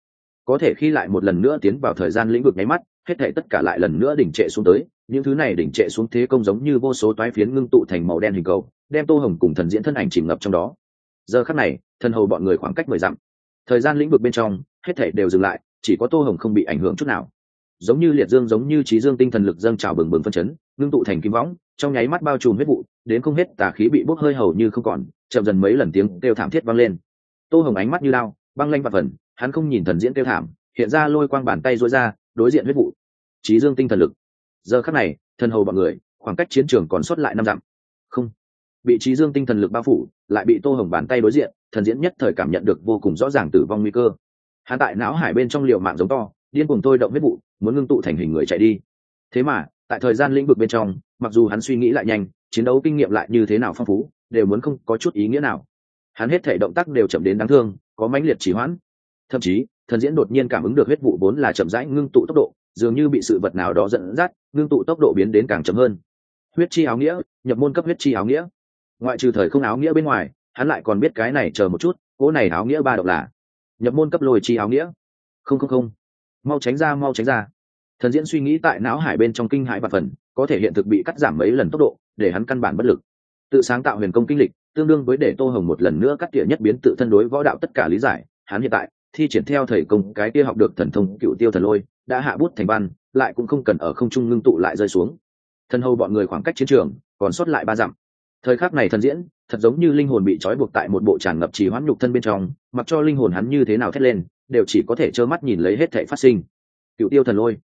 có thể khi lại một lần nữa tiến vào thời gian lĩnh vực nháy mắt, hết thể tất cả lại lần nữa đỉnh trệ xuống tới, những thứ này đỉnh trệ xuống thế công giống như vô số toái phiến ngưng tụ thành màu đen hình cầu, đem tô hồng cùng thần diễn thân ảnh chìm ngập trong đó. Giờ khắc này, thần hầu bọn người khoảng cách mười dặm. Thời gian lĩnh vực bên trong, hết thể đều dừng lại, chỉ có tô hồng không bị ảnh hưởng chút nào. Giống như liệt dương, giống như trí dương tinh thần lực dâng trào bừng bừng phân chấn, ngưng tụ thành kim võng, trong nháy mắt bao trùm huyết vụ, đến không hết tà khí bị bốc hơi hầu như không còn, chậm dần mấy lần tiếng kêu thảm thiết vang lên. Tô hồng ánh mắt như lao, băng lanh và phần hắn không nhìn thần diễn kêu thảm, hiện ra lôi quang bàn tay dối ra, đối diện huyết vụ. Trí dương tinh thần lực. Giờ khắc này, thần hầu bọn người, khoảng cách chiến trường còn sót lại năm dặm. Không. Bị trí dương tinh thần lực bao phủ, lại bị tô hồng bàn tay đối diện, thần diễn nhất thời cảm nhận được vô cùng rõ ràng tử vong nguy cơ. Hắn tại não hải bên trong liều mạng giống to, điên cùng tôi động huyết vụ, muốn ngưng tụ thành hình người chạy đi. Thế mà, tại thời gian lĩnh vực bên trong, mặc dù hắn suy nghĩ lại nhanh, chiến đấu kinh nghiệm lại như thế nào phong phú, đều muốn không có chút ý nghĩa nào. Hắn hết thể động tác đều chậm đến đáng thương, có mãnh liệt chỉ hoãn thậm chí, thần diễn đột nhiên cảm ứng được huyết vụ vốn là chậm rãi ngưng tụ tốc độ, dường như bị sự vật nào đó dẫn dắt, ngưng tụ tốc độ biến đến càng chậm hơn. Huyết chi áo nghĩa, nhập môn cấp huyết chi áo nghĩa. Ngoại trừ thời không áo nghĩa bên ngoài, hắn lại còn biết cái này chờ một chút, cỗ này áo nghĩa ba độc là nhập môn cấp lôi chi áo nghĩa. Không không không. Mau tránh ra, mau tránh ra. Thần diễn suy nghĩ tại não hải bên trong kinh hãi và phần, có thể hiện thực bị cắt giảm mấy lần tốc độ, để hắn căn bản bất lực. Tự sáng tạo huyền công kinh lịch, tương đương với để tô hồng một lần nữa cắt tỉa nhất biến tự thân đối võ đạo tất cả lý giải, hắn hiện tại thi triển theo thầy công cái kia học được thần thông cựu tiêu thần lôi, đã hạ bút thành văn, lại cũng không cần ở không trung ngưng tụ lại rơi xuống. Thân hầu bọn người khoảng cách chiến trường, còn sót lại ba dặm. Thời khắc này thần diễn, thật giống như linh hồn bị trói buộc tại một bộ tràn ngập trì hoãn nhục thân bên trong, mặc cho linh hồn hắn như thế nào thét lên, đều chỉ có thể trơ mắt nhìn lấy hết thể phát sinh. Cựu tiêu thần lôi.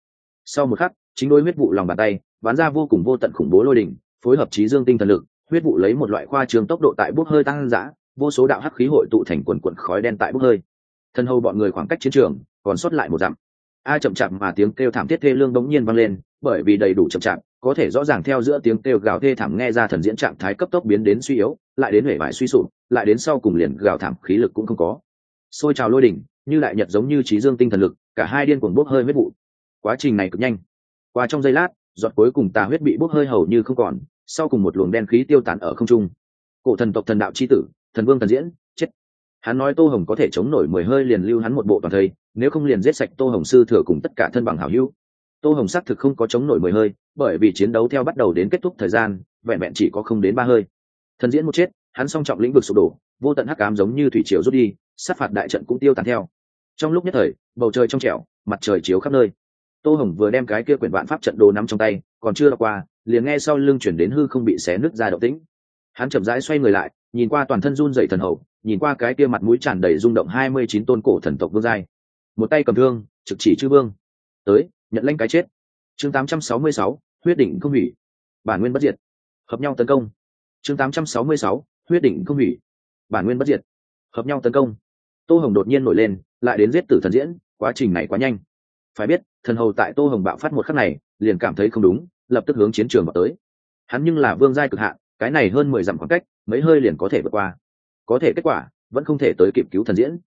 Sau một khắc, chính đôi huyết vụ lòng bàn tay bán ra vô cùng vô tận khủng bố lôi đỉnh, phối hợp trí dương tinh thần lực, huyết vụ lấy một loại khoa trường tốc độ tại bốc hơi tăng dã, vô số đạo hắc khí hội tụ thành quần quần khói đen tại bốc hơi thân hầu bọn người khoảng cách chiến trường, còn sót lại một dặm. A chậm chạp mà tiếng kêu thảm thiết thê lương đống nhiên vang lên, bởi vì đầy đủ chậm chạp, có thể rõ ràng theo giữa tiếng kêu gào thê thảm nghe ra thần diễn trạng thái cấp tốc biến đến suy yếu, lại đến hệ vải suy sụp, lại đến sau cùng liền gào thảm khí lực cũng không có. Xôi trào lôi đỉnh, như lại nhật giống như trí dương tinh thần lực, cả hai điên cuồng bốc hơi huyết vụ. Quá trình này cực nhanh. Qua trong giây lát, giọt cuối cùng tà huyết bị bốc hơi hầu như không còn, sau cùng một luồng đen khí tiêu tán ở không trung. Cổ thần tộc thần đạo c h i tử, thần vương thần diễn hắn nói tô hồng có thể chống nổi mười hơi liền lưu hắn một bộ toàn thây, nếu không liền giết sạch tô hồng sư thừa cùng tất cả thân bằng hảo hữu. Tô hồng xác thực không có chống nổi mười hơi, bởi vì chiến đấu theo bắt đầu đến kết thúc thời gian, vẹn vẹn chỉ có không đến ba hơi. Thần diễn một chết, hắn song trọng lĩnh vực sụp đổ, vô tận hắc cám giống như thủy triều rút đi, sát phạt đại trận cũng tiêu tàn theo. Trong lúc nhất thời, bầu trời trong trẻo, mặt trời chiếu khắp nơi. Tô hồng vừa đem cái kia quyển vạn pháp trận đồ nắm trong tay, còn chưa đọc qua, liền nghe sau lưng chuyển đến hư không bị xé nứt ra động tĩnh. Hắn chậm rãi xoay người lại, nhìn qua toàn thân run dậy thần hậu nhìn qua cái kia mặt mũi tràn đầy rung động hai mươi chín tôn cổ thần tộc vương giai. Một tay cầm thương, trực chỉ chư vương. Tới, nhận lanh cái chết. Chương tám trăm sáu mươi sáu, huyết định không hủy. Bản nguyên bất diệt. Hợp nhau tấn công. Chương tám trăm sáu mươi sáu, huyết định không hủy. Bản nguyên bất diệt. Hợp nhau tấn công. Tô hồng đột nhiên nổi lên, lại đến giết tử thần diễn, quá trình này quá nhanh. Phải biết, thần hầu tại tô hồng bạo phát một khắc này, liền cảm thấy không đúng, lập tức hướng chiến trường vào tới. Hắn nhưng là vương giai cực hạn, cái này hơn mười dặm khoảng cách, mấy hơi liền có thể vượt qua có thể kết quả vẫn không thể tới kịp cứu thần diễn.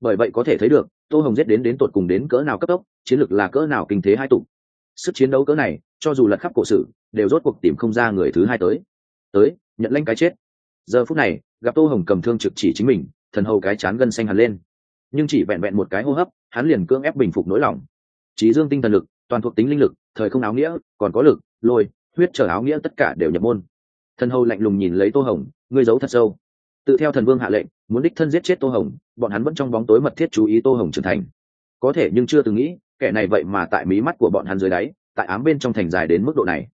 Bởi vậy có thể thấy được, tô hồng giết đến đến tột cùng đến cỡ nào cấp tốc, chiến lược là cỡ nào kinh thế hai tục sức chiến đấu cỡ này, cho dù lật khắp cổ sử, đều rốt cuộc tìm không ra người thứ hai tới. Tới, nhận lanh cái chết. Giờ phút này, gặp tô hồng cầm thương trực chỉ chính mình, thần hầu cái chán gân xanh hẳn lên. Nhưng chỉ vẹn vẹn một cái hô hấp, hắn liền cưỡng ép bình phục nỗi lòng. Trí dương tinh thần lực, toàn thuộc tính linh lực, thời không áo nghĩa, còn có lực, lôi, huyết trở áo nghĩa tất cả đều nhập môn. Thần hầu lạnh lùng nhìn lấy tô hồng, ngươi giấu thật sâu tự theo thần vương hạ lệnh, muốn đích thân giết chết tô hồng, bọn hắn vẫn trong bóng tối mật thiết chú ý tô hồng trưởng thành. Có thể nhưng chưa từng nghĩ, kẻ này vậy mà tại mí mắt của bọn hắn dưới đáy, tại ám bên trong thành dài đến mức độ này.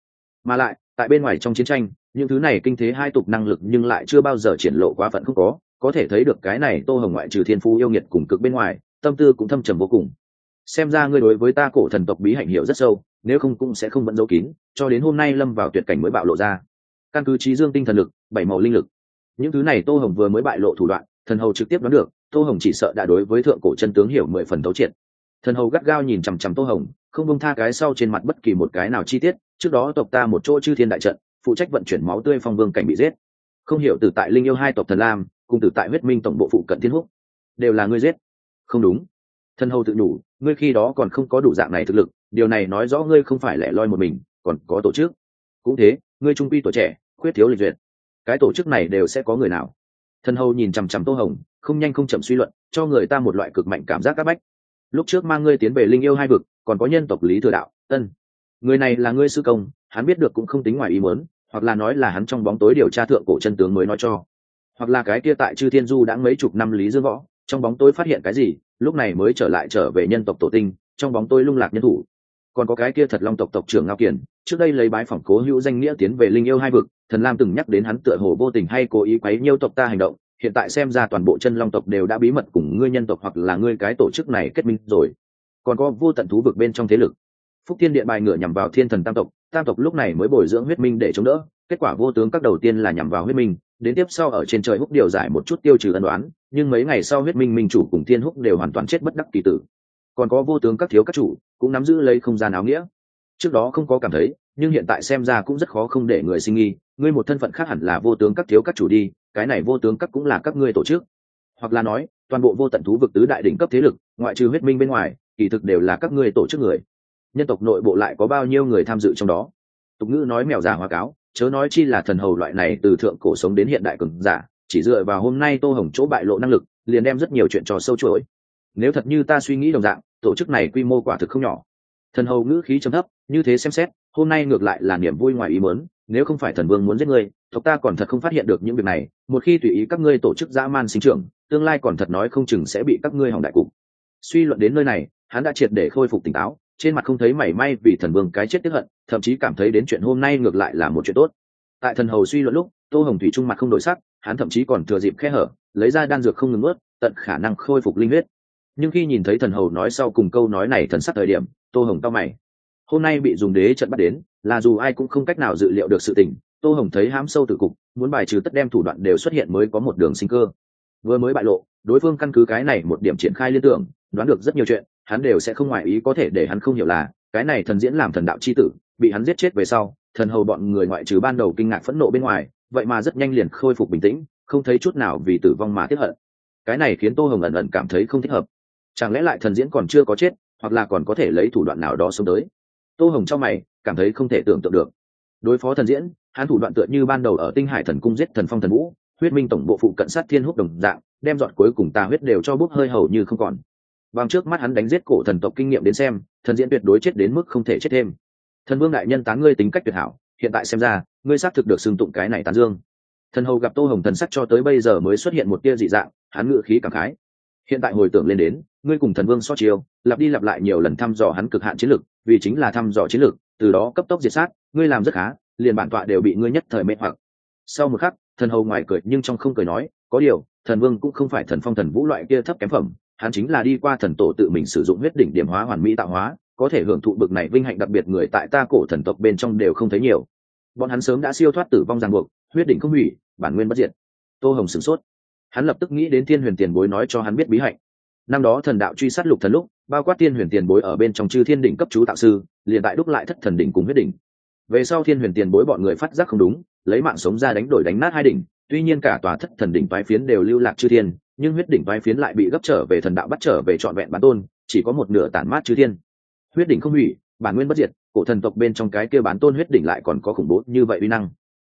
Mà lại, tại bên ngoài trong chiến tranh, những thứ này kinh thế hai tục năng lực nhưng lại chưa bao giờ triển lộ quá phận không có. Có thể thấy được cái này tô hồng ngoại trừ thiên phú yêu nghiệt cùng cực bên ngoài, tâm tư cũng thâm trầm vô cùng. Xem ra ngươi đối với ta cổ thần tộc bí hạnh hiểu rất sâu, nếu không cũng sẽ không vẫn giấu kín, cho đến hôm nay lâm vào tuyệt cảnh mới bạo lộ ra. Căn cứ trí dương tinh thần lực, bảy màu linh lực những thứ này tô hồng vừa mới bại lộ thủ đoạn, thần hầu trực tiếp đoán được, tô hồng chỉ sợ đã đối với thượng cổ chân tướng hiểu mười phần tấu triệt. Thần hầu gắt gao nhìn chằm chằm tô hồng, không bông tha cái sau trên mặt bất kỳ một cái nào chi tiết, trước đó tộc ta một chỗ chư thiên đại trận, phụ trách vận chuyển máu tươi phong vương cảnh bị giết. Không hiểu từ tại linh yêu hai tộc thần lam, cùng từ tại huyết minh tổng bộ phụ cận thiên húc, đều là ngươi giết. Không đúng. Thần hầu tự đủ ngươi khi đó còn không có đủ dạng này thực lực, điều này nói rõ ngươi không phải lẻ loi một mình, còn có tổ chức. Cũng thế, ngươi trung quy tuổi trẻ, khuyết thiếu lịch duyệt cái tổ chức này đều sẽ có người nào? Thần hầu nhìn chằm chằm tô hồng, không nhanh không chậm suy luận, cho người ta một loại cực mạnh cảm giác c áp bách. Lúc trước mang ngươi tiến về linh yêu hai vực, còn có nhân tộc lý thừa đạo tân người này là ngươi sư công, hắn biết được cũng không tính ngoài ý muốn, hoặc là nói là hắn trong bóng tối điều tra thượng cổ chân tướng mới nói cho. Hoặc là cái kia tại chư thiên du đã mấy chục năm lý dương võ, trong bóng tối phát hiện cái gì, lúc này mới trở lại trở về nhân tộc tổ tinh, trong bóng tôi lung lạc nhân thủ còn có cái kia thật long tộc tộc trưởng ngao kiển trước đây lấy bái phỏng cố hữu danh nghĩa tiến về linh yêu hai vực, thần lam từng nhắc đến hắn tựa hồ vô tình hay cố ý quấy nhiêu tộc ta hành động, hiện tại xem ra toàn bộ chân long tộc đều đã bí mật cùng ngươi nhân tộc hoặc là ngươi cái tổ chức này kết minh rồi. Còn có vô tận thú vực bên trong thế lực. Phúc thiên điện bài ngựa nhằm vào thiên thần tam tộc tam tộc lúc này mới bồi dưỡng huyết minh để chống đỡ, kết quả vô tướng các đầu tiên là nhằm vào huyết minh, đến tiếp sau ở trên trời húc điều giải một chút tiêu trừ ân đoán nhưng mấy ngày sau huyết minh minh chủ cùng thiên húc đều hoàn toàn chết bất đắc kỳ tử còn có vô tướng các thiếu các chủ, cũng nắm giữ lấy không gian áo nghĩa. Trước đó không có cảm thấy, nhưng hiện tại xem ra cũng rất khó không để người sinh nghi, ngươi một thân phận khác hẳn là vô tướng các thiếu các chủ đi, cái này vô tướng các cũng là các ngươi tổ chức. Hoặc là nói, toàn bộ vô tận thú vực tứ đại đỉnh cấp thế lực, ngoại trừ huyết minh bên ngoài, kỳ thực đều là các ngươi tổ chức người. Nhân tộc nội bộ lại có bao nhiêu người tham dự trong đó? Tục ngữ nói mèo già hoa cáo, chớ nói chi là thần hầu loại này từ thượng cổ sống đến hiện đại cường giả, chỉ dựa vào hôm nay tô hồng chỗ bại lộ năng lực, liền đem rất nhiều chuyện trò sâu chuỗi. Nếu thật như ta suy nghĩ đồng dạng tổ chức này quy mô quả thực không nhỏ. Thần hầu ngữ khí trầm thấp, như thế xem xét, hôm nay ngược lại là niềm vui ngoài ý muốn. nếu không phải thần vương muốn giết ngươi, tộc ta còn thật không phát hiện được những việc này, một khi tùy ý các ngươi tổ chức dã man sinh trưởng, tương lai còn thật nói không chừng sẽ bị các ngươi hỏng đại cục. Suy luận đến nơi này, hắn đã triệt để khôi phục tỉnh táo, trên mặt không thấy mảy may vì thần vương cái chết tiếp hận, thậm chí cảm thấy đến chuyện hôm nay ngược lại là một chuyện tốt. Tại thần hầu suy luận lúc, tô hồng thủy trung mặt không đổi sắc, hắn thậm chí còn thừa dịp khe hở, lấy ra đan dược không ngừng ướt tận khả năng khôi phục linh huyết nhưng khi nhìn thấy thần hầu nói sau cùng câu nói này thần sắc thời điểm, tô hồng cao mày. Hôm nay bị dùng đế trận bắt đến, là dù ai cũng không cách nào dự liệu được sự tình, tô hồng thấy hám sâu từ cục, muốn bài trừ tất đem thủ đoạn đều xuất hiện mới có một đường sinh cơ. Vừa mới bại lộ, đối phương căn cứ cái này một điểm triển khai liên tưởng, đoán được rất nhiều chuyện, hắn đều sẽ không ngoại ý có thể để hắn không hiểu là, cái này thần diễn làm thần đạo c h i tử, bị hắn giết chết về sau, thần hầu bọn người ngoại trừ ban đầu kinh ngạc phẫn nộ bên ngoài, vậy mà rất nhanh liền khôi phục bình tĩnh, không thấy chút nào vì tử vong mà tiếp hận. Cái này khiến tô hồng ẩn ẩn cảm thấy không thích hợp chẳng lẽ lại thần diễn còn chưa có chết, hoặc là còn có thể lấy thủ đoạn nào đó sống tới? Tô hồng trong mày, cảm thấy không thể tưởng tượng được. Đối phó thần diễn, hắn thủ đoạn tựa như ban đầu ở tinh hải thần cung giết thần phong thần vũ, huyết minh tổng bộ phụ cận sát thiên húc đồng dạng, đem dọn cuối cùng ta huyết đều cho bốc hơi hầu như không còn. Bằng trước mắt hắn đánh giết cổ thần tộc kinh nghiệm đến xem, thần diễn tuyệt đối chết đến mức không thể chết thêm. Thần vương đại nhân tán ngươi tính cách tuyệt hảo, hiện tại xem ra, ngươi xác thực được xưng tụng cái này tán dương. Thần hầu gặp tô hồng thần sắc cho tới bây giờ mới xuất hiện một tia dị dạng, hắn ngự khí cảm khái. Hiện tại hồi tưởng lên đến ngươi cùng thần vương so chiêu, lặp đi lặp lại nhiều lần thăm dò hắn cực hạn chiến lược vì chính là thăm dò chiến lược từ đó cấp tốc diệt sát, ngươi làm rất khá, liền bản tọa đều bị ngươi nhất thời mê hoặc. Sau một khắc, thần hầu ngoài cười nhưng trong không cười nói, có điều, thần vương cũng không phải thần phong thần vũ loại kia thấp kém phẩm, hắn chính là đi qua thần tổ tự mình sử dụng huyết đỉnh điểm hóa hoàn mỹ tạo hóa, có thể hưởng thụ bực này vinh hạnh đặc biệt người tại ta cổ thần tộc bên trong đều không thấy nhiều. Bọn hắn sớm đã siêu thoát tử vong ràng buộc, huyết đỉnh không hủy, bản nguyên bất diệt. Tô hồng sửng sốt. Hắn lập tức nghĩ đến thiên huyền tiền bối nói cho hắn biết bí hạnh năm đó thần đạo truy sát lục thần lúc, bao quát thiên huyền tiền bối ở bên trong chư thiên đỉnh cấp chú tạo sư, liền tại đúc lại thất thần đỉnh cùng huyết đỉnh. Về sau thiên huyền tiền bối bọn người phát giác không đúng, lấy mạng sống ra đánh đổi đánh nát hai đỉnh, tuy nhiên cả tòa thất thần đỉnh vai phiến đều lưu lạc chư thiên, nhưng huyết đỉnh vai phiến lại bị gấp trở về thần đạo bắt trở về trọn vẹn bản tôn, chỉ có một nửa tản mát chư thiên. Huyết đỉnh không hủy, bản nguyên bất diệt, cổ thần tộc bên trong cái kia bán tôn huyết đỉnh lại còn có khủng bố như vậy uy năng.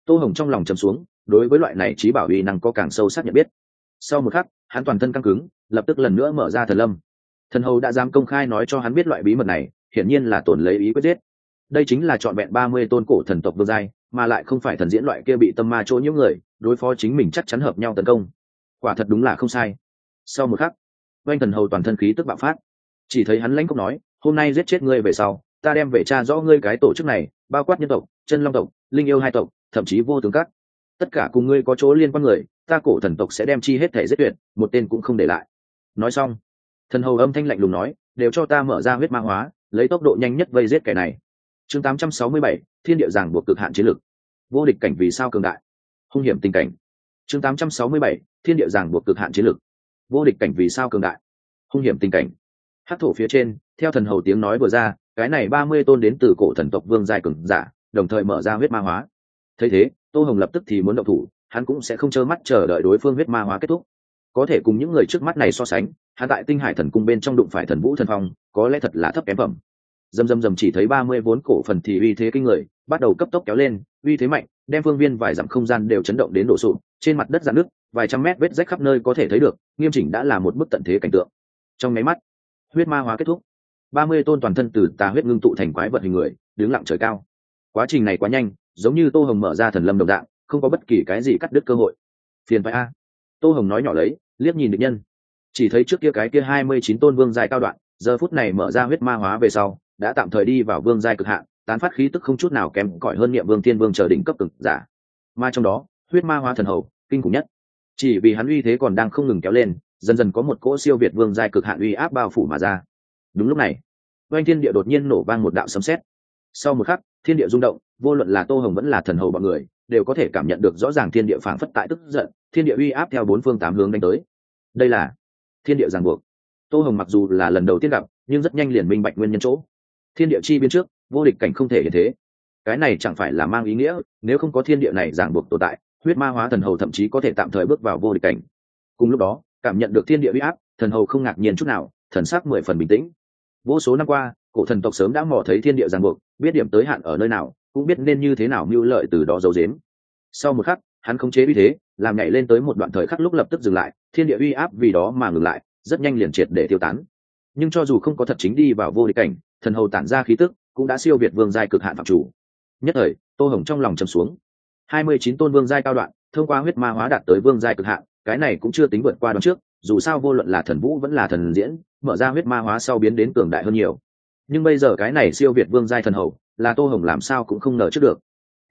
Tô hồng trong lòng chầm xuống, đối với loại này trí bảo uy năng có càng sâu sắc nhận biết. Sau một khắc, hắn toàn thân căng cứng lập tức lần nữa mở ra thần lâm. Thần hầu đã dám công khai nói cho hắn biết loại bí mật này, hiển nhiên là tổn lấy ý quyết giết. Đây chính là trọn vẹn ba mươi tôn cổ thần tộc vương giai, mà lại không phải thần diễn loại kia bị tâm ma chỗ những người, đối phó chính mình chắc chắn hợp nhau tấn công. Quả thật đúng là không sai. Sau một khắc, oanh thần hầu toàn thân khí tức bạo phát. Chỉ thấy hắn lãnh cốc nói, hôm nay giết chết ngươi về sau, ta đem về cha rõ ngươi cái tổ chức này, bao quát nhân tộc, chân long tộc, linh yêu hai tộc, thậm chí vô tướng các. Tất cả cùng ngươi có chỗ liên quan người, ta cổ thần tộc sẽ đem chi hết thể giết tuyệt, một tên cũng không để lại nói xong thần hầu âm thanh lạnh lùng nói đều cho ta mở ra huyết ma hóa lấy tốc độ nhanh nhất vây giết kẻ này. Chương 867, thiên địa giảng buộc cực hạn chiến lực vô địch cảnh vì sao cường đại? Hung hiểm tình cảnh. Chương 867, thiên địa giảng buộc cực hạn chiến lực vô địch cảnh vì sao cường đại? Hung hiểm tình cảnh. Hát thổ phía trên theo thần hầu tiếng nói vừa ra cái này ba mươi tôn đến từ cổ thần tộc vương giai cường giả đồng thời mở ra huyết ma hóa. Thấy thế tô hồng lập tức thì muốn động thủ hắn cũng sẽ không trơ mắt chờ đợi đối phương huyết ma hóa kết thúc có thể cùng những người trước mắt này so sánh, hắn tại tinh hải thần cung bên trong đụng phải thần vũ thần phong, có lẽ thật là thấp kém phẩm. Dầm dầm dầm chỉ thấy ba mươi vốn cổ phần thì uy thế kinh người, bắt đầu cấp tốc kéo lên, uy thế mạnh, đem phương viên vài dặm không gian đều chấn động đến đổ sụp, trên mặt đất dạn nước vài trăm mét vết rách khắp nơi có thể thấy được, nghiêm chỉnh đã là một bức tận thế cảnh tượng. Trong máy mắt, huyết ma hóa kết thúc. Ba mươi tôn toàn thân từ tà huyết ngưng tụ thành quái vật hình người, đứng lặng trời cao. Quá trình này quá nhanh, giống như tô hồng mở ra thần lâm đồng dạng, không có bất kỳ cái gì cắt đứt cơ hội. Phiền phải a tô hồng nói nhỏ lấy, liếc nhìn được nhân. Chỉ thấy trước kia cái kia hai mươi chín tôn vương giai cao đoạn, giờ phút này mở ra huyết ma hóa về sau, đã tạm thời đi vào vương giai cực hạn, tán phát khí tức không chút nào kém cỏi hơn niệm vương tiên vương chờ đỉnh cấp cực giả. Mà trong đó, huyết ma hóa thần hầu, kinh khủng nhất. Chỉ vì hắn uy thế còn đang không ngừng kéo lên, dần dần có một cỗ siêu việt vương giai cực hạn uy áp bao phủ mà ra. Đúng lúc này, oanh thiên địa đột nhiên nổ vang một đạo sấm sét. Sau một khắc, thiên địa rung động, vô luận là tô hồng vẫn là thần hầu bọn người, đều có thể cảm nhận được rõ ràng thiên địa phảng phất tại tức giận thiên địa uy áp theo bốn phương tám hướng đánh tới. Đây là thiên địa ràng buộc. Tô hồng mặc dù là lần đầu tiên gặp, nhưng rất nhanh liền minh bạch nguyên nhân chỗ. Thiên địa chi biến trước, vô địch cảnh không thể hiện thế. Cái này chẳng phải là mang ý nghĩa, nếu không có thiên địa này ràng buộc tồn tại, huyết ma hóa thần hầu thậm chí có thể tạm thời bước vào vô địch cảnh. Cùng lúc đó, cảm nhận được thiên địa uy áp, thần hầu không ngạc nhiên chút nào, thần sắc mười phần bình tĩnh. Vô số năm qua, cổ thần tộc sớm đã mò thấy thiên địa ràng buộc, biết điểm tới hạn ở nơi nào, cũng biết nên như thế nào mưu lợi từ đó giấu dếm sau một khắc hắn khống chế uy thế, làm nhảy lên tới một đoạn thời khắc lúc lập tức dừng lại, thiên địa uy áp vì đó mà ngừng lại, rất nhanh liền triệt để tiêu tán. Nhưng cho dù không có thật chính đi vào vô địch cảnh, thần hầu tản ra khí tức, cũng đã siêu việt vương giai cực hạn phạm chủ. Nhất thời, tô hồng trong lòng trầm xuống. Hai mươi chín tôn vương giai cao đoạn, thông qua huyết ma hóa đạt tới vương giai cực hạn, cái này cũng chưa tính vượt qua đoạn trước, dù sao vô luận là thần vũ vẫn là thần diễn, mở ra huyết ma hóa sau biến đến cường đại hơn nhiều. Nhưng bây giờ cái này siêu việt vương giai thần hầu, là tô hồng làm sao cũng không ngờ trước được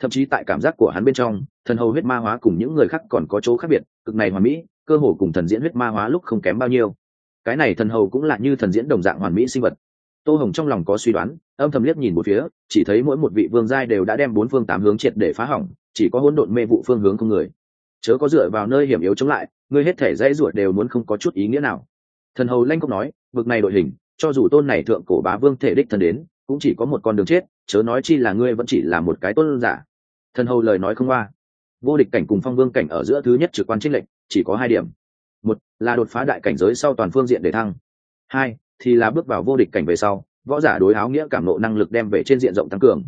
thậm chí tại cảm giác của hắn bên trong, thần hầu huyết ma hóa cùng những người khác còn có chỗ khác biệt, cực này hoàn mỹ, cơ hồ cùng thần diễn huyết ma hóa lúc không kém bao nhiêu. Cái này thần hầu cũng là như thần diễn đồng dạng hoàn mỹ sinh vật. Tô hồng trong lòng có suy đoán, âm thầm liếc nhìn một phía, chỉ thấy mỗi một vị vương giai đều đã đem bốn phương tám hướng triệt để phá hỏng, chỉ có hỗn độn mê vụ phương hướng không người. Chớ có dựa vào nơi hiểm yếu chống lại, ngươi hết thể dãy ruột đều muốn không có chút ý nghĩa nào. Thần hầu lanh cốc nói vực này đội hình, cho dù tôn này thượng cổ bá vương thể đích thần đến, cũng chỉ có một con đường chết, chớ nói chi là ngươi vẫn chỉ là một cái tôn giả thần hầu lời nói không qua. Vô địch cảnh cùng phong vương cảnh ở giữa thứ nhất trực quan trích lệnh chỉ có hai điểm. Một là đột phá đại cảnh giới sau toàn phương diện để thăng. Hai thì là bước vào vô địch cảnh về sau, võ giả đối áo nghĩa cảm nộ năng lực đem về trên diện rộng tăng cường.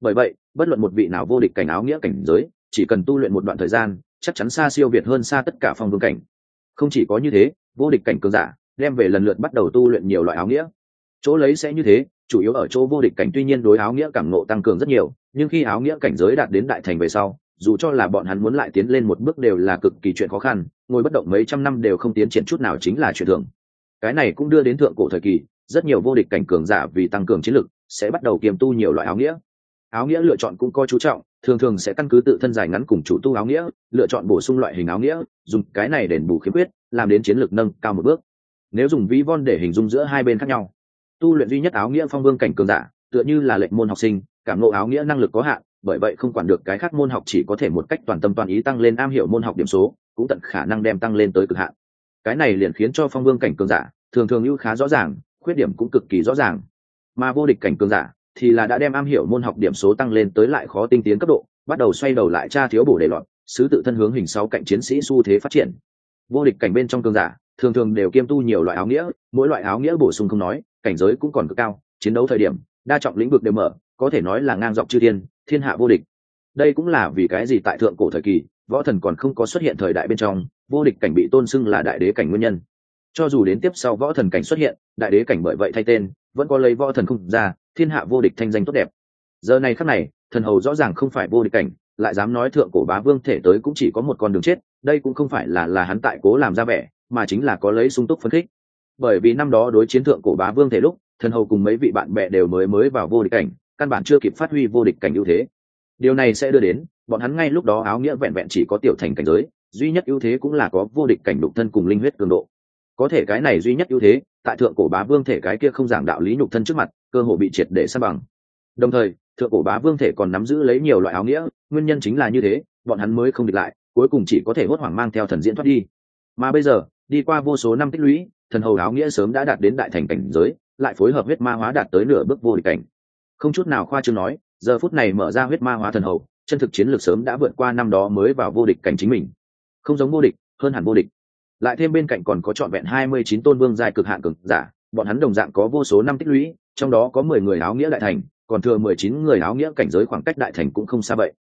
Bởi vậy, bất luận một vị nào vô địch cảnh áo nghĩa cảnh giới, chỉ cần tu luyện một đoạn thời gian, chắc chắn xa siêu việt hơn xa tất cả phong vương cảnh. Không chỉ có như thế, vô địch cảnh cường giả đem về lần lượt bắt đầu tu luyện nhiều loại áo nghĩa. Chỗ lấy sẽ như thế chủ yếu ở chỗ vô địch cảnh tuy nhiên đối áo nghĩa cảm nộ tăng cường rất nhiều, nhưng khi áo nghĩa cảnh giới đạt đến đại thành về sau, dù cho là bọn hắn muốn lại tiến lên một bước đều là cực kỳ chuyện khó khăn, ngồi bất động mấy trăm năm đều không tiến triển chút nào chính là chuyện thường. Cái này cũng đưa đến thượng cổ thời kỳ, rất nhiều vô địch cảnh cường giả vì tăng cường chiến lực, sẽ bắt đầu kiềm tu nhiều loại áo nghĩa. Áo nghĩa lựa chọn cũng coi chú trọng, thường thường sẽ căn cứ tự thân dài ngắn cùng chủ tu áo nghĩa, lựa chọn bổ sung loại hình áo nghĩa, dùng cái này đền bù khiếm khuyết, làm đến chiến lược nâng cao một bước. Nếu dùng ví von để hình dung giữa hai bên khác nhau tu luyện duy nhất áo nghĩa phong vương cảnh cường giả, tựa như là lệnh môn học sinh, cảm ngộ áo nghĩa năng lực có hạn, bởi vậy không quản được cái khác môn học chỉ có thể một cách toàn tâm toàn ý tăng lên am hiểu môn học điểm số, cũng tận khả năng đem tăng lên tới cực hạn. Cái này liền khiến cho phong vương cảnh cường giả, thường thường ưu khá rõ ràng, khuyết điểm cũng cực kỳ rõ ràng. Mà vô địch cảnh cường giả thì là đã đem am hiểu môn học điểm số tăng lên tới lại khó tinh tiến cấp độ, bắt đầu xoay đầu lại tra thiếu bổ đề loạn sứ tự thân hướng hình sáu cạnh chiến sĩ xu thế phát triển. Vô địch cảnh bên trong cường giả, thường thường đều kiêm tu nhiều loại áo nghĩa, mỗi loại áo nghĩa bổ sung không nói cảnh giới cũng còn cực cao, chiến đấu thời điểm, đa trọng lĩnh vực đều mở, có thể nói là ngang dọc chư thiên thiên hạ vô địch. Đây cũng là vì cái gì tại thượng cổ thời kỳ, võ thần còn không có xuất hiện thời đại bên trong, vô địch cảnh bị tôn xưng là đại đế cảnh nguyên nhân. Cho dù đến tiếp sau võ thần cảnh xuất hiện, đại đế cảnh bởi vậy thay tên, vẫn có lấy võ thần không ra, thiên hạ vô địch thanh danh tốt đẹp. Giờ này khắc này, thần hầu rõ ràng không phải vô địch cảnh, lại dám nói thượng cổ bá vương thể tới cũng chỉ có một con đường chết, đây cũng không phải là là hắn tại cố làm ra vẻ, mà chính là có lấy sung túc phấn khích bởi vì năm đó đối chiến thượng cổ bá vương thể lúc, thần hầu cùng mấy vị bạn bè đều mới mới vào vô địch cảnh, căn bản chưa kịp phát huy vô địch cảnh ưu thế. Điều này sẽ đưa đến, bọn hắn ngay lúc đó áo nghĩa vẹn vẹn chỉ có tiểu thành cảnh giới, duy nhất ưu thế cũng là có vô địch cảnh đục thân cùng linh huyết cường độ. Có thể cái này duy nhất ưu thế, tại thượng cổ bá vương thể cái kia không giảng đạo lý nhục thân trước mặt, cơ hội bị triệt để san bằng. Đồng thời, thượng cổ bá vương thể còn nắm giữ lấy nhiều loại áo nghĩa, nguyên nhân chính là như thế, bọn hắn mới không địch lại, cuối cùng chỉ có thể hốt hoảng mang theo thần diễn thoát đi. Mà bây giờ, đi qua vô số năm tích lũy thần hầu áo nghĩa sớm đã đạt đến đại thành cảnh giới, lại phối hợp huyết ma hóa đạt tới nửa bước vô địch cảnh. Không chút nào khoa trương nói, giờ phút này mở ra huyết ma hóa thần hầu, chân thực chiến lược sớm đã vượt qua năm đó mới vào vô địch cảnh chính mình. Không giống vô địch, hơn hẳn vô địch. Lại thêm bên cạnh còn có trọn vẹn hai mươi chín tôn vương giai cực hạn cực giả, bọn hắn đồng dạng có vô số năm tích lũy, trong đó có mười người áo nghĩa đại thành, còn thừa mười chín người áo nghĩa cảnh giới khoảng cách đại thành cũng không xa vậy.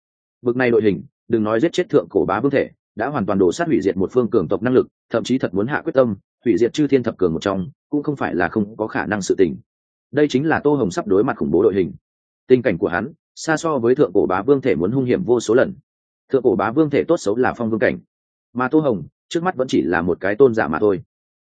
Bực này đội hình, đừng nói giết chết thượng cổ bá vương thể, đã hoàn toàn đổ sát hủy diệt một phương cường tộc năng lực, thậm chí thật muốn hạ quyết tâm hủy diệt chư thiên thập cường một trong, cũng không phải là không có khả năng sự tình. Đây chính là tô hồng sắp đối mặt khủng bố đội hình. Tình cảnh của hắn, xa so với thượng cổ bá vương thể muốn hung hiểm vô số lần. Thượng cổ bá vương thể tốt xấu là phong vương cảnh. Mà tô hồng, trước mắt vẫn chỉ là một cái tôn giả mà thôi.